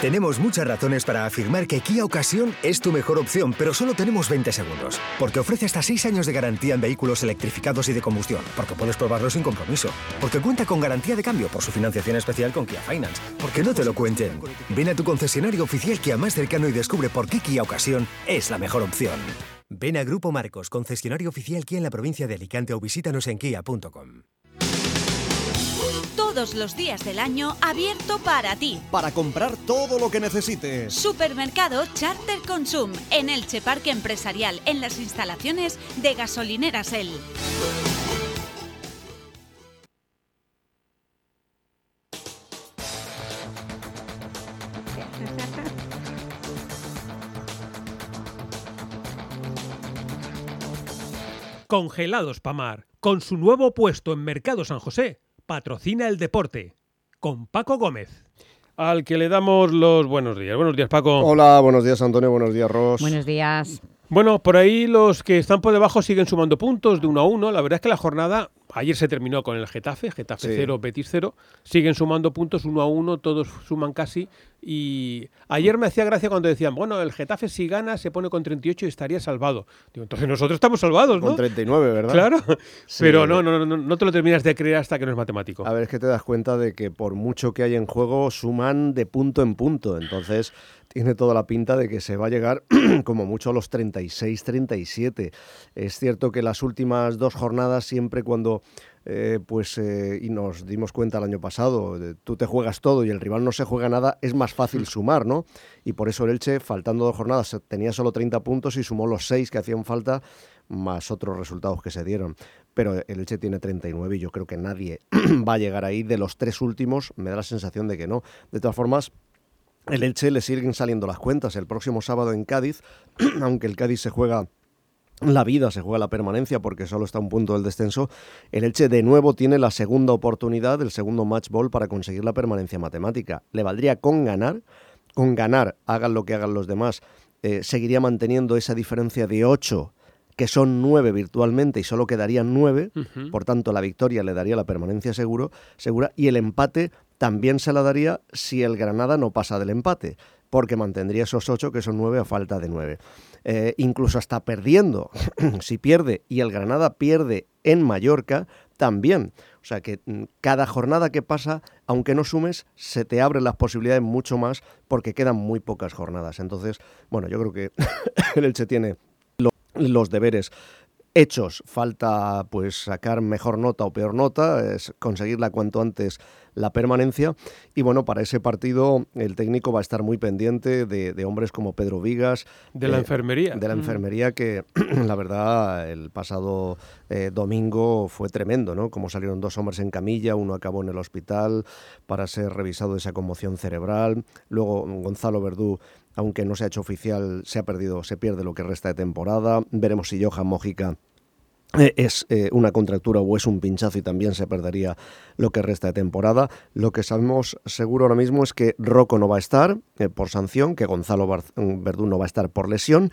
Tenemos muchas razones para afirmar que Kia Ocasión es tu mejor opción, pero solo tenemos 20 segundos. Porque ofrece hasta 6 años de garantía en vehículos electrificados y de combustión. Porque puedes probarlo sin compromiso. Porque cuenta con garantía de cambio por su financiación especial con Kia Finance. Porque no te lo cuenten. Ven a tu concesionario oficial Kia más cercano y descubre por qué Kia Ocasión es la mejor opción. Ven a Grupo Marcos, concesionario oficial Kia en la provincia de Alicante o visítanos en kia.com. Todos los días del año abierto para ti. Para comprar todo lo que necesites. Supermercado Charter Consum en Elche Parque Empresarial en las instalaciones de Gasolineras El. Congelados Pamar, con su nuevo puesto en Mercado San José, patrocina el deporte. Con Paco Gómez. Al que le damos los buenos días. Buenos días, Paco. Hola, buenos días, Antonio. Buenos días, Ross. Buenos días. Bueno, por ahí los que están por debajo siguen sumando puntos de uno a uno. La verdad es que la jornada ayer se terminó con el Getafe, Getafe Sí. 0, Betis 0. Siguen sumando puntos uno a uno, todos suman casi. Y ayer me hacía gracia cuando decían, bueno, el Getafe si gana se pone con 38 y estaría salvado. Digo, entonces nosotros estamos salvados, ¿no? Con 39, ¿verdad? Claro. Sí. Pero no, no, no, no te lo terminas de creer hasta que no es matemático. A ver, es que te das cuenta de que por mucho que hay en juego, suman de punto en punto. Entonces, tiene toda la pinta de que se va a llegar como mucho a los 36-37. Es cierto que las últimas dos jornadas, siempre cuando eh, pues eh, y nos dimos cuenta el año pasado, de- tú te juegas todo y el rival no se juega nada, es más fácil sumar, ¿no? Y por eso el Elche, faltando dos jornadas, tenía solo 30 puntos y sumó los 6 que hacían falta, más otros resultados que se dieron. Pero el Elche tiene 39 y yo creo que nadie va a llegar ahí. De los tres últimos, me da la sensación de que no. De todas formas, el Elche le siguen saliendo las cuentas. El próximo sábado en Cádiz, aunque el Cádiz se juega la vida, se juega la permanencia porque solo está a un punto del descenso, el Elche de nuevo tiene la segunda oportunidad, el segundo match ball para conseguir la permanencia matemática. Le valdría con ganar con ganar, hagan lo que hagan los demás, eh, seguiría manteniendo esa diferencia de 8 que son 9 virtualmente y solo quedarían 9, por tanto la victoria le daría la permanencia seguro, segura y el empate también se la daría si el Granada no pasa del empate, porque mantendría esos 8 que son 9 a falta de 9. Eh, incluso hasta perdiendo, si pierde y el Granada pierde en Mallorca, también. O sea que mm, cada jornada que pasa, aunque no sumes, se te abren las posibilidades mucho más porque quedan muy pocas jornadas. Entonces, bueno, yo creo que el Elche tiene los deberes hechos. Falta pues sacar mejor nota o peor nota, es conseguirla cuanto antes la permanencia. Y bueno, para ese partido el técnico va a estar muy pendiente de, hombres como Pedro Vigas. De la eh, enfermería. De la enfermería que la verdad el pasado eh, domingo fue tremendo, ¿no? Como salieron dos hombres en camilla, uno acabó en el hospital para ser revisado de esa conmoción cerebral. Luego Gonzalo Verdú aunque no se ha hecho oficial, se ha perdido, se pierde lo que resta de temporada. Veremos si Johan Mojica eh, es eh, una contractura o es un pinchazo y también se perdería lo que resta de temporada. Lo que sabemos seguro ahora mismo es que Rocco no va a estar eh, por sanción, que Gonzalo mm, Verdú no va a estar por lesión.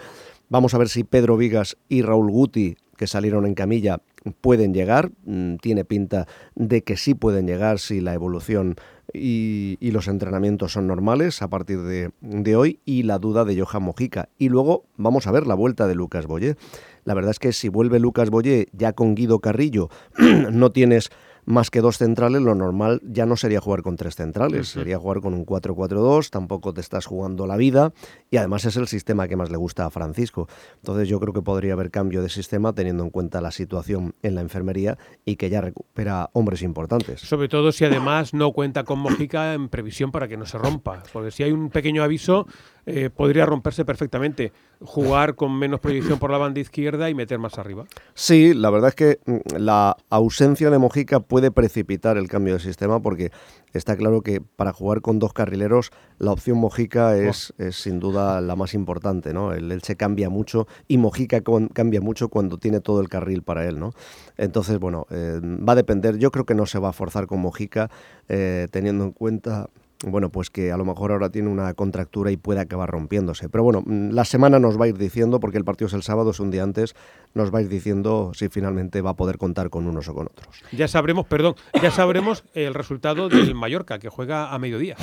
Vamos a ver si Pedro Vigas y Raúl Guti, que salieron en camilla, pueden llegar. Mm, tiene pinta de que sí pueden llegar si la evolución y, los entrenamientos son normales a partir de, de, hoy y la duda de Johan Mojica. Y luego vamos a ver la vuelta de Lucas Boyé. La verdad es que si vuelve Lucas Boyé ya con Guido Carrillo, no tienes más que dos centrales, lo normal ya no sería jugar con tres centrales, sería jugar con un 4-4-2, tampoco te estás jugando la vida y además es el sistema que más le gusta a Francisco. Entonces yo creo que podría haber cambio de sistema teniendo en cuenta la situación en la enfermería y que ya recupera hombres importantes. Sobre todo si además no cuenta con Mojica en previsión para que no se rompa, porque si hay un pequeño aviso eh, podría romperse perfectamente. Jugar con menos proyección por la banda izquierda y meter más arriba. Sí, la verdad es que mm, la ausencia de Mojica puede precipitar el cambio de sistema porque está claro que para jugar con dos carrileros la opción Mojica es, sin duda la más importante. ¿no? El se cambia mucho y Mojica cambia mucho cuando tiene todo el carril para él. ¿no? Entonces, bueno, eh, va a depender. Yo creo que no se va a forzar con Mojica eh, teniendo en cuenta bueno, pues que a lo mejor ahora tiene una contractura y puede acabar rompiéndose. Pero bueno, mm, la semana nos va a ir diciendo, porque el partido es el sábado, es un día antes, nos va a ir diciendo si finalmente va a poder contar con unos o con otros. Ya sabremos, perdón, ya sabremos el resultado del Mallorca, que juega a mediodía.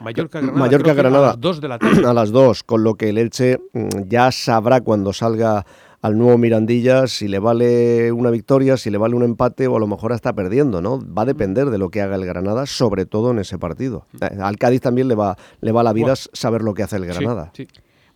Mallorca-Granada. Mallorca-Granada. A las 2 de la tarde. A las 2, con lo que el Elche mm, ya sabrá cuando salga al nuevo Mirandilla si le vale una victoria, si le vale un empate o a lo mejor está perdiendo, ¿no? Va a depender de lo que haga el Granada, sobre todo en ese partido. Eh, al Cádiz también le va, le va la vida saber lo que hace el Granada.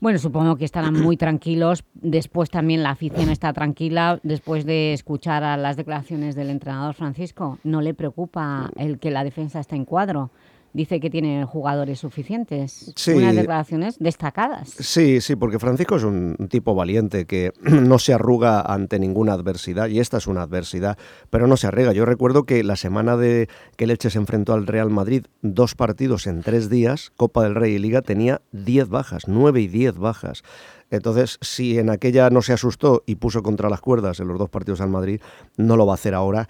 Bueno, supongo que estarán muy tranquilos. Después también la afición está tranquila después de escuchar a las declaraciones del entrenador Francisco. ¿No le preocupa el que la defensa está en cuadro? Dice que tiene jugadores suficientes. Unas declaraciones destacadas. Sí, sí, porque Francisco es un tipo valiente que no se arruga ante ninguna adversidad, y esta es una adversidad, pero no se arrega. Yo recuerdo que la semana de que Leche se enfrentó al Real Madrid, dos partidos en tres días, Copa del Rey y Liga, tenía diez bajas, nueve y diez bajas. Entonces, si en aquella no se asustó y puso contra las cuerdas en los dos partidos al Madrid, no lo va a hacer ahora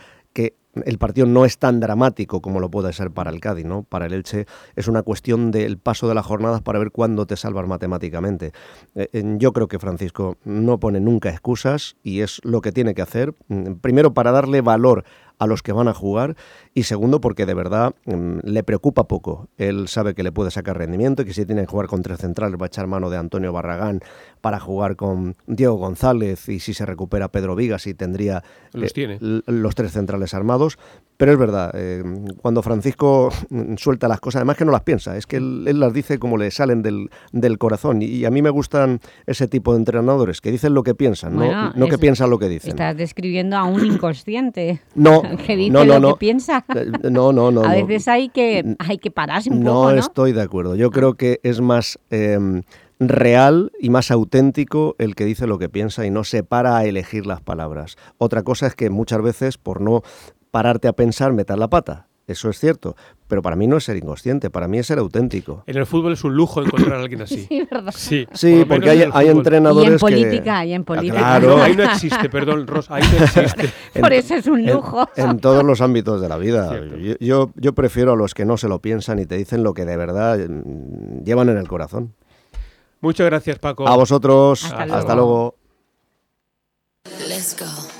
el partido no es tan dramático como lo puede ser para el Cádiz, ¿no? Para el Elche es una cuestión del paso de las jornadas para ver cuándo te salvas matemáticamente. Eh, yo creo que Francisco no pone nunca excusas y es lo que tiene que hacer, mm, primero para darle valor a los que van a jugar y segundo porque de verdad mm, le preocupa poco. Él sabe que le puede sacar rendimiento y que si tiene que jugar con tres centrales va a echar mano de Antonio Barragán para jugar con Diego González y si se recupera Pedro Vigas y tendría los, eh, los tres centrales armados. Pero es verdad, eh, cuando Francisco suelta las cosas, además que no las piensa, es que él, las dice como le salen del, del corazón. Y, a mí me gustan ese tipo de entrenadores que dicen lo que piensan, no, no que piensan lo que dicen. Estás describiendo a un inconsciente no, que dice lo que piensa. Eh, no, no, no. a veces hay que, hay que pararse un no poco, ¿no? estoy de acuerdo. Yo creo que es más... Em, real y más auténtico el que dice lo que piensa y no se para a elegir las palabras. Otra cosa es que muchas veces, por no pararte a pensar, meter la pata. eso es cierto, pero para mí no es ser inconsciente, para mí es ser auténtico. En el fútbol es un lujo encontrar a alguien así. Sí, ¿verdad? Sí, Sí, por porque hay, en entrenadores Y en que- política, y en Ah, política. Claro. Ahí no existe, perdón, Rosa, ahí no existe. Por eso es un en- lujo. En, todos los ámbitos de la vida. Yo, yo, yo prefiero a los que no se lo piensan y te dicen lo que de verdad mm, llevan en el corazón. Muchas gracias, Paco. A vosotros. Hasta Hasta, luego. luego. Let's go.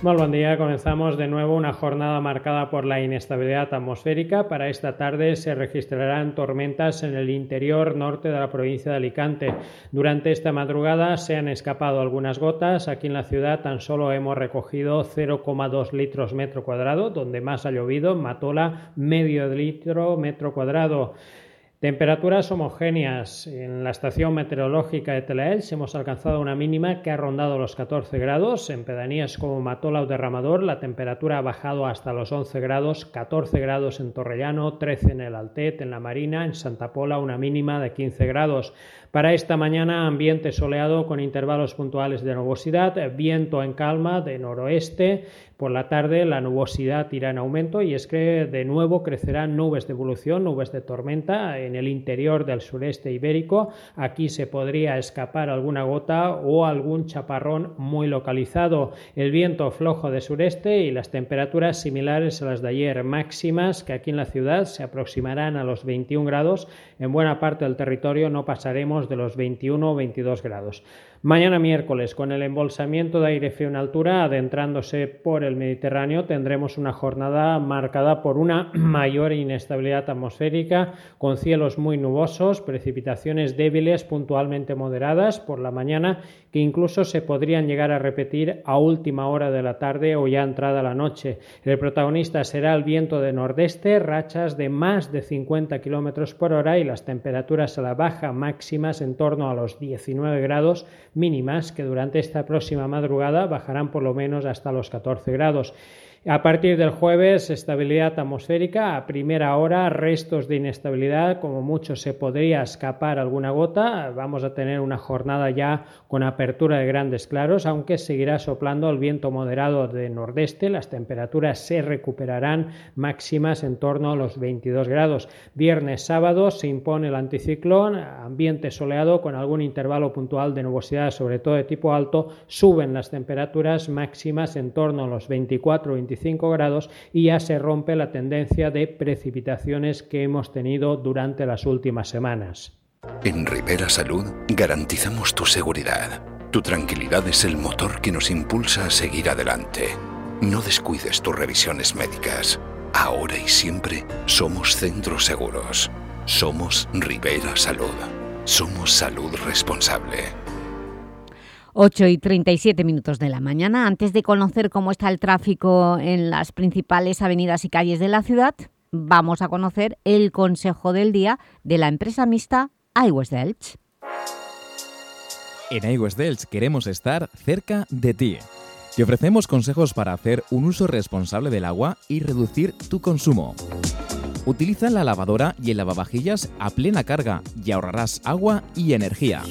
Muy buen día, comenzamos de nuevo una jornada marcada por la inestabilidad atmosférica. Para esta tarde se registrarán tormentas en el interior norte de la provincia de Alicante. Durante esta madrugada se han escapado algunas gotas. Aquí en la ciudad tan solo hemos recogido 0,2 litros metro cuadrado, donde más ha llovido, Matola medio litro metro cuadrado. Temperaturas homogéneas. En la estación meteorológica de Telaelch hemos alcanzado una mínima que ha rondado los 14 grados. En pedanías como Matola o Derramador la temperatura ha bajado hasta los 11 grados, 14 grados en Torrellano, 13 en el Altet, en la Marina, en Santa Pola una mínima de 15 grados. Para esta mañana ambiente soleado con intervalos puntuales de nubosidad, viento en calma de noroeste. Por la tarde la nubosidad irá en aumento y es que de nuevo crecerán nubes de evolución, nubes de tormenta en el interior del sureste ibérico. Aquí se podría escapar alguna gota o algún chaparrón muy localizado. El viento flojo de sureste y las temperaturas similares a las de ayer máximas que aquí en la ciudad se aproximarán a los 21 grados. En buena parte del territorio no pasaremos de los 21 o 22 grados. Mañana miércoles, con el embolsamiento de aire frío en altura adentrándose por el Mediterráneo, tendremos una jornada marcada por una mayor inestabilidad atmosférica, con cielos muy nubosos, precipitaciones débiles puntualmente moderadas por la mañana, que incluso se podrían llegar a repetir a última hora de la tarde o ya entrada la noche. El protagonista será el viento de nordeste, rachas de más de 50 km por hora y las temperaturas a la baja máximas en torno a los 19 grados mínimas que durante esta próxima madrugada bajarán por lo menos hasta los 14 grados. A partir del jueves, estabilidad atmosférica. A primera hora, restos de inestabilidad. Como mucho se podría escapar alguna gota. Vamos a tener una jornada ya con apertura de grandes claros, aunque seguirá soplando el viento moderado de nordeste. Las temperaturas se recuperarán máximas en torno a los 22 grados. Viernes, sábado se impone el anticiclón. Ambiente soleado con algún intervalo puntual de nubosidad, sobre todo de tipo alto. Suben las temperaturas máximas en torno a los 24 25 grados y ya se rompe la tendencia de precipitaciones que hemos tenido durante las últimas semanas. En Rivera Salud garantizamos tu seguridad. Tu tranquilidad es el motor que nos impulsa a seguir adelante. No descuides tus revisiones médicas. Ahora y siempre somos centros seguros. Somos Rivera Salud. Somos salud responsable. 8 y 37 minutos de la mañana. Antes de conocer cómo está el tráfico en las principales avenidas y calles de la ciudad, vamos a conocer el consejo del día de la empresa mixta iWest Delch. En iWest Delch queremos estar cerca de ti. Te ofrecemos consejos para hacer un uso responsable del agua y reducir tu consumo. Utiliza la lavadora y el lavavajillas a plena carga y ahorrarás agua y energía.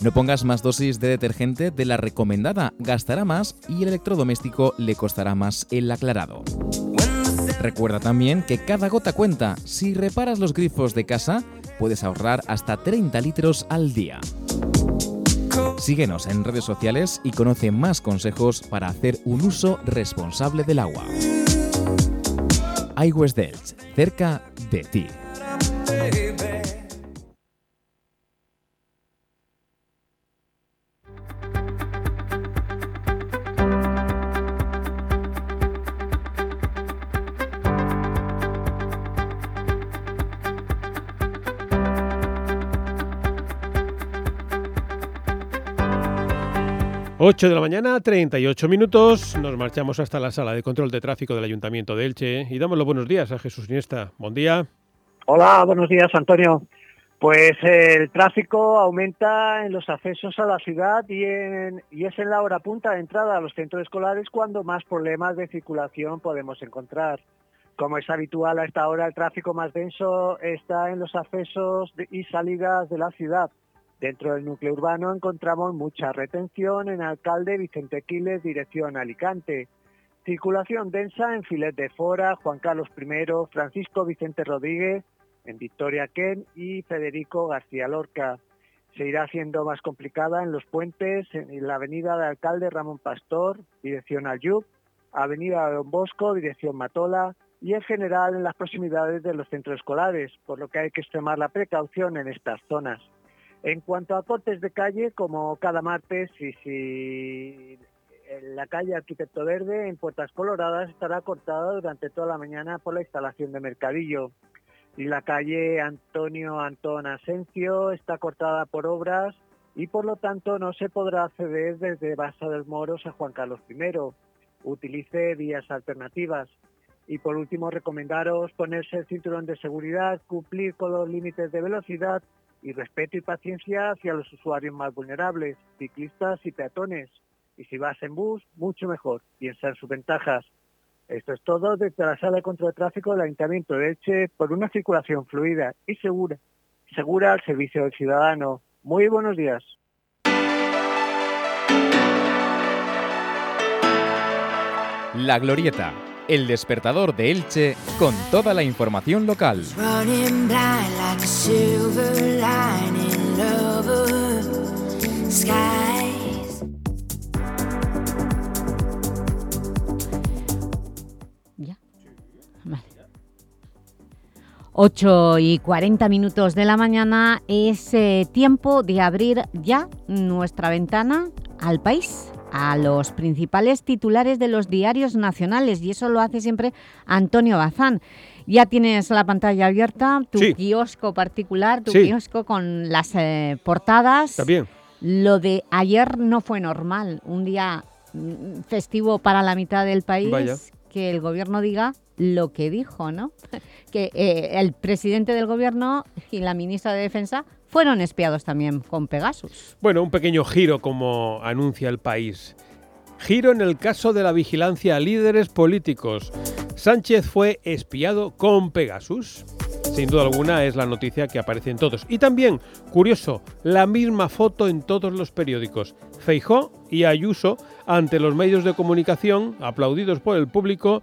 No pongas más dosis de detergente de la recomendada, gastará más y el electrodoméstico le costará más el aclarado. Recuerda también que cada gota cuenta. Si reparas los grifos de casa, puedes ahorrar hasta 30 litros al día. Síguenos en redes sociales y conoce más consejos para hacer un uso responsable del agua. iWest cerca de ti. 8 de la mañana, 38 minutos. Nos marchamos hasta la sala de control de tráfico del Ayuntamiento de Elche y damos los buenos días a Jesús Iniesta. Buen día. Hola, buenos días, Antonio. Pues el tráfico aumenta en los accesos a la ciudad y, y es en la hora punta de entrada a los centros escolares cuando más problemas de circulación podemos encontrar. Como es habitual a esta hora, el tráfico más denso está en los accesos y salidas de la ciudad. Dentro del núcleo urbano encontramos mucha retención en Alcalde Vicente Quiles, dirección Alicante. Circulación densa en Filet de Fora, Juan Carlos I, Francisco Vicente Rodríguez, en Victoria Ken y Federico García Lorca. Se irá haciendo más complicada en los puentes, en la avenida de Alcalde Ramón Pastor, dirección Ayub, avenida Don Bosco, dirección Matola, y en general en las proximidades de los centros escolares, por lo que hay que extremar la precaución en estas zonas. En cuanto a cortes de calle, como cada martes, y si la calle Arquitecto Verde, en Puertas Coloradas, estará cortada durante toda la mañana por la instalación de mercadillo. Y la calle Antonio Antón Asencio está cortada por obras y por lo tanto no se podrá acceder desde Basa del Moros a Juan Carlos I. Utilice vías alternativas. Y por último, recomendaros ponerse el cinturón de seguridad, cumplir con los límites de velocidad y respeto y paciencia hacia los usuarios más vulnerables, ciclistas y peatones. Y si vas en bus, mucho mejor. Piensa en sus ventajas. Esto es todo desde la sala de control de tráfico del Ayuntamiento de Elche por una circulación fluida y segura. Segura al servicio del ciudadano. Muy buenos días. La Glorieta, el despertador de Elche con toda la información local. 8 y 40 minutos de la mañana es eh, tiempo de abrir ya nuestra ventana al país, a los principales titulares de los diarios nacionales y eso lo hace siempre Antonio Bazán. Ya tienes la pantalla abierta, tu Sí. kiosco particular, tu Sí. kiosco con las eh, portadas. También. Lo de ayer no fue normal, un día mm, festivo para la mitad del país, Vaya. que el gobierno diga lo que dijo, ¿no? Que eh, el presidente del gobierno y la ministra de Defensa fueron espiados también con Pegasus. Bueno, un pequeño giro como anuncia el país. Giro en el caso de la vigilancia a líderes políticos. Sánchez fue espiado con Pegasus. Sin duda alguna es la noticia que aparece en todos. Y también, curioso, la misma foto en todos los periódicos. Feijó y Ayuso ante los medios de comunicación, aplaudidos por el público,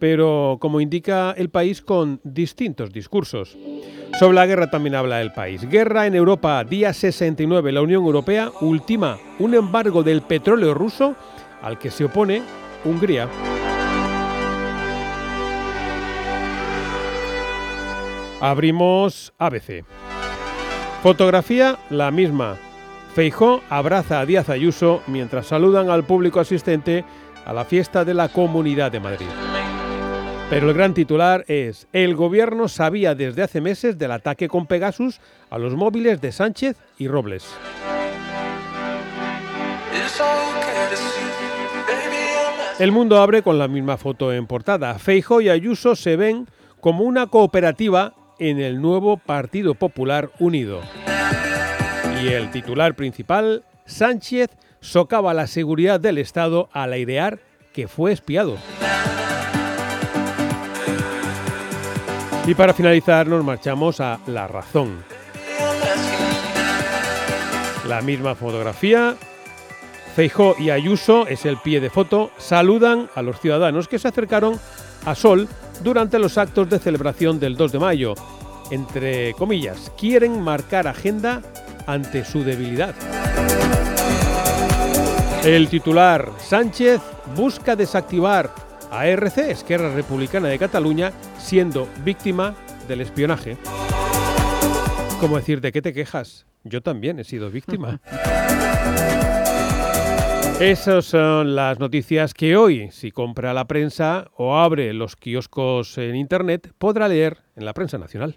pero como indica el país con distintos discursos. Sobre la guerra también habla el país. Guerra en Europa, día 69. La Unión Europea ultima un embargo del petróleo ruso al que se opone Hungría. Abrimos ABC. Fotografía la misma. Feijó abraza a Díaz Ayuso mientras saludan al público asistente a la fiesta de la Comunidad de Madrid. Pero el gran titular es, el gobierno sabía desde hace meses del ataque con Pegasus a los móviles de Sánchez y Robles. El mundo abre con la misma foto en portada. Feijo y Ayuso se ven como una cooperativa en el nuevo Partido Popular Unido. Y el titular principal, Sánchez socava la seguridad del Estado al airear que fue espiado. Y para finalizar nos marchamos a La Razón. La misma fotografía. Feijó y Ayuso, es el pie de foto, saludan a los ciudadanos que se acercaron a Sol durante los actos de celebración del 2 de mayo. Entre comillas, quieren marcar agenda ante su debilidad. El titular Sánchez busca desactivar a ERC, Esquerra Republicana de Cataluña, siendo víctima del espionaje. Como decir, ¿de qué te quejas? Yo también he sido víctima. Esas son las noticias que hoy, si compra la prensa o abre los kioscos en Internet, podrá leer en la prensa nacional.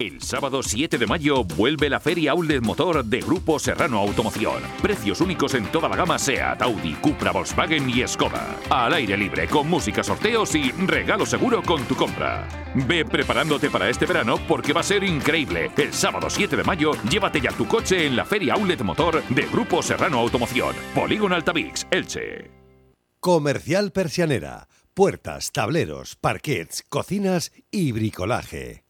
El sábado 7 de mayo vuelve la Feria Outlet Motor de Grupo Serrano Automoción. Precios únicos en toda la gama SEAT, Audi, Cupra, Volkswagen y Skoda. Al aire libre, con música, sorteos y regalo seguro con tu compra. Ve preparándote para este verano porque va a ser increíble. El sábado 7 de mayo, llévate ya tu coche en la Feria Outlet Motor de Grupo Serrano Automoción. Polígono Altavix, Elche. Comercial Persianera. Puertas, tableros, parquets, cocinas y bricolaje.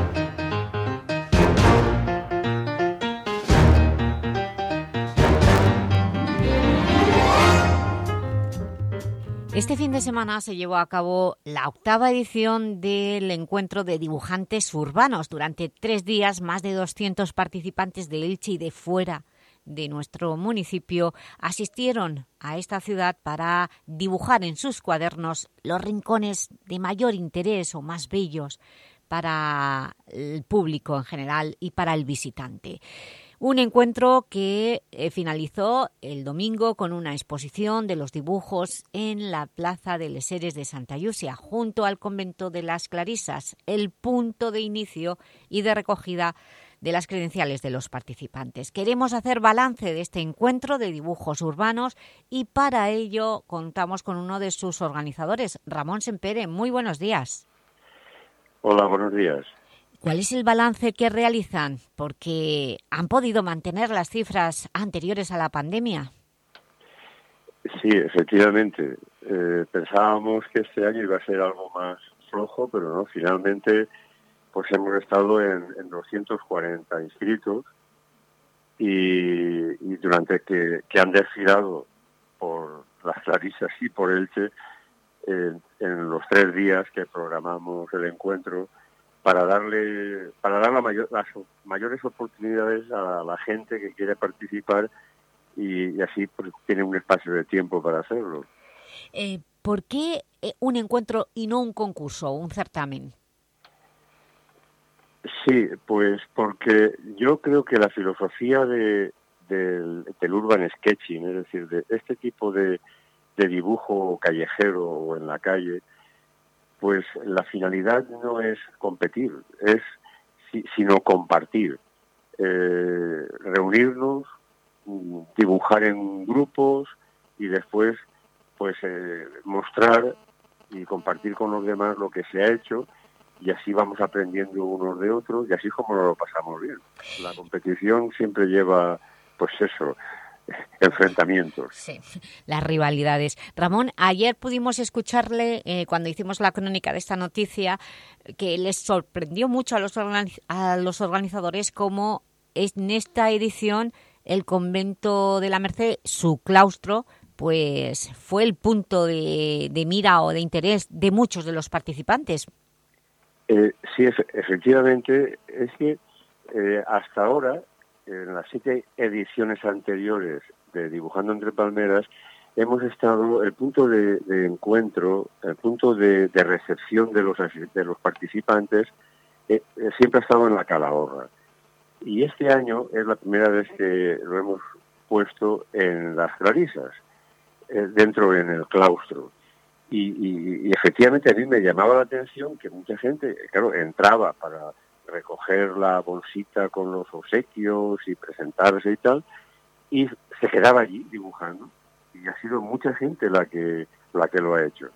Este fin de semana se llevó a cabo la octava edición del encuentro de dibujantes urbanos. Durante tres días, más de 200 participantes de Elche y de fuera de nuestro municipio asistieron a esta ciudad para dibujar en sus cuadernos los rincones de mayor interés o más bellos para el público en general y para el visitante. Un encuentro que eh, finalizó el domingo con una exposición de los dibujos en la Plaza de Leseres de Santa Yusia, junto al convento de las Clarisas, el punto de inicio y de recogida de las credenciales de los participantes. Queremos hacer balance de este encuentro de dibujos urbanos y para ello contamos con uno de sus organizadores, Ramón Sempere. Muy buenos días. Hola, buenos días. ¿Cuál es el balance que realizan? Porque han podido mantener las cifras anteriores a la pandemia. Sí, efectivamente. Eh, pensábamos que este año iba a ser algo más flojo, pero no, finalmente pues hemos estado en, en 240 inscritos y, durante que, que, han desfilado por las Clarisas y por Elche, eh, en los tres días que programamos el encuentro, para darle para dar la mayor, las mayores oportunidades a la gente que quiere participar y, y así pues, tiene un espacio de tiempo para hacerlo. Eh, ¿Por qué eh, un encuentro y no un concurso o un certamen? Sí, pues porque yo creo que la filosofía de, del, del urban sketching, es decir, de este tipo de, de dibujo callejero o en la calle, pues la finalidad no es competir, es sino compartir, eh, reunirnos, dibujar en grupos y después pues eh, mostrar y compartir con los demás lo que se ha hecho y así vamos aprendiendo unos de otros y así es como lo pasamos bien. La competición siempre lleva pues eso, enfrentamientos. Sí, las rivalidades. Ramón, ayer pudimos escucharle, eh, cuando hicimos la crónica de esta noticia, que les sorprendió mucho a los, a los organizadores cómo en esta edición el convento de la Merced, su claustro, pues fue el punto de, de mira o de interés de muchos de los participantes. Eh, sí, efectivamente, es que eh, hasta ahora en las siete ediciones anteriores de Dibujando entre Palmeras, hemos estado, el punto de, encuentro, el punto de, recepción de los, participantes, eh, eh, siempre ha estado en la Calahorra. Y este año es la primera vez que lo hemos puesto en las Clarisas, eh, dentro en el claustro. Y, efectivamente a mí me llamaba la atención que mucha gente, claro, entraba para recoger la bolsita con los obsequios y presentarse y tal, y se quedaba allí dibujando. Y ha sido mucha gente la que, la que lo ha hecho.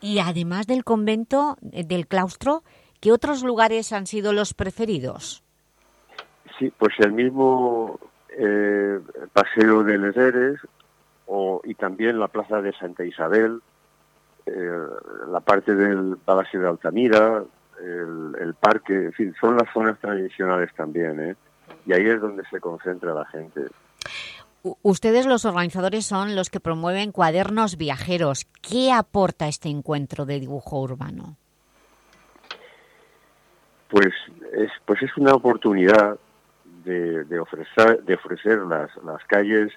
Y además del convento, del claustro, ¿qué otros lugares han sido los preferidos? Sí, pues el mismo eh, Paseo de Leseres o, y también la Plaza de Santa Isabel, eh, la parte del Palacio de Altamira, el, el, parque, en fin, son las zonas tradicionales también, ¿eh? Y ahí es donde se concentra la gente. Ustedes, los organizadores, son los que promueven cuadernos viajeros. ¿Qué aporta este encuentro de dibujo urbano? Pues es, pues es una oportunidad de, de ofrecer, de ofrecer las, las calles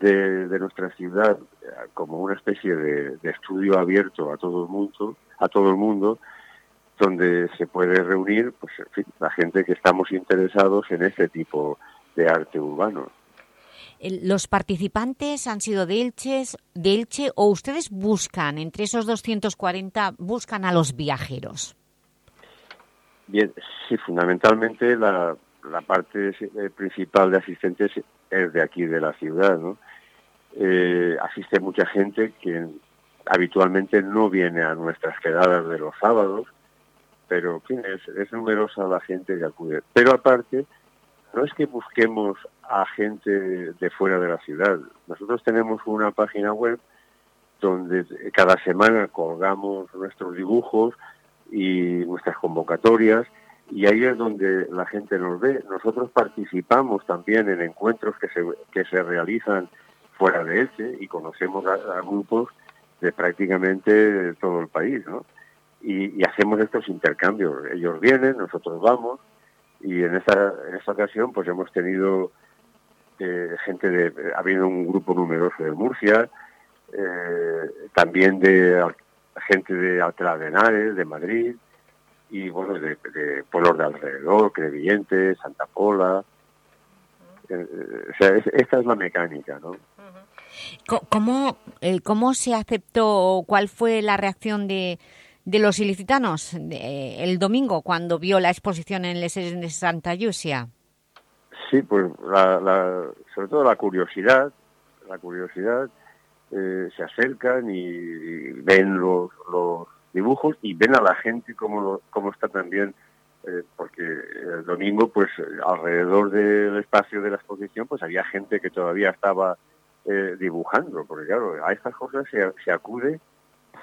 de, de nuestra ciudad eh, como una especie de, de estudio abierto a todo el mundo, a todo el mundo, donde se puede reunir pues, en fin, la gente que estamos interesados en ese tipo de arte urbano. ¿Los participantes han sido de, Elches, de Elche o ustedes buscan, entre esos 240, buscan a los viajeros? Bien, sí, fundamentalmente la, la parte eh, principal de asistentes es de aquí, de la ciudad, ¿no? Eh, asiste mucha gente que habitualmente no viene a nuestras quedadas de los sábados, pero en fin, es, numerosa la gente que acude. Pero aparte, no es que busquemos a gente de fuera de la ciudad. Nosotros tenemos una página web donde cada semana colgamos nuestros dibujos y nuestras convocatorias y ahí es donde la gente nos ve. Nosotros participamos también en encuentros que se, que se realizan fuera de Elche y conocemos a, a grupos de prácticamente todo el país, ¿no? Y, y hacemos estos intercambios. Ellos vienen, nosotros vamos y en esta, en esta ocasión pues hemos tenido eh, gente de, ha habido un grupo numeroso de Murcia, eh, también de gente de Alcalá de Madrid, y bueno, de, de pueblos de alrededor, Crevillente, Santa Pola. Eh, o sea, es- esta es la mecánica, ¿no? ¿Cómo, cómo se aceptó, o cuál fue la reacción de, de los ilicitanos de- el domingo cuando vio la exposición en Les de Santa Yusia? Sí, pues la, la- sobre todo la curiosidad, la curiosidad, eh, se acercan y, ven los, los dibujos y ven a la gente cómo, lo- cómo está también, eh, porque el domingo, pues alrededor del espacio de la exposición, pues había gente que todavía estaba eh, dibujando, porque claro, a estas cosas se, se acude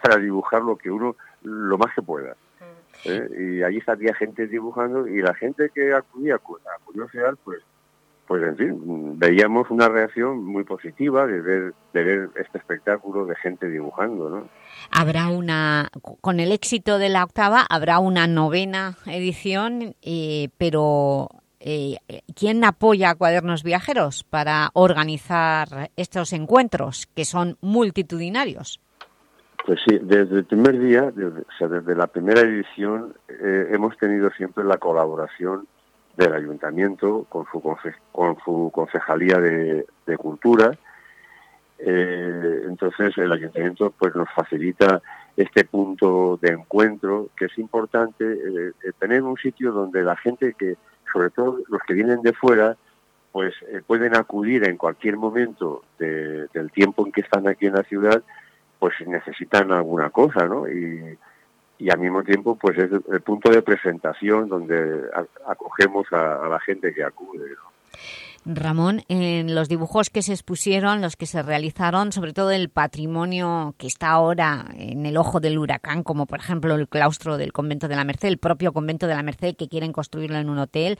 para dibujar lo que uno, lo más que pueda. ¿eh? Y allí había gente dibujando y la gente que acudía cu- a curiosidad, pues pues en fin, mm, veíamos una reacción muy positiva de ver, de ver este espectáculo de gente dibujando, ¿no? Habrá una, con el éxito de la octava, habrá una novena edición, eh, pero eh, ¿quién apoya a Cuadernos Viajeros para organizar estos encuentros que son multitudinarios? Pues sí, desde el primer día, desde, o sea, desde la primera edición, eh, hemos tenido siempre la colaboración del ayuntamiento con su, conce- con su concejalía de, cultura. Eh, entonces el ayuntamiento pues nos facilita este punto de encuentro que es importante eh, tener un sitio donde la gente que, sobre todo los que vienen de fuera, pues pueden acudir en cualquier momento de- del tiempo en que están aquí en la ciudad pues si necesitan alguna cosa, ¿no? Y, y al mismo tiempo, pues es el, punto de presentación donde acogemos a, la gente que acude. Ramón, en los dibujos que se expusieron, los que se realizaron, sobre todo el patrimonio que está ahora en el ojo del huracán, como por ejemplo el claustro del Convento de la Merced, el propio Convento de la Merced, que quieren construirlo en un hotel,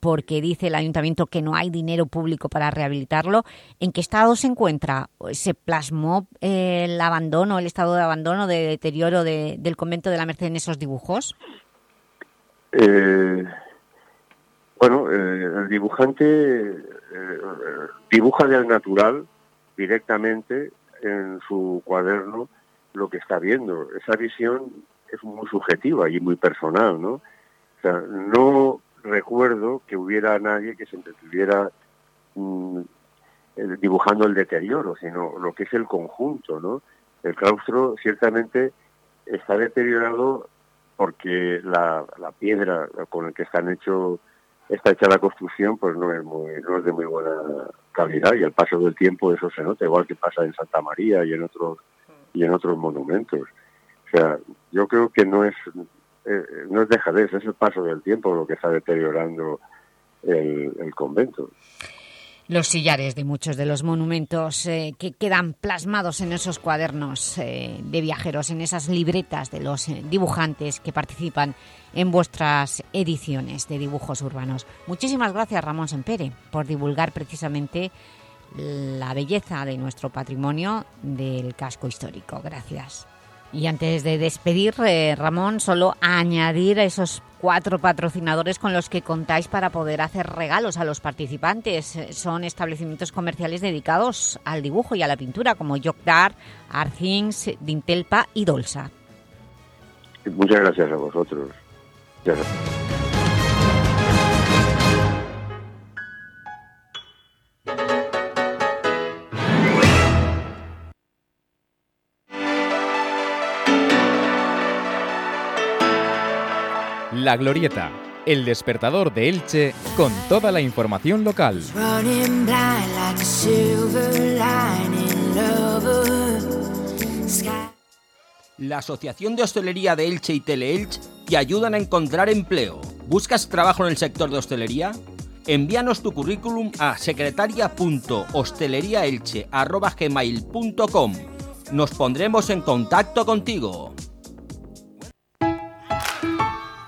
porque dice el Ayuntamiento que no hay dinero público para rehabilitarlo. ¿En qué estado se encuentra? ¿Se plasmó eh, el abandono, el estado de abandono, de deterioro de- del Convento de la Merced en esos dibujos? Eh, bueno, eh, el dibujante eh, dibuja del natural directamente en su cuaderno lo que está viendo. Esa visión es muy subjetiva y muy personal, ¿no? No recuerdo que hubiera nadie que se entretuviera mm, eh, dibujando el deterioro, sino lo que es el conjunto, ¿no? El claustro ciertamente está deteriorado porque la, la piedra con la que están hecho está hecha la construcción pues no es muy no es de muy buena calidad y al paso del tiempo eso se nota igual que pasa en Santa María y en otros y en otros monumentos. O sea yo creo que no es eh, no es dejadez es el paso del tiempo lo que está deteriorando el, el convento los sillares de muchos de los monumentos eh, que quedan plasmados en esos cuadernos eh, de viajeros, en esas libretas de los eh, dibujantes que participan en vuestras ediciones de dibujos urbanos. Muchísimas gracias, Ramón Sempere, por divulgar precisamente la belleza de nuestro patrimonio del casco histórico. Gracias. Y antes de despedir, Ramón, solo añadir a esos cuatro patrocinadores con los que contáis para poder hacer regalos a los participantes. Son establecimientos comerciales dedicados al dibujo y a la pintura, como Jokdar, Arthings, Dintelpa y Dolsa. Muchas gracias a vosotros. La Glorieta, el despertador de Elche con toda la información local. La Asociación de Hostelería de Elche y Teleelch te ayudan a encontrar empleo. ¿Buscas trabajo en el sector de hostelería? Envíanos tu currículum a secretaria.hosteleriaelche.gmail.com Nos pondremos en contacto contigo.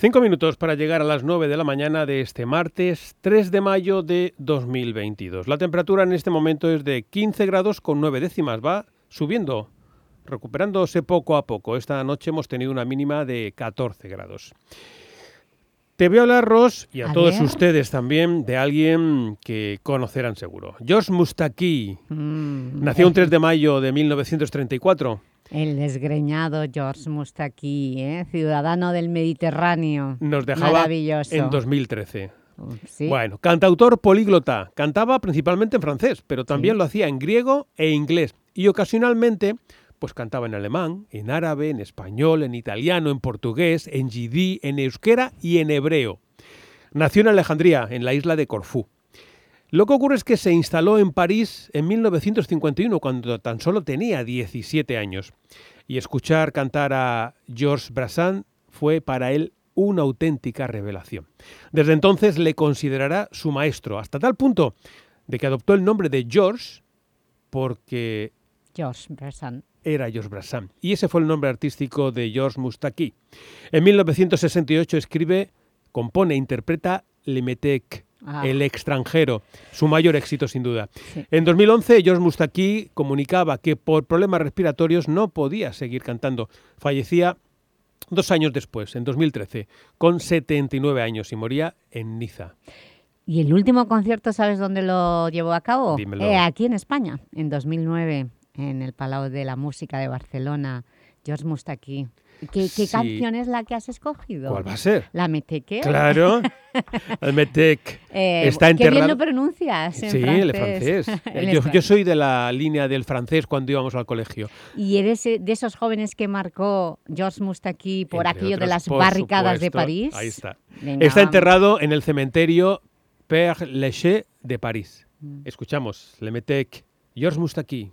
Cinco minutos para llegar a las 9 de la mañana de este martes 3 de mayo de 2022. La temperatura en este momento es de 15 grados con 9 décimas. Va subiendo, recuperándose poco a poco. Esta noche hemos tenido una mínima de 14 grados. Te voy a hablar, Ros, y a, A todos ver. ustedes también, de alguien que conocerán seguro. George Mustaki. Mm, Nació un 3 de mayo de 1934. El desgreñado George Mustaki, ¿eh? ciudadano del Mediterráneo. Nos dejaba en 2013. Sí. Bueno, cantautor políglota. Cantaba principalmente en francés, pero también lo hacía en griego e inglés. Y ocasionalmente, pues cantaba en alemán, en árabe, en español, en italiano, en portugués, en yidí, en euskera y en hebreo. Nació en Alejandría, en la isla de Corfú. Lo que ocurre es que se instaló en París en 1951, cuando tan solo tenía 17 años. Y escuchar cantar a Georges Brassens fue para él una auténtica revelación. Desde entonces le considerará su maestro, hasta tal punto de que adoptó el nombre de George porque George Bressan. era Georges Brassens. Y ese fue el nombre artístico de Georges Moustaki. En 1968 escribe, compone e interpreta Le Metec, Ah. El extranjero, su mayor éxito sin duda. Sí. En 2011, Georges Moustaki comunicaba que por problemas respiratorios no podía seguir cantando. Fallecía dos años después, en 2013, con 79 años y moría en Niza. ¿Y el último concierto sabes dónde lo llevó a cabo? Dímelo. Eh, aquí en España, en 2009, en el Palau de la Música de Barcelona. George Mustaki. ¿Qué, qué Sí. canción es la que has escogido? ¿Cuál va a ser? ¿La Meteque? Claro, el Metec Eh, está Qué bien enterrado. lo pronuncias en Sí, francés. el francés. El yo, soy de la línea del francés cuando íbamos al colegio. Y eres eh, de esos jóvenes que marcó George Mustaki por Entre aquello de las barricadas de. París. Ahí está. Venga, Está vamos. enterrado en el cementerio Père Lachaise de París. Mm. Escuchamos, Le Metec, Georges Moustaki.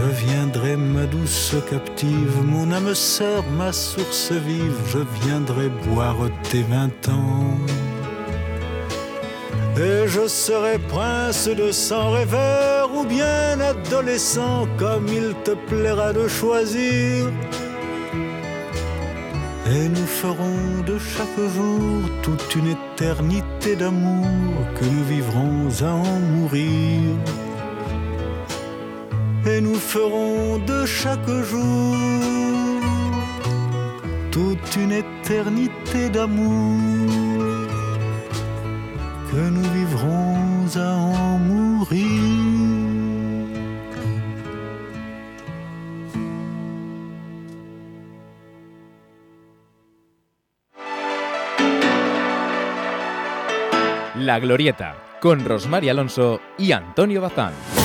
Je viendrai, ma douce captive, mon âme sœur, ma source vive, je viendrai boire tes vingt ans. Et je serai prince de sang rêveur ou bien adolescent, comme il te plaira de choisir. Et nous ferons de chaque jour toute une éternité d'amour que nous vivrons à en mourir. Et nous ferons de chaque jour toute une éternité d'amour que nous vivrons à en mourir. La Glorieta, con Rosmar Alonso y Antonio Bazán.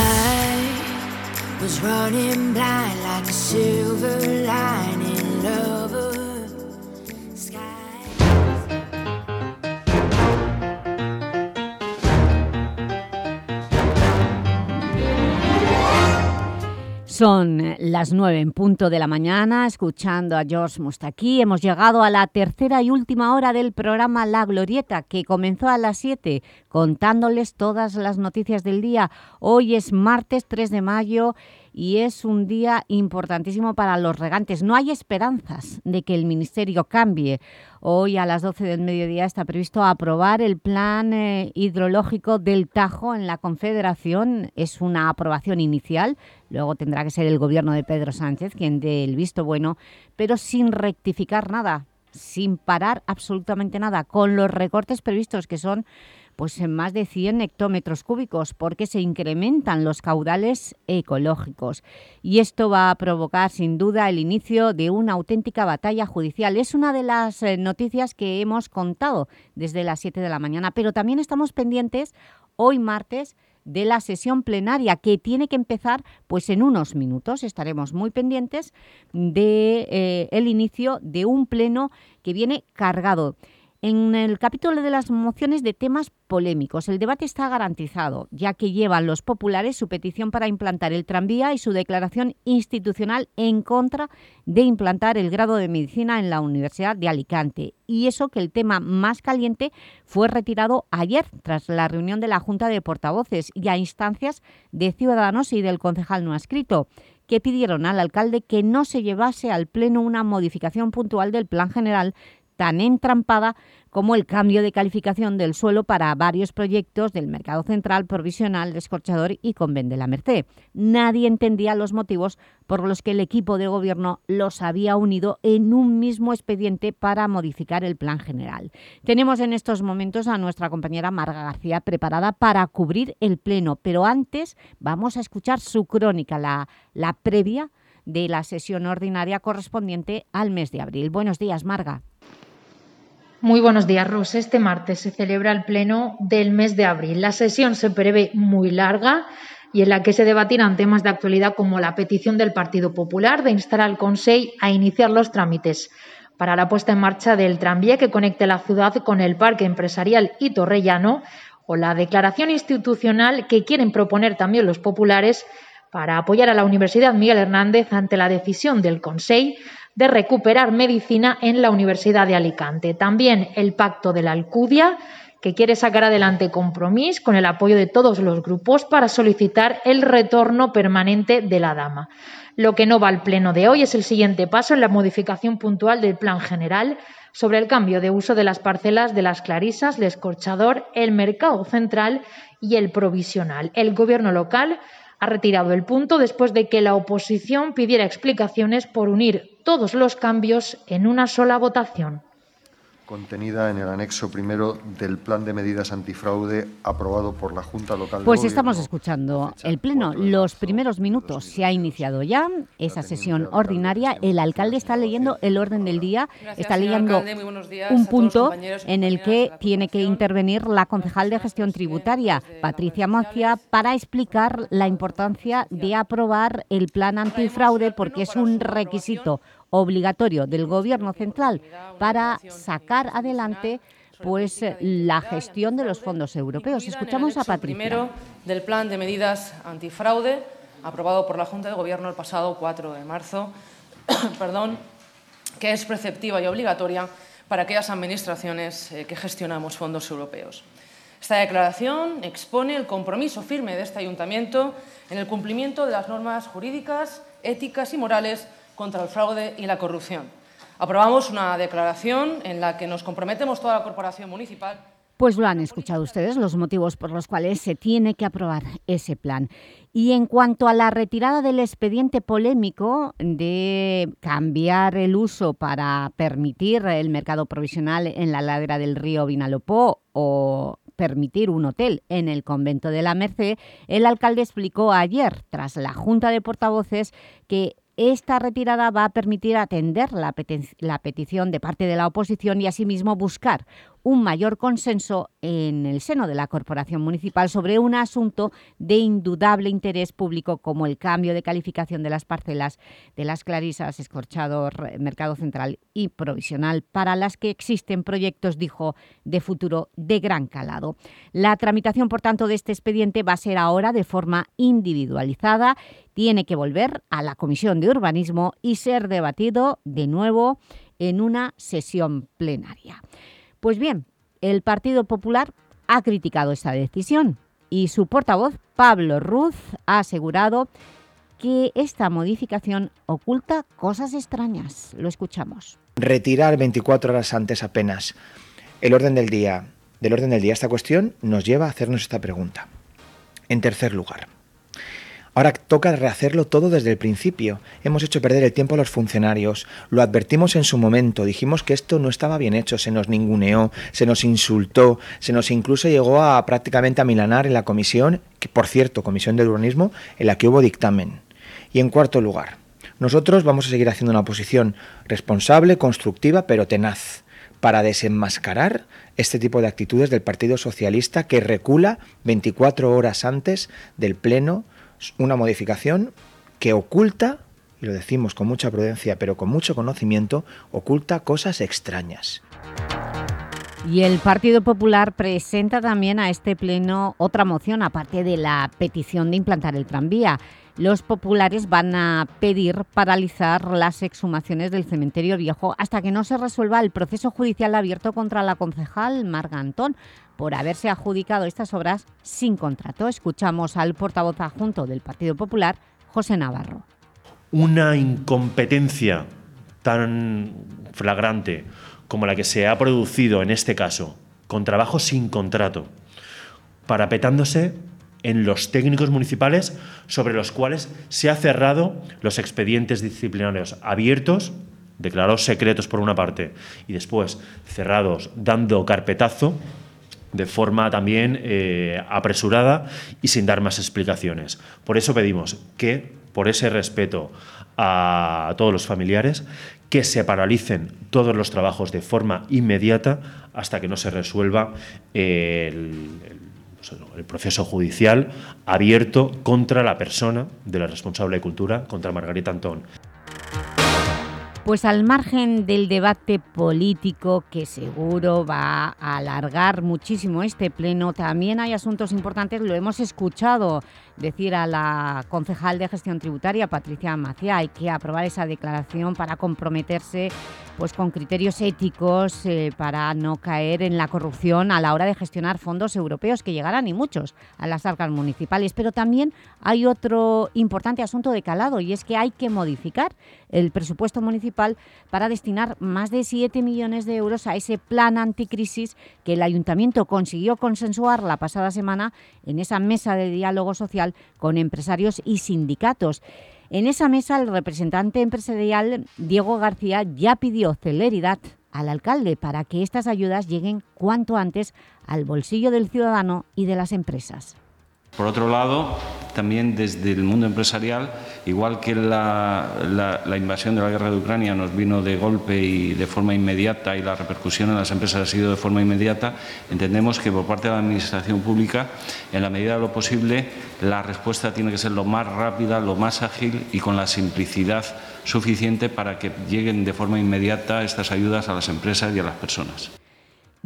Was running blind like a silver lining lover. Son las nueve en punto de la mañana, escuchando a George Mustaki. Hemos llegado a la tercera y última hora del programa La Glorieta, que comenzó a las siete, contándoles todas las noticias del día. Hoy es martes 3 de mayo y es un día importantísimo para los regantes. No hay esperanzas de que el Ministerio cambie. Hoy a las 12 del mediodía está previsto aprobar el plan eh, hidrológico del Tajo en la Confederación. Es una aprobación inicial, luego tendrá que ser el gobierno de Pedro Sánchez quien dé el visto bueno, pero sin rectificar nada, sin parar absolutamente nada, con los recortes previstos que son pues en más de 100 hectómetros cúbicos porque se incrementan los caudales ecológicos. Y esto va a provocar sin duda el inicio de una auténtica batalla judicial. Es una de las eh, noticias que hemos contado desde las 7 de la mañana, pero también estamos pendientes hoy martes de la sesión plenaria que tiene que empezar pues en unos minutos. Estaremos muy pendientes del de, eh, el inicio de un pleno que viene cargado en el capítulo de las mociones de temas polémicos, el debate está garantizado, ya que llevan los populares su petición para implantar el tranvía y su declaración institucional en contra de implantar el grado de Medicina en la Universidad de Alicante. Y eso que el tema más caliente fue retirado ayer, tras la reunión de la Junta de Portavoces y a instancias de Ciudadanos y del concejal no escrito que pidieron al alcalde que no se llevase al Pleno una modificación puntual del Plan General tan entrampada como el cambio de calificación del suelo para varios proyectos del Mercado Central, Provisional, Descorchador y Conven de la Merced. Nadie entendía los motivos por los que el equipo de gobierno los había unido en un mismo expediente para modificar el plan general. Tenemos en estos momentos a nuestra compañera Marga García preparada para cubrir el pleno, pero antes vamos a escuchar su crónica, la, la previa de la sesión ordinaria correspondiente al mes de abril. Buenos días, Marga. Muy buenos días. Este martes se celebra el pleno del mes de abril. La sesión se prevé muy larga y en la que se debatirán temas de actualidad como la petición del Partido Popular de instar al Consejo a iniciar los trámites para la puesta en marcha del tranvía que conecte la ciudad con el Parque Empresarial y Torrellano o la declaración institucional que quieren proponer también los populares para apoyar a la Universidad Miguel Hernández ante la decisión del Consejo de recuperar medicina en la Universidad de Alicante. También el Pacto de la Alcudia, que quiere sacar adelante compromiso con el apoyo de todos los grupos para solicitar el retorno permanente de la dama. Lo que no va al pleno de hoy es el siguiente paso en la modificación puntual del plan general sobre el cambio de uso de las parcelas de las Clarisas, el Escorchador, el Mercado Central y el Provisional. El Gobierno local ha retirado el punto después de que la oposición pidiera explicaciones por unir todos los cambios en una sola votación. Contenida en el anexo primero del plan de medidas antifraude aprobado por la Junta Local Pues estamos escuchando el Pleno. Los primeros minutos se ha iniciado ya. Esa sesión ordinaria. El alcalde está leyendo el orden del día, está leyendo un punto en el que tiene que intervenir la concejal de gestión tributaria, Patricia Macia, para explicar la importancia de aprobar el plan antifraude porque es un requisito obligatorio del Gobierno central para sacar adelante pues la gestión de los fondos europeos. Escuchamos a Patricia. Primero del plan de medidas antifraude aprobado por la Junta de Gobierno el pasado 4 de marzo, perdón, que es preceptiva y obligatoria para aquellas administraciones eh, que gestionamos fondos europeos. Esta declaración expone el compromiso firme de este ayuntamiento en el cumplimiento de las normas jurídicas, éticas y morales contra el fraude y la corrupción. Aprobamos una declaración en la que nos comprometemos toda la corporación municipal pues lo han escuchado ustedes, los motivos por los cuales se tiene que aprobar ese plan. Y en cuanto a la retirada del expediente polémico de cambiar el uso para permitir el mercado provisional en la ladera del río Vinalopó o permitir un hotel en el convento de la Merced, el alcalde explicó ayer, tras la Junta de Portavoces, que esta retirada va a permitir atender la, petición de parte de la oposición y asimismo buscar un mayor consenso en el seno de la Corporación Municipal sobre un asunto de indudable interés público como el cambio de calificación de las parcelas de las Clarisas, Escorchador, Mercado Central y Provisional, para las que existen proyectos, dijo, de futuro de gran calado. La tramitación, por tanto, de este expediente va a ser ahora de forma individualizada, tiene que volver a la Comisión de Urbanismo y ser debatido de nuevo en una sesión plenaria. Pues bien, el Partido Popular ha criticado esta decisión y su portavoz, Pablo Ruz, ha asegurado que esta modificación oculta cosas extrañas. Lo escuchamos. Retirar 24 horas antes apenas el orden del día, del orden del día esta cuestión nos lleva a hacernos esta pregunta. En tercer lugar, Ahora toca rehacerlo todo desde el principio. Hemos hecho perder el tiempo a los funcionarios. Lo advertimos en su momento. Dijimos que esto no estaba bien hecho. Se nos ninguneó, se nos insultó, se nos incluso llegó a prácticamente a milanar en la comisión, que por cierto, comisión de urbanismo, en la que hubo dictamen. Y en cuarto lugar, nosotros vamos a seguir haciendo una posición responsable, constructiva, pero tenaz para desenmascarar este tipo de actitudes del Partido Socialista que recula 24 horas antes del Pleno una modificación que oculta, y lo decimos con mucha prudencia, pero con mucho conocimiento, oculta cosas extrañas. Y el Partido Popular presenta también a este pleno otra moción, aparte de la petición de implantar el tranvía. Los populares van a pedir paralizar las exhumaciones del cementerio viejo hasta que no se resuelva el proceso judicial abierto contra la concejal Marga Antón por haberse adjudicado estas obras sin contrato. Escuchamos al portavoz adjunto del Partido Popular, José Navarro. Una incompetencia tan flagrante como la que se ha producido en este caso, con trabajo sin contrato, parapetándose en los técnicos municipales sobre los cuales se ha cerrado los expedientes disciplinarios abiertos, declarados secretos por una parte, y después cerrados dando carpetazo de forma también eh, apresurada y sin dar más explicaciones. Por eso pedimos que, por ese respeto a todos los familiares, que se paralicen todos los trabajos de forma inmediata hasta que no se resuelva el el proceso judicial abierto contra la persona de la responsable de cultura, contra Margarita Antón. Pues al margen del debate político que seguro va a alargar muchísimo este pleno, también hay asuntos importantes, lo hemos escuchado decir a la concejal de gestión tributaria, Patricia Macía, hay que aprobar esa declaración para comprometerse pues, con criterios éticos eh, para no caer en la corrupción a la hora de gestionar fondos europeos que llegarán y muchos a las arcas municipales. Pero también hay otro importante asunto de calado y es que hay que modificar el presupuesto municipal para destinar más de 7 millones de euros a ese plan anticrisis que el Ayuntamiento consiguió consensuar la pasada semana en esa mesa de diálogo social con empresarios y sindicatos. En esa mesa el representante empresarial Diego García ya pidió celeridad al alcalde para que estas ayudas lleguen cuanto antes al bolsillo del ciudadano y de las empresas. Por otro lado, también desde el mundo empresarial, igual que la, invasión de la guerra de Ucrania nos vino de golpe y de forma inmediata y la repercusión en las empresas ha sido de forma inmediata, entendemos que por parte de la Administración Pública En la medida de lo posible, la respuesta tiene que ser lo más rápida, lo más ágil y con la simplicidad suficiente para que lleguen de forma inmediata estas ayudas a las empresas y a las personas.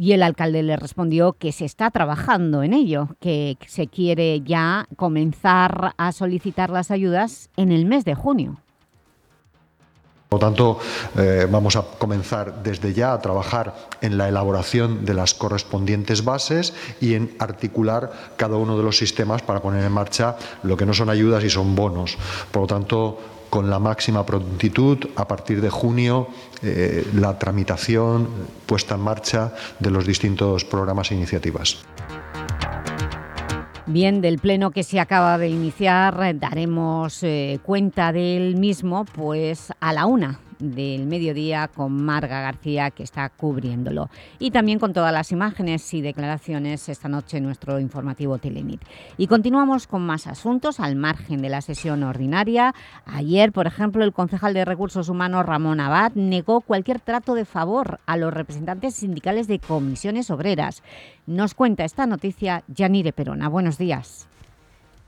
Y el alcalde le respondió que se está trabajando en ello, que se quiere ya comenzar a solicitar las ayudas en el mes de junio. Por lo tanto, eh, vamos a comenzar desde ya a trabajar en la elaboración de las correspondientes bases y en articular cada uno de los sistemas para poner en marcha lo que no son ayudas y son bonos. Por lo tanto, con la máxima prontitud, a partir de junio, eh, la tramitación, puesta en marcha de los distintos programas e iniciativas. Bien, del pleno que se acaba de iniciar daremos eh, cuenta del mismo pues a la una del mediodía con Marga García que está cubriéndolo. Y también con todas las imágenes y declaraciones esta noche en nuestro informativo Telenit. Y continuamos con más asuntos al margen de la sesión ordinaria. Ayer, por ejemplo, el concejal de Recursos Humanos Ramón Abad negó cualquier trato de favor a los representantes sindicales de comisiones obreras. Nos cuenta esta noticia Yanire Perona. Buenos días.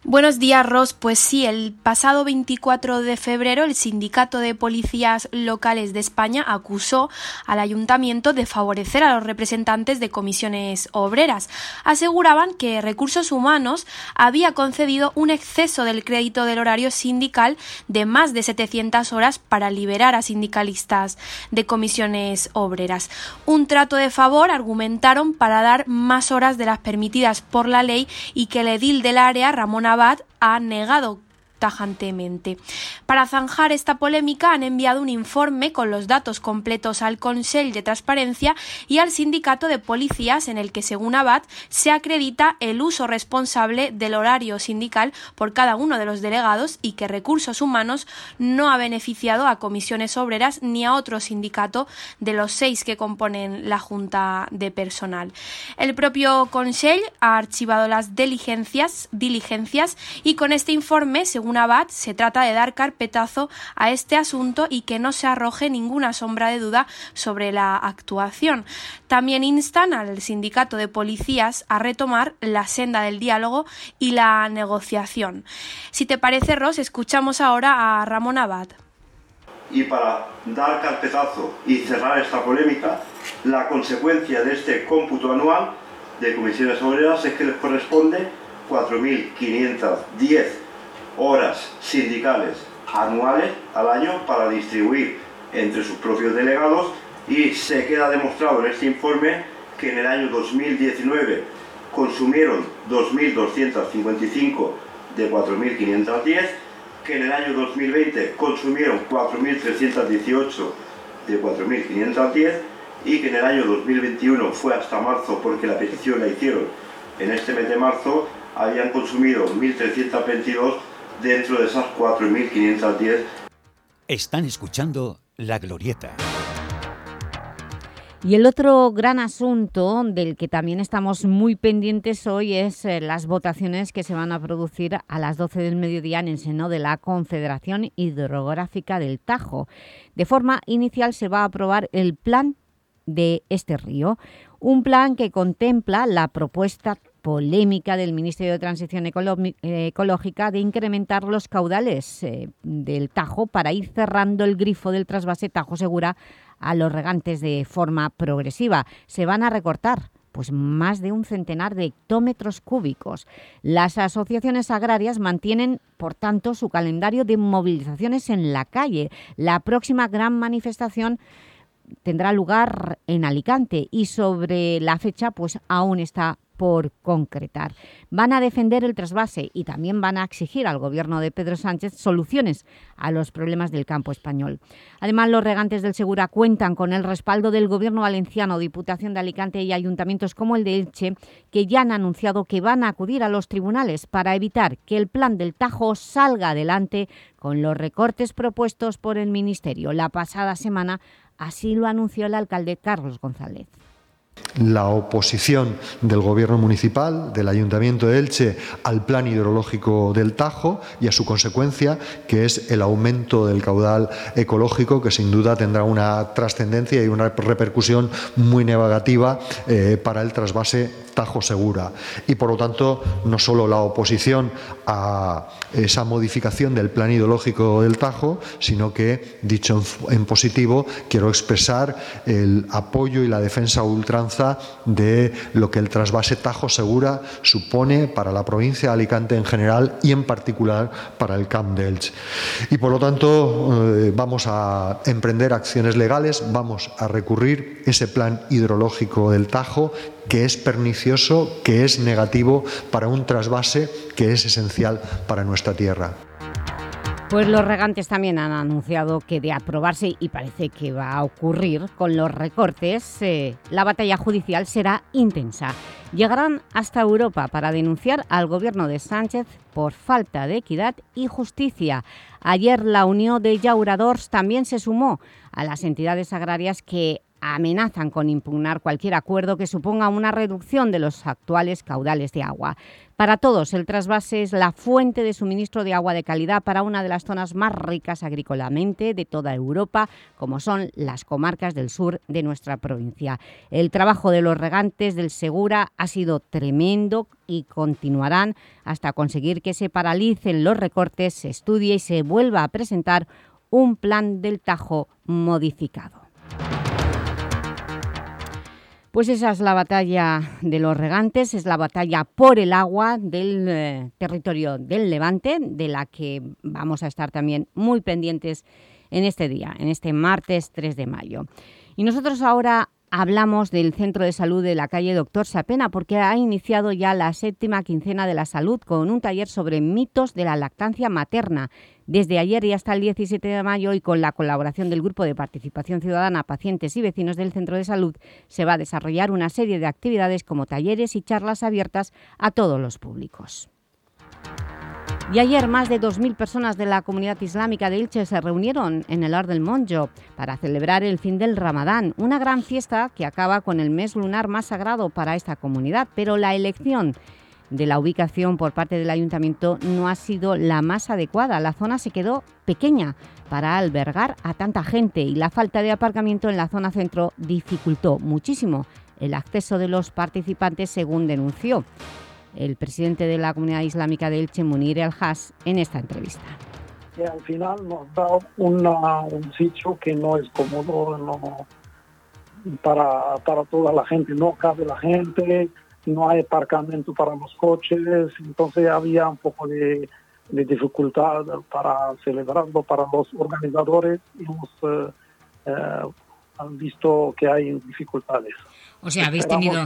Buenos días, Ros. Pues sí, el pasado 24 de febrero el Sindicato de Policías Locales de España acusó al Ayuntamiento de favorecer a los representantes de comisiones obreras. Aseguraban que Recursos Humanos había concedido un exceso del crédito del horario sindical de más de 700 horas para liberar a sindicalistas de comisiones obreras. Un trato de favor argumentaron para dar más horas de las permitidas por la ley y que el edil del área, Ramón Abad ha negado tajantemente. Para zanjar esta polémica han enviado un informe con los datos completos al Consejo de Transparencia y al Sindicato de Policías en el que, según Abad, se acredita el uso responsable del horario sindical por cada uno de los delegados y que Recursos Humanos no ha beneficiado a comisiones obreras ni a otro sindicato de los seis que componen la Junta de Personal. El propio Consejo ha archivado las diligencias, diligencias y con este informe, según Abad, se trata de dar carpetazo a este asunto y que no se arroje ninguna sombra de duda sobre la actuación. También instan al sindicato de policías a retomar la senda del diálogo y la negociación. Si te parece, Ross, escuchamos ahora a Ramón Abad. Y para dar carpetazo y cerrar esta polémica, la consecuencia de este cómputo anual de comisiones obreras es que les corresponde 4.510 horas sindicales anuales al año para distribuir entre sus propios delegados y se queda demostrado en este informe que en el año 2019 consumieron 2.255 de 4.510, que en el año 2020 consumieron 4.318 de 4.510 y que en el año 2021 fue hasta marzo porque la petición la hicieron. En este mes de marzo, habían consumido 1.322 dentro de esas 4.510. Están escuchando La Glorieta. Y el otro gran asunto del que también estamos muy pendientes hoy es eh, las votaciones que se van a producir a las 12 del mediodía en el seno de la Confederación Hidrográfica del Tajo. De forma inicial se va a aprobar el plan de este río, un plan que contempla la propuesta polémica del Ministerio de Transición Ecológica de incrementar los caudales eh, del Tajo para ir cerrando el grifo del trasvase Tajo Segura a los regantes de forma progresiva. Se van a recortar pues más de un centenar de hectómetros cúbicos. Las asociaciones agrarias mantienen, por tanto, su calendario de movilizaciones en la calle. La próxima gran manifestación tendrá lugar en Alicante y sobre la fecha pues aún está por concretar. Van a defender el trasvase y también van a exigir al gobierno de Pedro Sánchez soluciones a los problemas del campo español. Además, los regantes del Segura cuentan con el respaldo del gobierno valenciano, Diputación de Alicante y ayuntamientos como el de Elche, que ya han anunciado que van a acudir a los tribunales para evitar que el plan del Tajo salga adelante con los recortes propuestos por el Ministerio. La pasada semana así lo anunció el alcalde Carlos González. La oposición del gobierno municipal, del ayuntamiento de Elche, al plan hidrológico del Tajo y a su consecuencia, que es el aumento del caudal ecológico, que sin duda tendrá una trascendencia y una repercusión muy negativa eh, para el trasvase Tajo Segura. Y por lo tanto, no solo la oposición a esa modificación del plan hidrológico del Tajo, sino que, dicho en positivo, quiero expresar el apoyo y la defensa de lo que el trasvase Tajo Segura supone para la provincia de Alicante en general y en particular para el Camp de. Y por lo tanto, eh, vamos a emprender acciones legales, vamos a recurrir ese plan hidrológico del Tajo que es pernicioso, que es negativo para un trasvase que es esencial para nuestra tierra. Pues los regantes también han anunciado que de aprobarse, y parece que va a ocurrir con los recortes, eh, la batalla judicial será intensa. Llegarán hasta Europa para denunciar al gobierno de Sánchez por falta de equidad y justicia. Ayer la Unión de Llauradors también se sumó a las entidades agrarias que amenazan con impugnar cualquier acuerdo que suponga una reducción de los actuales caudales de agua. Para todos, el trasvase es la fuente de suministro de agua de calidad para una de las zonas más ricas agrícolamente de toda Europa, como son las comarcas del sur de nuestra provincia. El trabajo de los regantes del Segura ha sido tremendo y continuarán hasta conseguir que se paralicen los recortes, se estudie y se vuelva a presentar un plan del Tajo modificado. Pues esa es la batalla de los regantes, es la batalla por el agua del eh, territorio del Levante, de la que vamos a estar también muy pendientes en este día, en este martes 3 de mayo. Y nosotros ahora hablamos del Centro de Salud de la calle Doctor Sapena porque ha iniciado ya la séptima quincena de la salud con un taller sobre mitos de la lactancia materna desde ayer y hasta el 17 de mayo y con la colaboración del Grupo de Participación Ciudadana, pacientes y vecinos del Centro de Salud, se va a desarrollar una serie de actividades como talleres y charlas abiertas a todos los públicos. Y ayer más de 2.000 personas de la comunidad islámica de Ilche se reunieron en el Ar del Monjo para celebrar el fin del Ramadán, una gran fiesta que acaba con el mes lunar más sagrado para esta comunidad, pero la elección de la ubicación por parte del Ayuntamiento no ha sido la más adecuada. La zona se quedó pequeña para albergar a tanta gente y la falta de aparcamiento en la zona centro dificultó muchísimo el acceso de los participantes, según denunció el presidente de la Comunidad Islámica de Elche, Munir El-Has, en esta entrevista. Al final nos da un sitio que no es cómodo para toda la gente, no cabe la gente, no hay aparcamiento para los coches, entonces había un poco de, dificultad para celebrarlo para los organizadores hemos eh, eh, visto que hay dificultades. O sea, habéis tenido...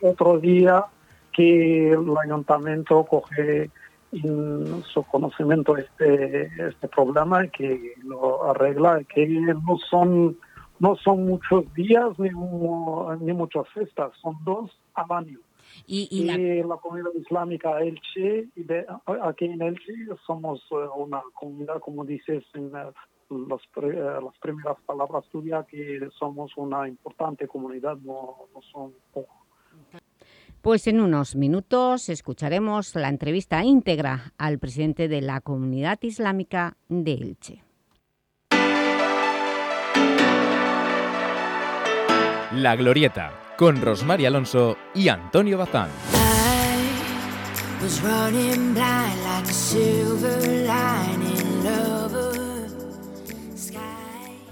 Otro día que el ayuntamiento coge en su conocimiento este, este problema y que lo arregla, que no son no son muchos días ni, ni muchas festas, son dos al año. Y, la... comunidad islámica Elche, y aquí en Elche somos eh, una comunidad, como dices en eh, los, eh, las primeras palabras tuyas, que somos una importante comunidad, no, no son pocos. Pues en unos minutos escucharemos la entrevista íntegra al presidente de la Comunidad Islámica de Elche. La Glorieta, con Rosmar Alonso y Antonio Bazán.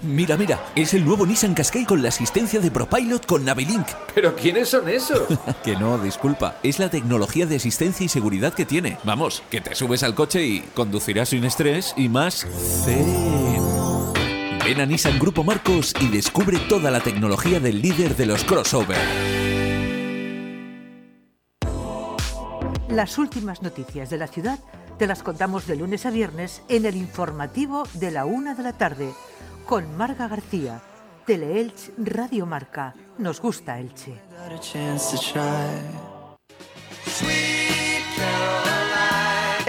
Mira, mira, es el nuevo Nissan Qashqai con la asistencia de ProPilot con Navilink. ¿Pero quiénes son esos? que no, disculpa. Es la tecnología de asistencia y seguridad que tiene. Vamos, que te subes al coche y conducirás sin estrés y más zen. Ven a Nissan Grupo Marcos y descubre toda la tecnología del líder de los crossover. Las últimas noticias de la ciudad te las contamos de lunes a viernes en el informativo de la una de la tarde con Marga García. Teleelch Radio Marca. Nos gusta Elche.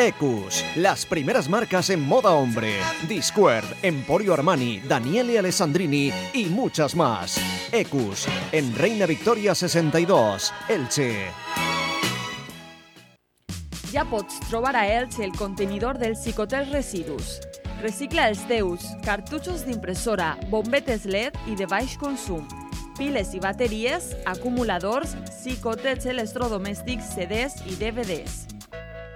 Ecus, las primeras marcas en moda hombre. Discord, Emporio Armani, Daniele Alessandrini y muchas más. Ecus, en Reina Victoria 62, Elche. Ja pots trobar a Elche el contenidor del Cicotel Residus. Recicla els teus cartutxos d'impressora, bombetes LED i de baix consum, piles i bateries, acumuladors, xicotets electrodomèstics, CDs i DVDs.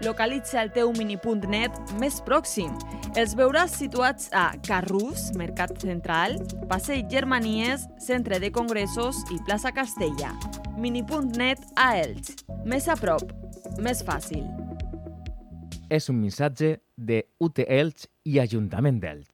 Localitza el teu minipunt net més pròxim. Els veuràs situats a Carrús, Mercat Central, Passeig Germanies, Centre de Congressos i Plaça Castella. Minipunt net a Elx. Més a prop, més fàcil. Es un mensaje de UT Elche y Ayuntamiento de Elche.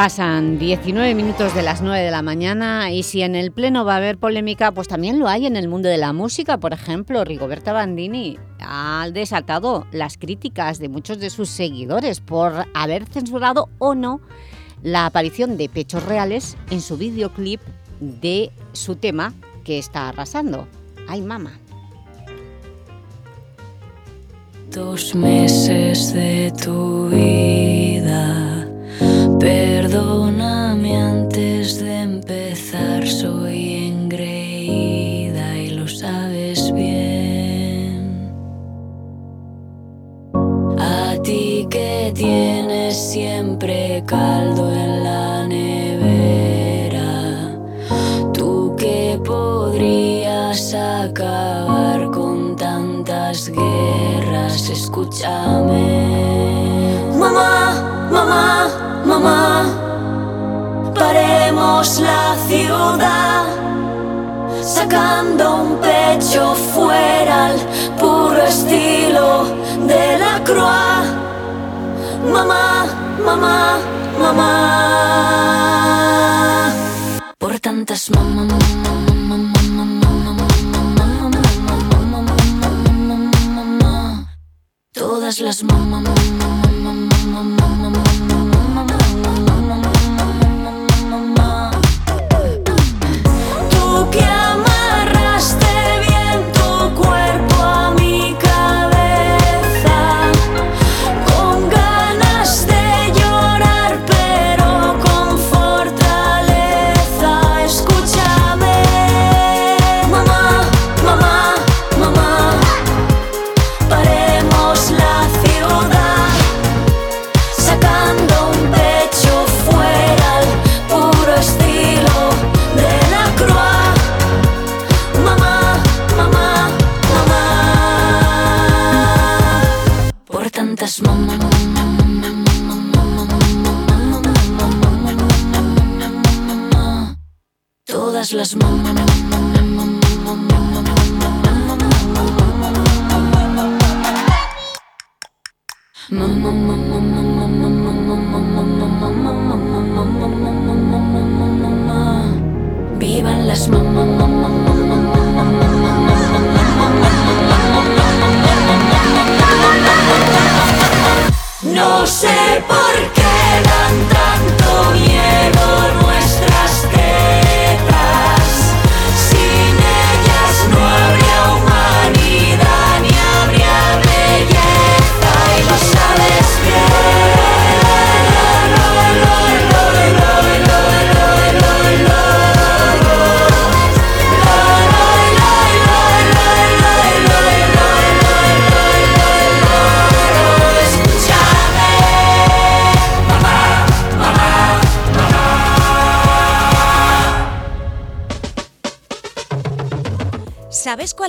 Pasan 19 minutos de las 9 de la mañana y si en el Pleno va a haber polémica, pues también lo hay en el mundo de la música. Por ejemplo, Rigoberta Bandini ha desatado las críticas de muchos de sus seguidores por haber censurado o no la aparición de pechos reales en su videoclip de su tema que está arrasando. ¡Ay, mamá! Dos meses de tu vida Perdóname antes de empezar, soy engreída y lo sabes bien. A ti que tienes siempre caldo en la nevera, tú que podrías acabar con tantas guerras, escúchame. Mamá, mamá mamá, paremos la ciudad, sacando un pecho fuera al puro estilo de la croix. Mamá, mamá, mamá, por tantas mamá, todas las mamá, las No sé por qué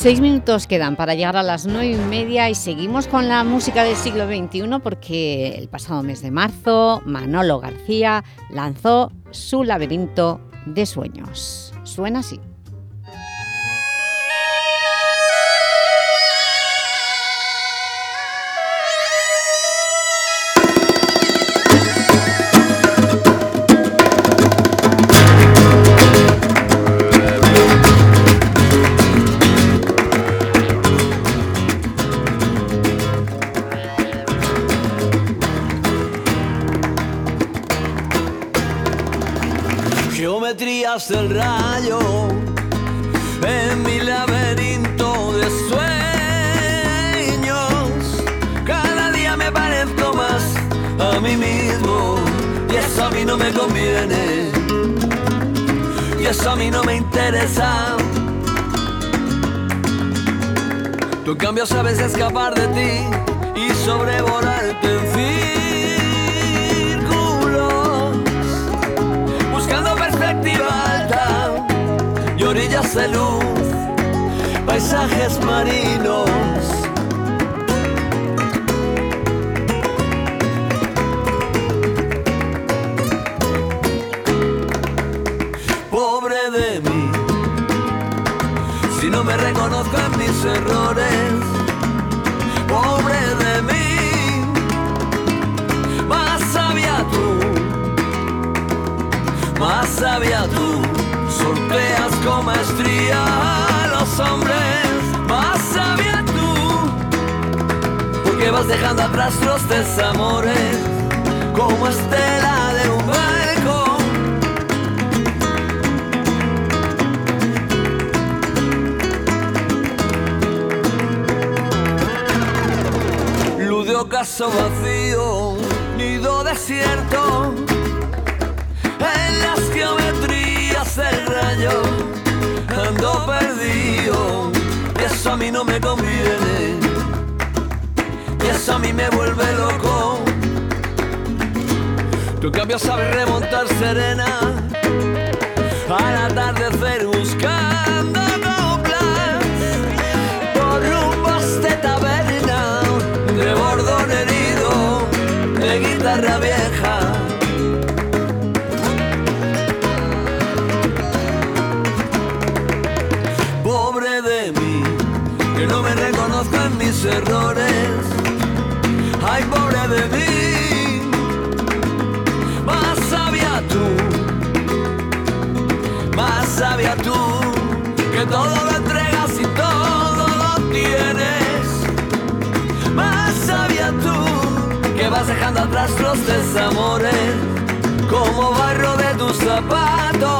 Seis minutos quedan para llegar a las nueve y media y seguimos con la música del siglo XXI porque el pasado mes de marzo Manolo García lanzó su laberinto de sueños. Suena así. Del rayo en mi laberinto de sueños. Cada día me parezco más a mí mismo y eso a mí no me conviene y eso a mí no me interesa. Tú en cambio sabes escapar de ti y sobrevolarte luz, paisajes marinos. Pobre de mí, si no me reconozco en mis errores. Pobre de mí, más sabia tú, más sabia tú, sorteas con maestría a los hombres, más sabia tú, porque vas dejando atrás los desamores como estela de un barco. Luz de ocaso vacío, nido desierto, rayo, ando perdido, y eso a mí no me conviene, y eso a mí me vuelve loco. En cambio sabes remontar serena al atardecer buscando coplas por rumbos de taberna de bordón herido de guitarra vieja. Errores. Ay, pobre de mí, más sabia tú, más sabia tú, que todo lo entregas y todo lo tienes. Más sabia tú, que vas dejando atrás los desamores, como barro de tus zapatos.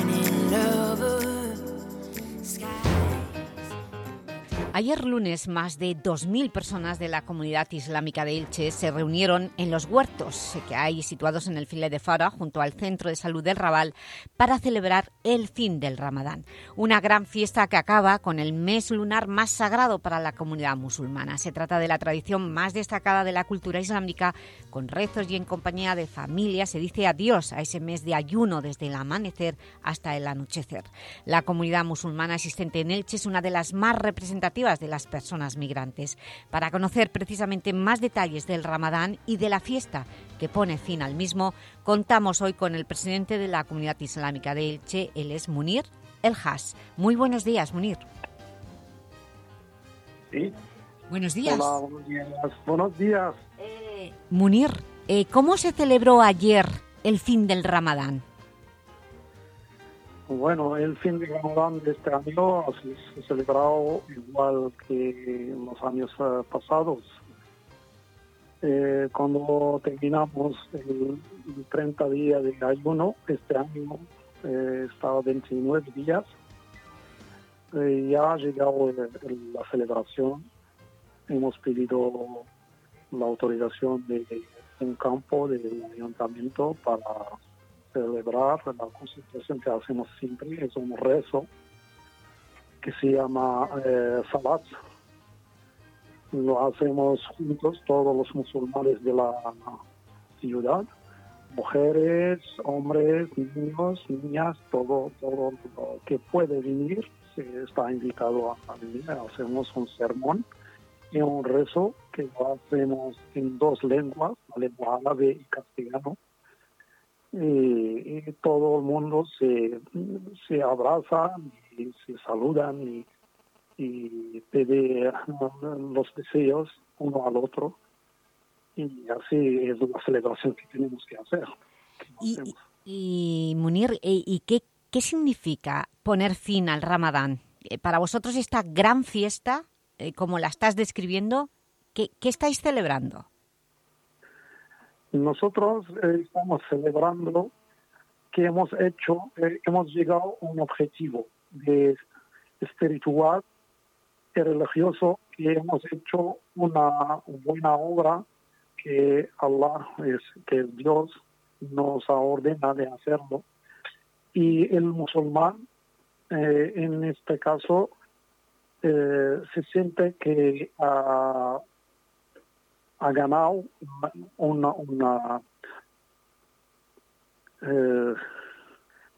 Ayer lunes, más de 2.000 personas de la comunidad islámica de Elche se reunieron en los huertos que hay situados en el file de Fara, junto al Centro de Salud del Raval, para celebrar el fin del Ramadán. Una gran fiesta que acaba con el mes lunar más sagrado para la comunidad musulmana. Se trata de la tradición más destacada de la cultura islámica. Con rezos y en compañía de familia se dice adiós a ese mes de ayuno desde el amanecer hasta el anochecer. La comunidad musulmana existente en Elche es una de las más representativas de las personas migrantes. Para conocer precisamente más detalles del Ramadán y de la fiesta que pone fin al mismo, contamos hoy con el presidente de la Comunidad Islámica de Elche, él es Munir El Has. Muy buenos días, Munir. Sí. Buenos días. Hola, buenos días. Buenos días. Munir, eh, ¿cómo se celebró ayer el fin del Ramadán? Bueno, el fin de Ramadán de este año se ha celebrado igual que los años eh, pasados. Eh, cuando terminamos el, el 30 días de ayuno, este año eh, estaba 29 días, eh, ya ha llegado la celebración. Hemos pedido la autorización de un campo del ayuntamiento para celebrar la concentración que hacemos siempre, es un rezo que se llama eh, Salat. Lo hacemos juntos todos los musulmanes de la ciudad, mujeres, hombres, niños, niñas, todo, todo lo que puede venir se está invitado a venir. Hacemos un sermón y un rezo que lo hacemos en dos lenguas, la lengua árabe y castellano y, y todo el mundo se, se abraza y se saludan y, y pide los deseos uno al otro y así es la celebración que tenemos que hacer. Y, y, Munir, eh, ¿y qué, qué significa poner fin al Ramadán? Eh, Para vosotros esta gran fiesta, eh, como la estás describiendo, ¿qué, qué estáis celebrando? Nosotros eh, estamos celebrando que hemos hecho, eh, hemos llegado a un objetivo espiritual y religioso, que hemos hecho una buena obra que Allah, es, que Dios nos ha ordenado de hacerlo. Y el musulmán, eh, en este caso, se siente que ha, ha ganado una, una eh,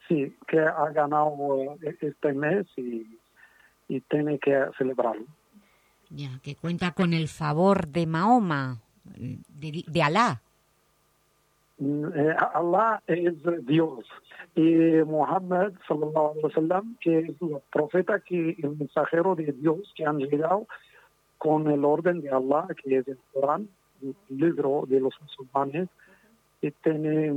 sí, que ha ganado eh, este mes y, y tiene que celebrarlo. Ya, que cuenta con el favor de Mahoma, de, de Alá. Eh, Allah es Dios y Muhammad sallallahu alaihi wasallam que es el profeta que el mensajero de Dios que han llegado con el orden de Allah que es el Corán el libro de los musulmanes que tiene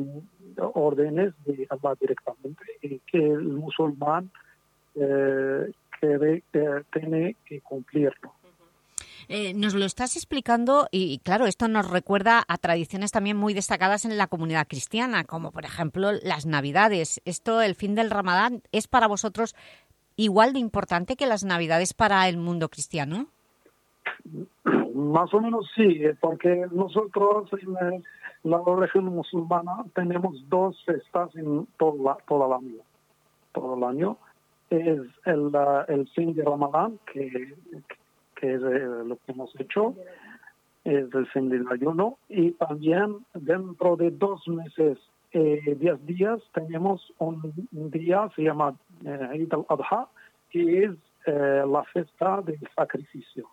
órdenes de Allah directamente y que el musulmán eh, tiene que cumplirlo Eh, nos lo estás explicando y, claro, esto nos recuerda a tradiciones también muy destacadas en la comunidad cristiana, como por ejemplo las Navidades. Esto, el fin del Ramadán, ¿es para vosotros igual de importante que las Navidades para el mundo cristiano? Más o menos sí, porque nosotros en eh, la región musulmana tenemos dos fiestas en todo, la, todo el año. Todo el año es el, fin de Ramadán, que, que es eh, lo que hemos hecho, es el fin del ayuno, y también dentro de dos meses, eh, diez días, tenemos un, día, se llama eh, Eid al-Adha, que es eh, la fiesta del sacrificio.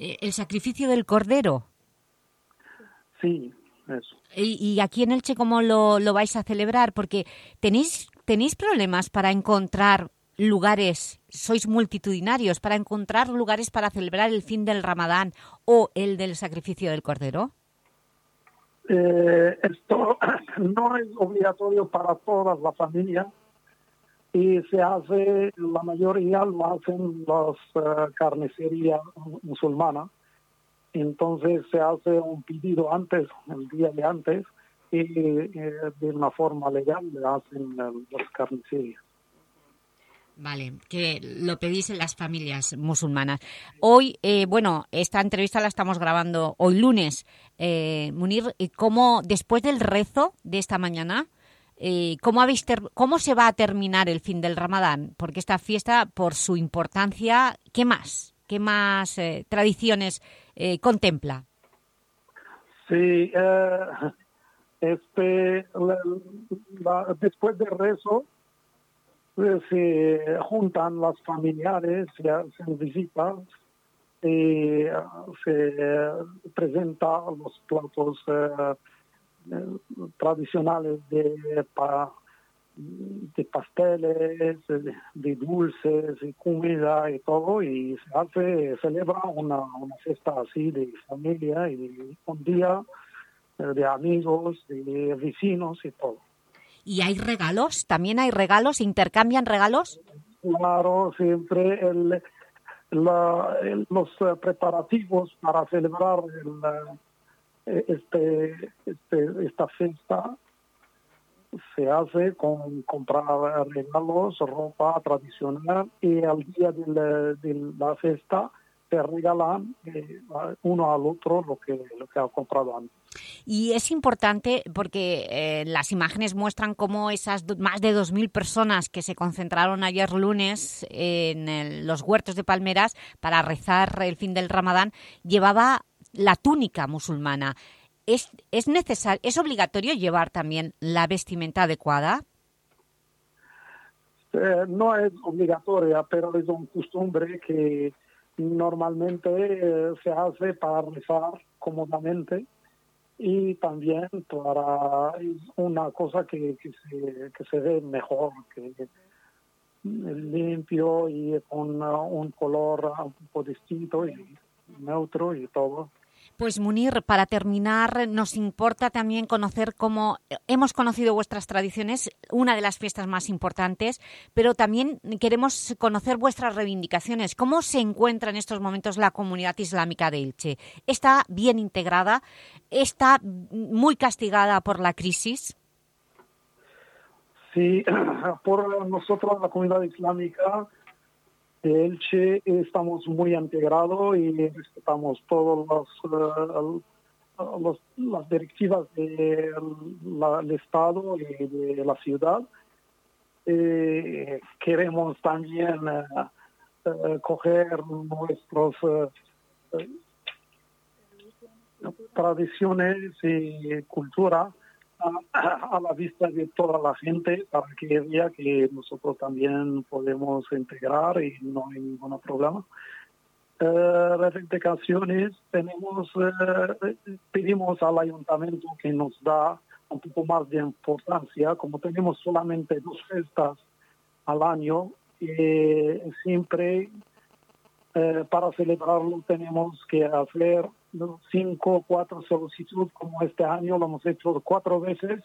Eh, ¿El sacrificio del cordero? Sí, eso. ¿Y, y aquí en Elche cómo lo, lo vais a celebrar? Porque tenéis, tenéis problemas para encontrar lugares, sois multitudinarios, para encontrar lugares para celebrar el fin del Ramadán o el del sacrificio del cordero. Eh, esto no es obligatorio para todas las familias, y se hace, la mayoría lo hacen las eh, carnicerías musulmanas. Entonces se hace un pedido antes, el día de antes, y eh, de una forma legal le hacen eh, las carnicerías. Vale, que lo pedís en las familias musulmanas. Hoy, eh, bueno, esta entrevista la estamos grabando hoy lunes. Eh, Munir, ¿cómo, después del rezo de esta mañana, eh, ¿cómo, habéis ¿cómo se va a terminar el fin del Ramadán? Porque esta fiesta, por su importancia, ¿qué más? ¿Qué más eh, tradiciones eh, contempla? Sí, este, después del rezo pues, se juntan las familiares, se hacen visitas, y se presenta los platos tradicionales de, pa- de pasteles, de, de dulces, y comida y todo, y se hace, celebra una, una fiesta así de familia y un día eh, de amigos, de vecinos y todo. ¿Y hay regalos? ¿También hay regalos? ¿Se intercambian regalos? Claro, siempre el, la- el- los eh, preparativos para celebrar el, este, este, esta fiesta se hace con comprar regalos, ropa tradicional y al día del- de la fiesta se regalan eh, uno al otro lo que, lo que ha comprado antes. Y es importante porque eh, las imágenes muestran cómo esas más de 2.000 personas que se concentraron ayer lunes en los huertos de Palmeras para rezar el fin del Ramadán llevaba la túnica musulmana. ¿Es, es, necesario, ¿Es obligatorio llevar también la vestimenta adecuada? Eh, no es obligatoria, pero es una costumbre que normalmente eh, se hace para rezar cómodamente y también para una cosa que, que, se, ve mejor, que limpio y con uh, un color un poco distinto y neutro y todo. Pues Munir, para terminar, nos importa también conocer cómo hemos conocido vuestras tradiciones, una de las fiestas más importantes, pero también queremos conocer vuestras reivindicaciones. ¿Cómo se encuentra en estos momentos la comunidad islámica de Elche? ¿Está bien integrada? ¿Está muy castigada por la crisis? Sí, por nosotros la comunidad islámica de Elche estamos muy integrados y respetamos todas los, las directivas del de Estado y de la ciudad. Eh, queremos también eh, eh, coger nuestras tradiciones y cultura a, la vista de toda la gente para que vea que nosotros también podemos integrar y no hay ningún problema. Eh, reivindicaciones tenemos, eh, pedimos al ayuntamiento que nos da un poco más de importancia, como tenemos solamente dos fiestas al año, y siempre eh, para celebrarlo tenemos que hacer cinco o cuatro solicitudes como este año lo hemos hecho cuatro veces.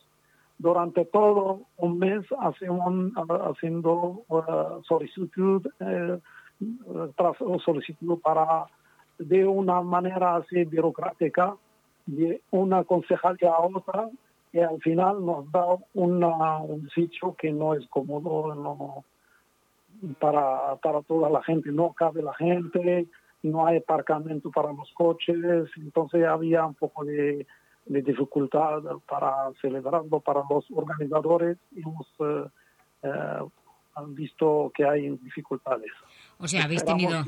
Durante todo un mes hacemos haciendo uh, solicitud uh, tras solicitud para de una manera así burocrática de una concejalía a otra y al final nos da una, un sitio que no es cómodo no, para, para toda la gente no cabe la gente no hay aparcamiento para los coches, entonces había un poco de, de dificultad para celebrarlo para los organizadores y hemos eh, eh, visto que hay dificultades. O sea, habéis tenido...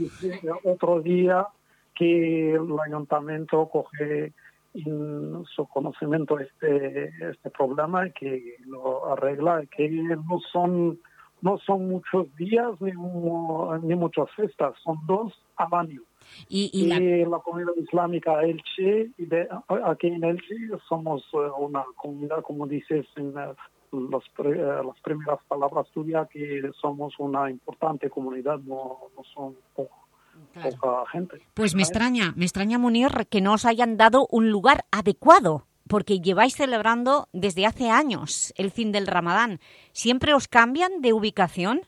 Otro día que el ayuntamiento coge en su conocimiento este, este problema y que lo arregla, que no son no son muchos días ni, ni muchas fiestas, son dos al año. Y, y, la... y, la... comunidad islámica Elche, de, aquí en Elche somos una comunidad, como dices en las, las primeras palabras tuyas, que somos una importante comunidad, no, no son claro. poca gente. Pues me extraña, me extraña Munir que no os hayan dado un lugar adecuado porque lleváis celebrando desde hace años el fin del Ramadán. ¿Siempre os cambian de ubicación?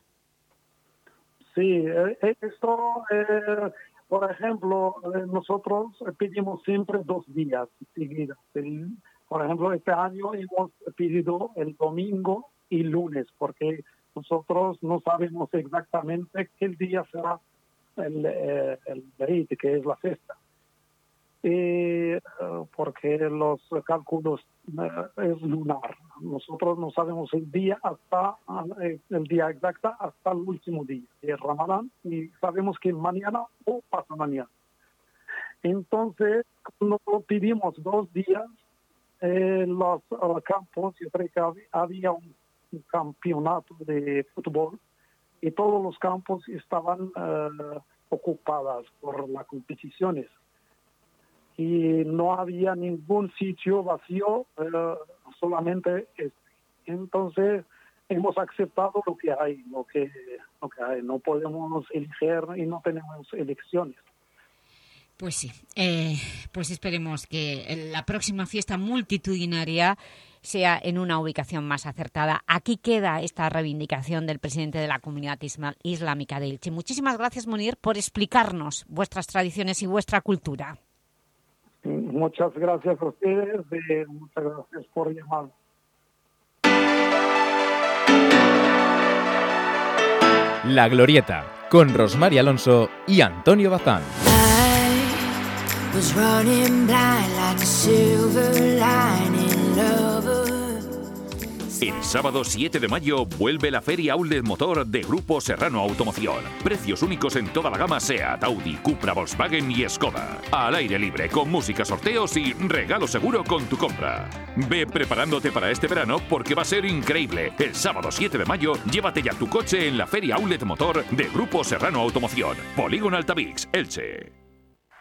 Sí, eh, eh, esto, eh, por ejemplo, eh, nosotros pedimos siempre dos días seguidos. El- por ejemplo, este año hemos pedido el domingo y lunes, porque nosotros no sabemos exactamente qué día será el, eh, el Eid, que es la fiesta. Y, eh, porque los cálculos eh, es lunar. Nosotros no sabemos el día hasta eh, el día exacto hasta el último día de Ramadán y sabemos que mañana o pasa mañana. Entonces, cuando pedimos dos días, eh, los eh, campos, yo creo que hab- había un, campeonato de fútbol y todos los campos estaban eh, ocupados por las competiciones y no había ningún sitio vacío, eh, solamente este. Entonces hemos aceptado lo que hay, lo que, lo que hay. No podemos elegir y no tenemos elecciones. Pues sí, eh, pues esperemos que la próxima fiesta multitudinaria sea en una ubicación más acertada. Aquí queda esta reivindicación del presidente de la Comunidad Islámica de Elche. Muchísimas gracias, Munir, por explicarnos vuestras tradiciones y vuestra cultura. Muchas gracias a ustedes, eh, muchas gracias por llamar. La Glorieta, con Rosmar Alonso y Antonio Bazán. was running blind like a silver lining lover. El sábado 7 de mayo vuelve la Feria Outlet Motor de Grupo Serrano Automoción. Precios únicos en toda la gama SEAT, Audi, Cupra, Volkswagen y Skoda. Al aire libre, con música, sorteos y regalo seguro con tu compra. Ve preparándote para este verano porque va a ser increíble. El sábado 7 de mayo, llévate ya tu coche en la Feria Outlet Motor de Grupo Serrano Automoción. Polígono Altavix, Elche.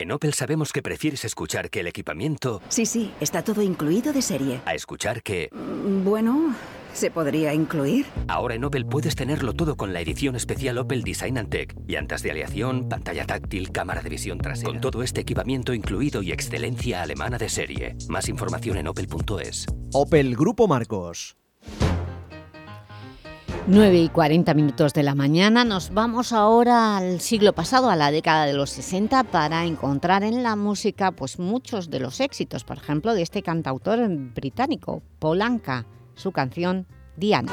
En Opel sabemos que prefieres escuchar que el equipamiento Sí, sí, está todo incluido de serie. a escuchar que... Mm, Bueno, se podría incluir. Ahora en Opel puedes tenerlo todo con la edición especial Opel Design and Tech. Llantas de aleación, pantalla táctil, cámara de visión trasera. Con todo este equipamiento incluido y excelencia alemana de serie. Más información en opel.es. Opel Grupo Marcos. 9 y 40 minutos de la mañana. Nos vamos ahora al siglo pasado, a la década de los 60, para encontrar en la música pues, muchos de los éxitos, por ejemplo, de este cantautor británico, Paul Anka, su canción Diana.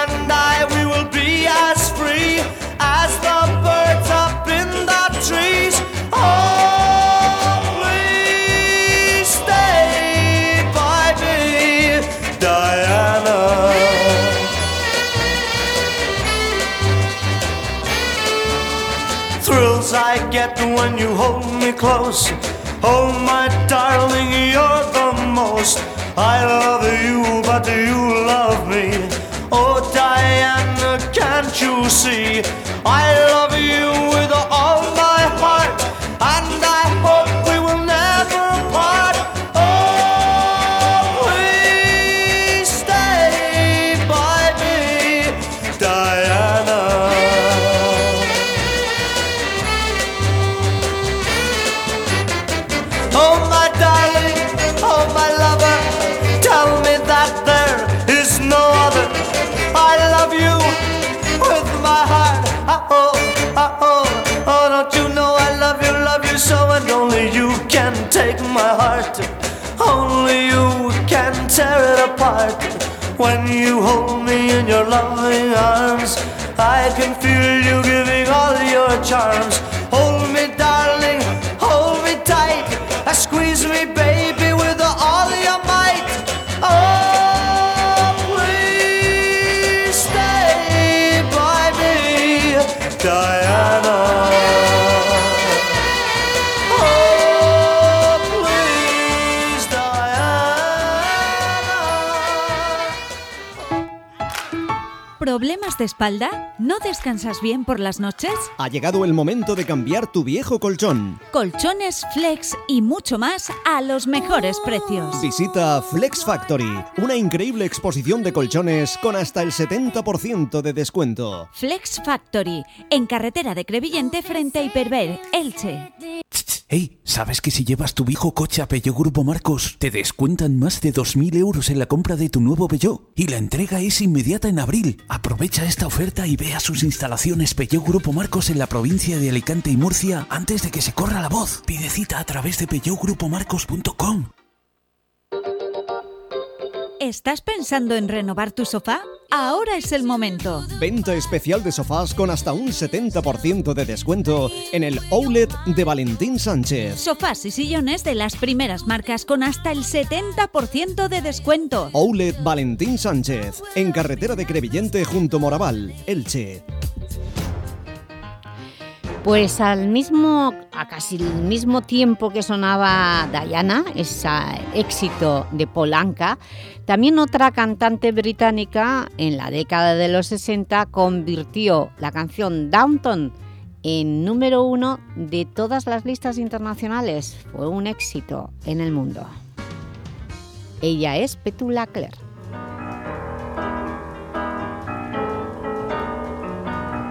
hold me close. Oh, my darling, you're the most. I love you, but do you love me. Oh, Diana, can't you see? I love my heart. Only you can tear it apart. When you hold me in your loving arms, I can feel you giving all your charms. Hold me, darling, hold me tight. Uh, Squeeze me, baby, ¿Problemas de espalda? ¿No descansas bien por las noches? Ha llegado el momento de cambiar tu viejo colchón. Colchones, flex y mucho más a los mejores precios. Visita Flex Factory, una increíble exposición de colchones con hasta el 70% de descuento. Flex Factory, en carretera de Crevillente frente a Hiperver, Elche. Hey, ¿sabes que si llevas tu viejo coche a Peugeot Grupo Marcos, te descuentan más de 2.000 euros en la compra de tu nuevo Peugeot? Y la entrega es inmediata en abril. Aprovecha esta oferta y ve a sus instalaciones Peugeot Grupo Marcos en la provincia de Alicante y Murcia antes de que se corra la voz. Pide cita a través de peugeotgrupomarcos.com. ¿Estás pensando en renovar tu sofá? Ahora es el momento. Venta especial de sofás con hasta un 70% de descuento en el Outlet de Valentín Sánchez. Sofás y sillones de las primeras marcas con hasta el 70% de descuento. Outlet Valentín Sánchez, en carretera de Crevillente junto Moraval, Elche. Pues al mismo, a casi el mismo tiempo que sonaba Diana, ese éxito de Polanca, también otra cantante británica en la década de los 60 convirtió la canción Downton en número uno de todas las listas internacionales. Fue un éxito en el mundo. Ella es Petula Clare.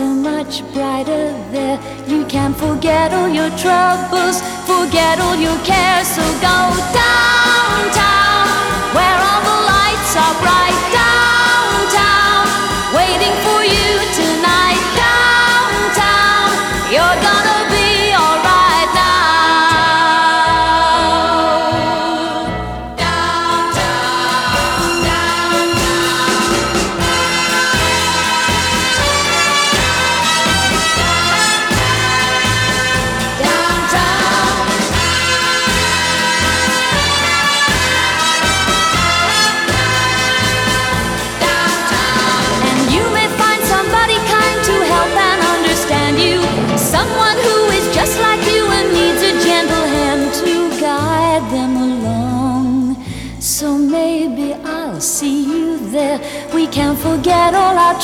Are much brighter there. You can forget all your troubles, forget all your cares. So go downtown, where all the lights are bright.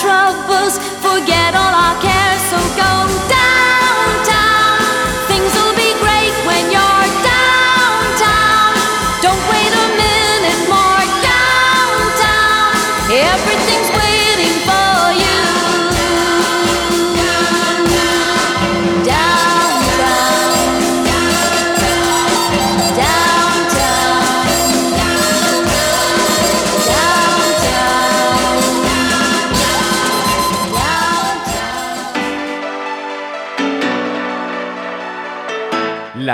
Troubles, forget all our cares.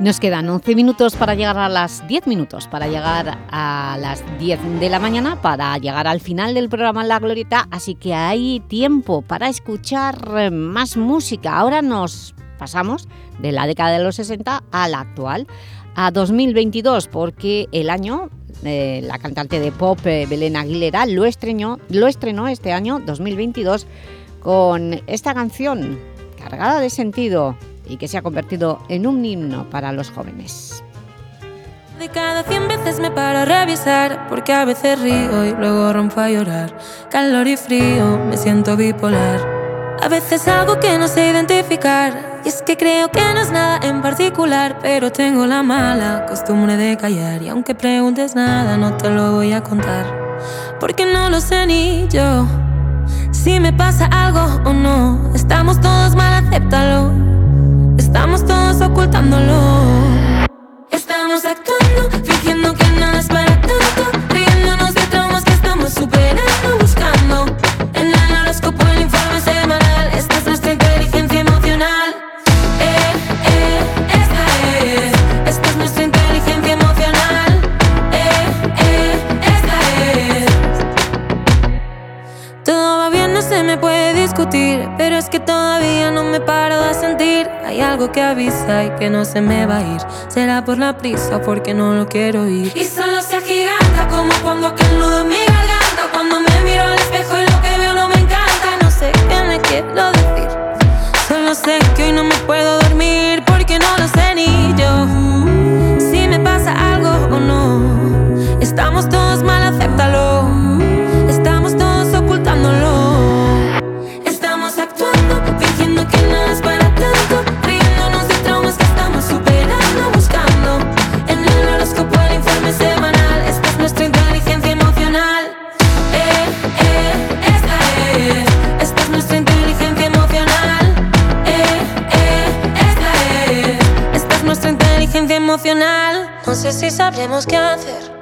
Nos quedan 11 minutos para llegar a las 10 minutos, para llegar a las 10 de la mañana, para llegar al final del programa La Glorieta, así que hay tiempo para escuchar más música. Ahora nos pasamos de la década de los 60 a la actual, a 2022, porque el año, eh, la cantante de pop eh, Belén Aguilera lo estrenó, lo estrenó este año, 2022, con esta canción cargada de sentido, y que se ha convertido en un himno para los jóvenes. De cada cien veces me paro a revisar, porque a veces río y luego rompo a llorar. Calor y frío, me siento bipolar. A veces algo que no sé identificar, y es que creo que no es nada en particular, pero tengo la mala costumbre de callar, y aunque preguntes nada, no te lo voy a contar, porque no lo sé ni yo. Si me pasa algo o no, estamos todos mal, acéptalo. Estamos todos ocultándolo. Estamos actuando, fingiendo que nada es para tanto. Riéndonos de traumas que estamos superando, buscando. En el horóscopo, el informe semanal. Esta es nuestra inteligencia emocional. Eh, eh, esta es. Esta es nuestra inteligencia emocional. Eh, eh, esta es. Todo va bien, no se me puede discutir. Pero es que todavía no me paro de algo que avisa y que no se me va a ir. Será por la prisa porque no lo quiero oír. Y solo se agiganta como cuando aquel nudo en mi garganta. Cuando me miro al espejo y lo que veo no me encanta. No sé qué me quiero decir. Solo sé que hoy no me puedo dormir porque no lo sé ni yo. Si me pasa algo o no. Estamos todos mal, acéptalo. No sé si sabremos qué hacer.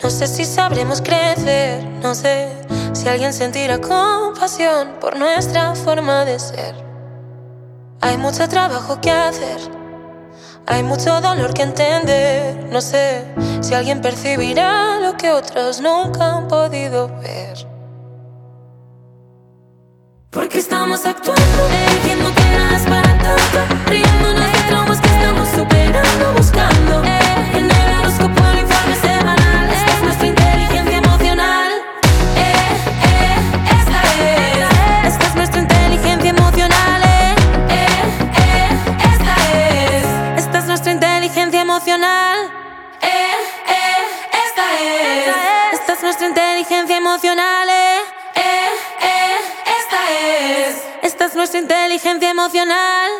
No sé si sabremos crecer, no sé si alguien sentirá compasión por nuestra forma de ser. Hay mucho trabajo que hacer, hay mucho dolor que entender, no sé si alguien percibirá lo que otros nunca han podido ver. Porque estamos actuando, eligiendo que para tanto, riéndonos de traumas que estamos superando, emocional. Eh, eh, esta es, esta es nuestra inteligencia emocional. Eh, eh, eh, esta es, esta es nuestra inteligencia emocional.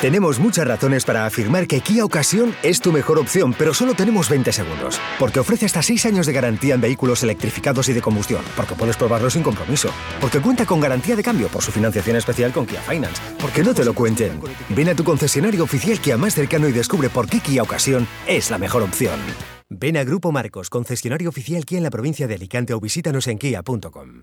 Tenemos muchas razones para afirmar que Kia Ocasión es tu mejor opción, pero solo tenemos 20 segundos. Porque ofrece hasta 6 años de garantía en vehículos electrificados y de combustión, porque puedes probarlo sin compromiso, porque cuenta con garantía de cambio por su financiación especial con Kia Finance, porque no te lo cuenten. Ven a tu concesionario oficial Kia más cercano y descubre por qué Kia Ocasión es la mejor opción. Ven a Grupo Marcos, concesionario oficial Kia en la provincia de Alicante o visítanos en kia.com.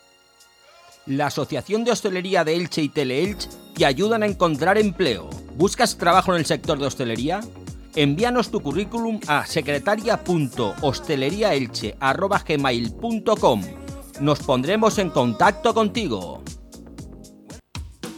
La Asociación de Hostelería de Elche y Teleelch te ayudan a encontrar empleo. ¿Buscas trabajo en el sector de hostelería? Envíanos tu currículum a secretaria.hosteleriaelche.gmail.com Nos pondremos en contacto contigo.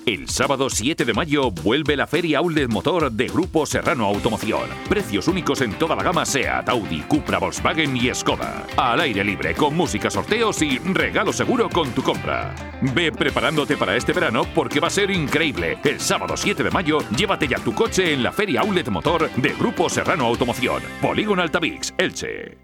El sábado 7 de mayo vuelve la Feria Outlet Motor de Grupo Serrano Automoción. Precios únicos en toda la gama SEAT, Audi, Cupra, Volkswagen y Skoda. Al aire libre, con música, sorteos y regalo seguro con tu compra. Ve preparándote para este verano porque va a ser increíble. El sábado 7 de mayo, llévate ya tu coche en la Feria Outlet Motor de Grupo Serrano Automoción. Polígono Altavix, Elche.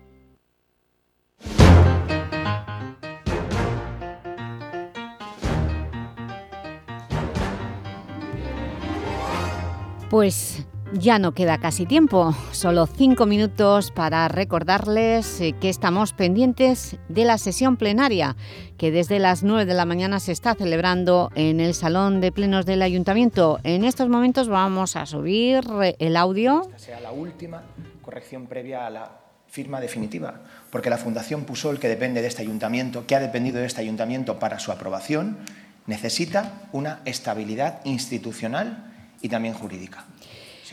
Pues ya no queda casi tiempo, solo cinco minutos para recordarles eh, que estamos pendientes de la sesión plenaria que desde las 9 de la mañana se está celebrando en el Salón de Plenos del Ayuntamiento. En estos momentos vamos a subir eh, el audio. Esta sea la última corrección previa a la firma definitiva, porque la Fundación Pusol, que depende de este ayuntamiento, que ha dependido de este ayuntamiento para su aprobación, necesita una estabilidad institucional y también jurídica.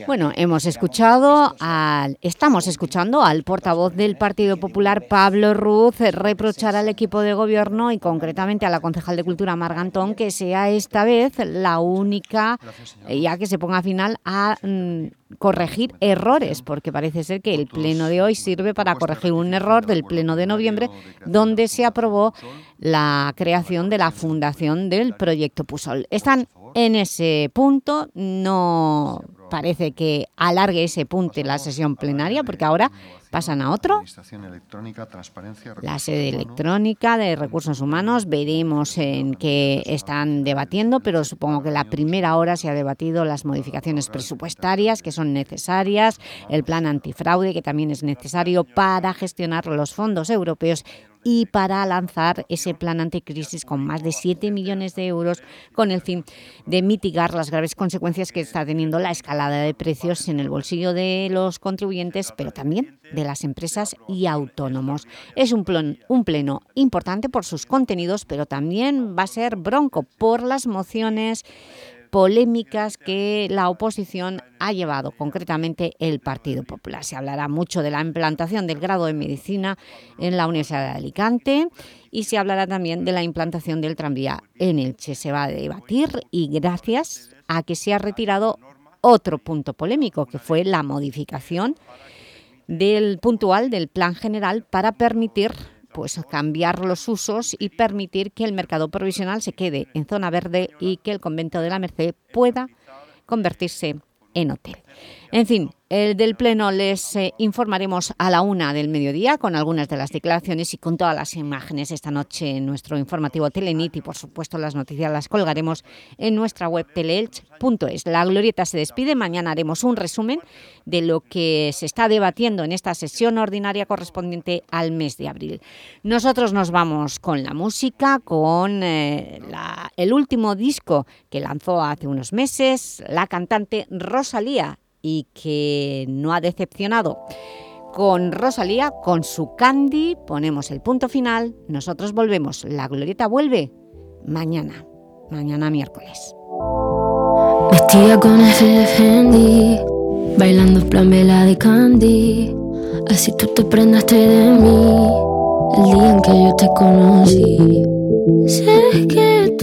Bueno, hemos escuchado, al, estamos escuchando al portavoz del Partido Popular, Pablo Ruz, reprochar al equipo de gobierno y concretamente a la concejal de Cultura, Margantón, que sea esta vez la única, ya que se ponga final a mm, corregir errores, porque parece ser que el pleno de hoy sirve para corregir un error del pleno de noviembre, donde se aprobó la creación de la fundación del proyecto Pusol. Están en ese punto, no parece que alargue ese punto la sesión plenaria, porque ahora pasan a otro. La sede electrónica de recursos humanos, veremos en qué están debatiendo, pero supongo que la primera hora se ha debatido las modificaciones presupuestarias que son necesarias, el plan antifraude que también es necesario para gestionar los fondos europeos y para lanzar ese plan anticrisis con más de 7 millones de euros con el fin de mitigar las graves consecuencias que está teniendo la escalada de precios en el bolsillo de los contribuyentes, pero también de las empresas y autónomos. Es un, un pleno importante por sus contenidos, pero también va a ser bronco por las mociones polémicas que la oposición ha llevado, concretamente el Partido Popular. Se hablará mucho de la implantación del grado de Medicina en la Universidad de Alicante y se hablará también de la implantación del tranvía en Elche. Se va a debatir y gracias a que se ha retirado otro punto polémico, que fue la modificación del puntual del Plan General para permitir pues cambiar los usos y permitir que el mercado provisional se quede en zona verde y que el convento de la Merced pueda convertirse en hotel. En fin, el del Pleno les eh, informaremos a la una del mediodía con algunas de las declaraciones y con todas las imágenes esta noche en nuestro informativo Telenit y por supuesto las noticias las colgaremos en nuestra web teleelch.es. La Glorieta se despide, mañana haremos un resumen de lo que se está debatiendo en esta sesión ordinaria correspondiente al mes de abril. Nosotros nos vamos con la música, con eh, el último disco que lanzó hace unos meses la cantante Rosalía y que no ha decepcionado. Con Rosalía, con su Candy, ponemos el punto final. Nosotros volvemos. La glorieta vuelve mañana, mañana miércoles. Vestida con ese Fendi, bailando plan vela de Candy. Así tú te prendaste de mí, el día en que yo te conocí. Sé que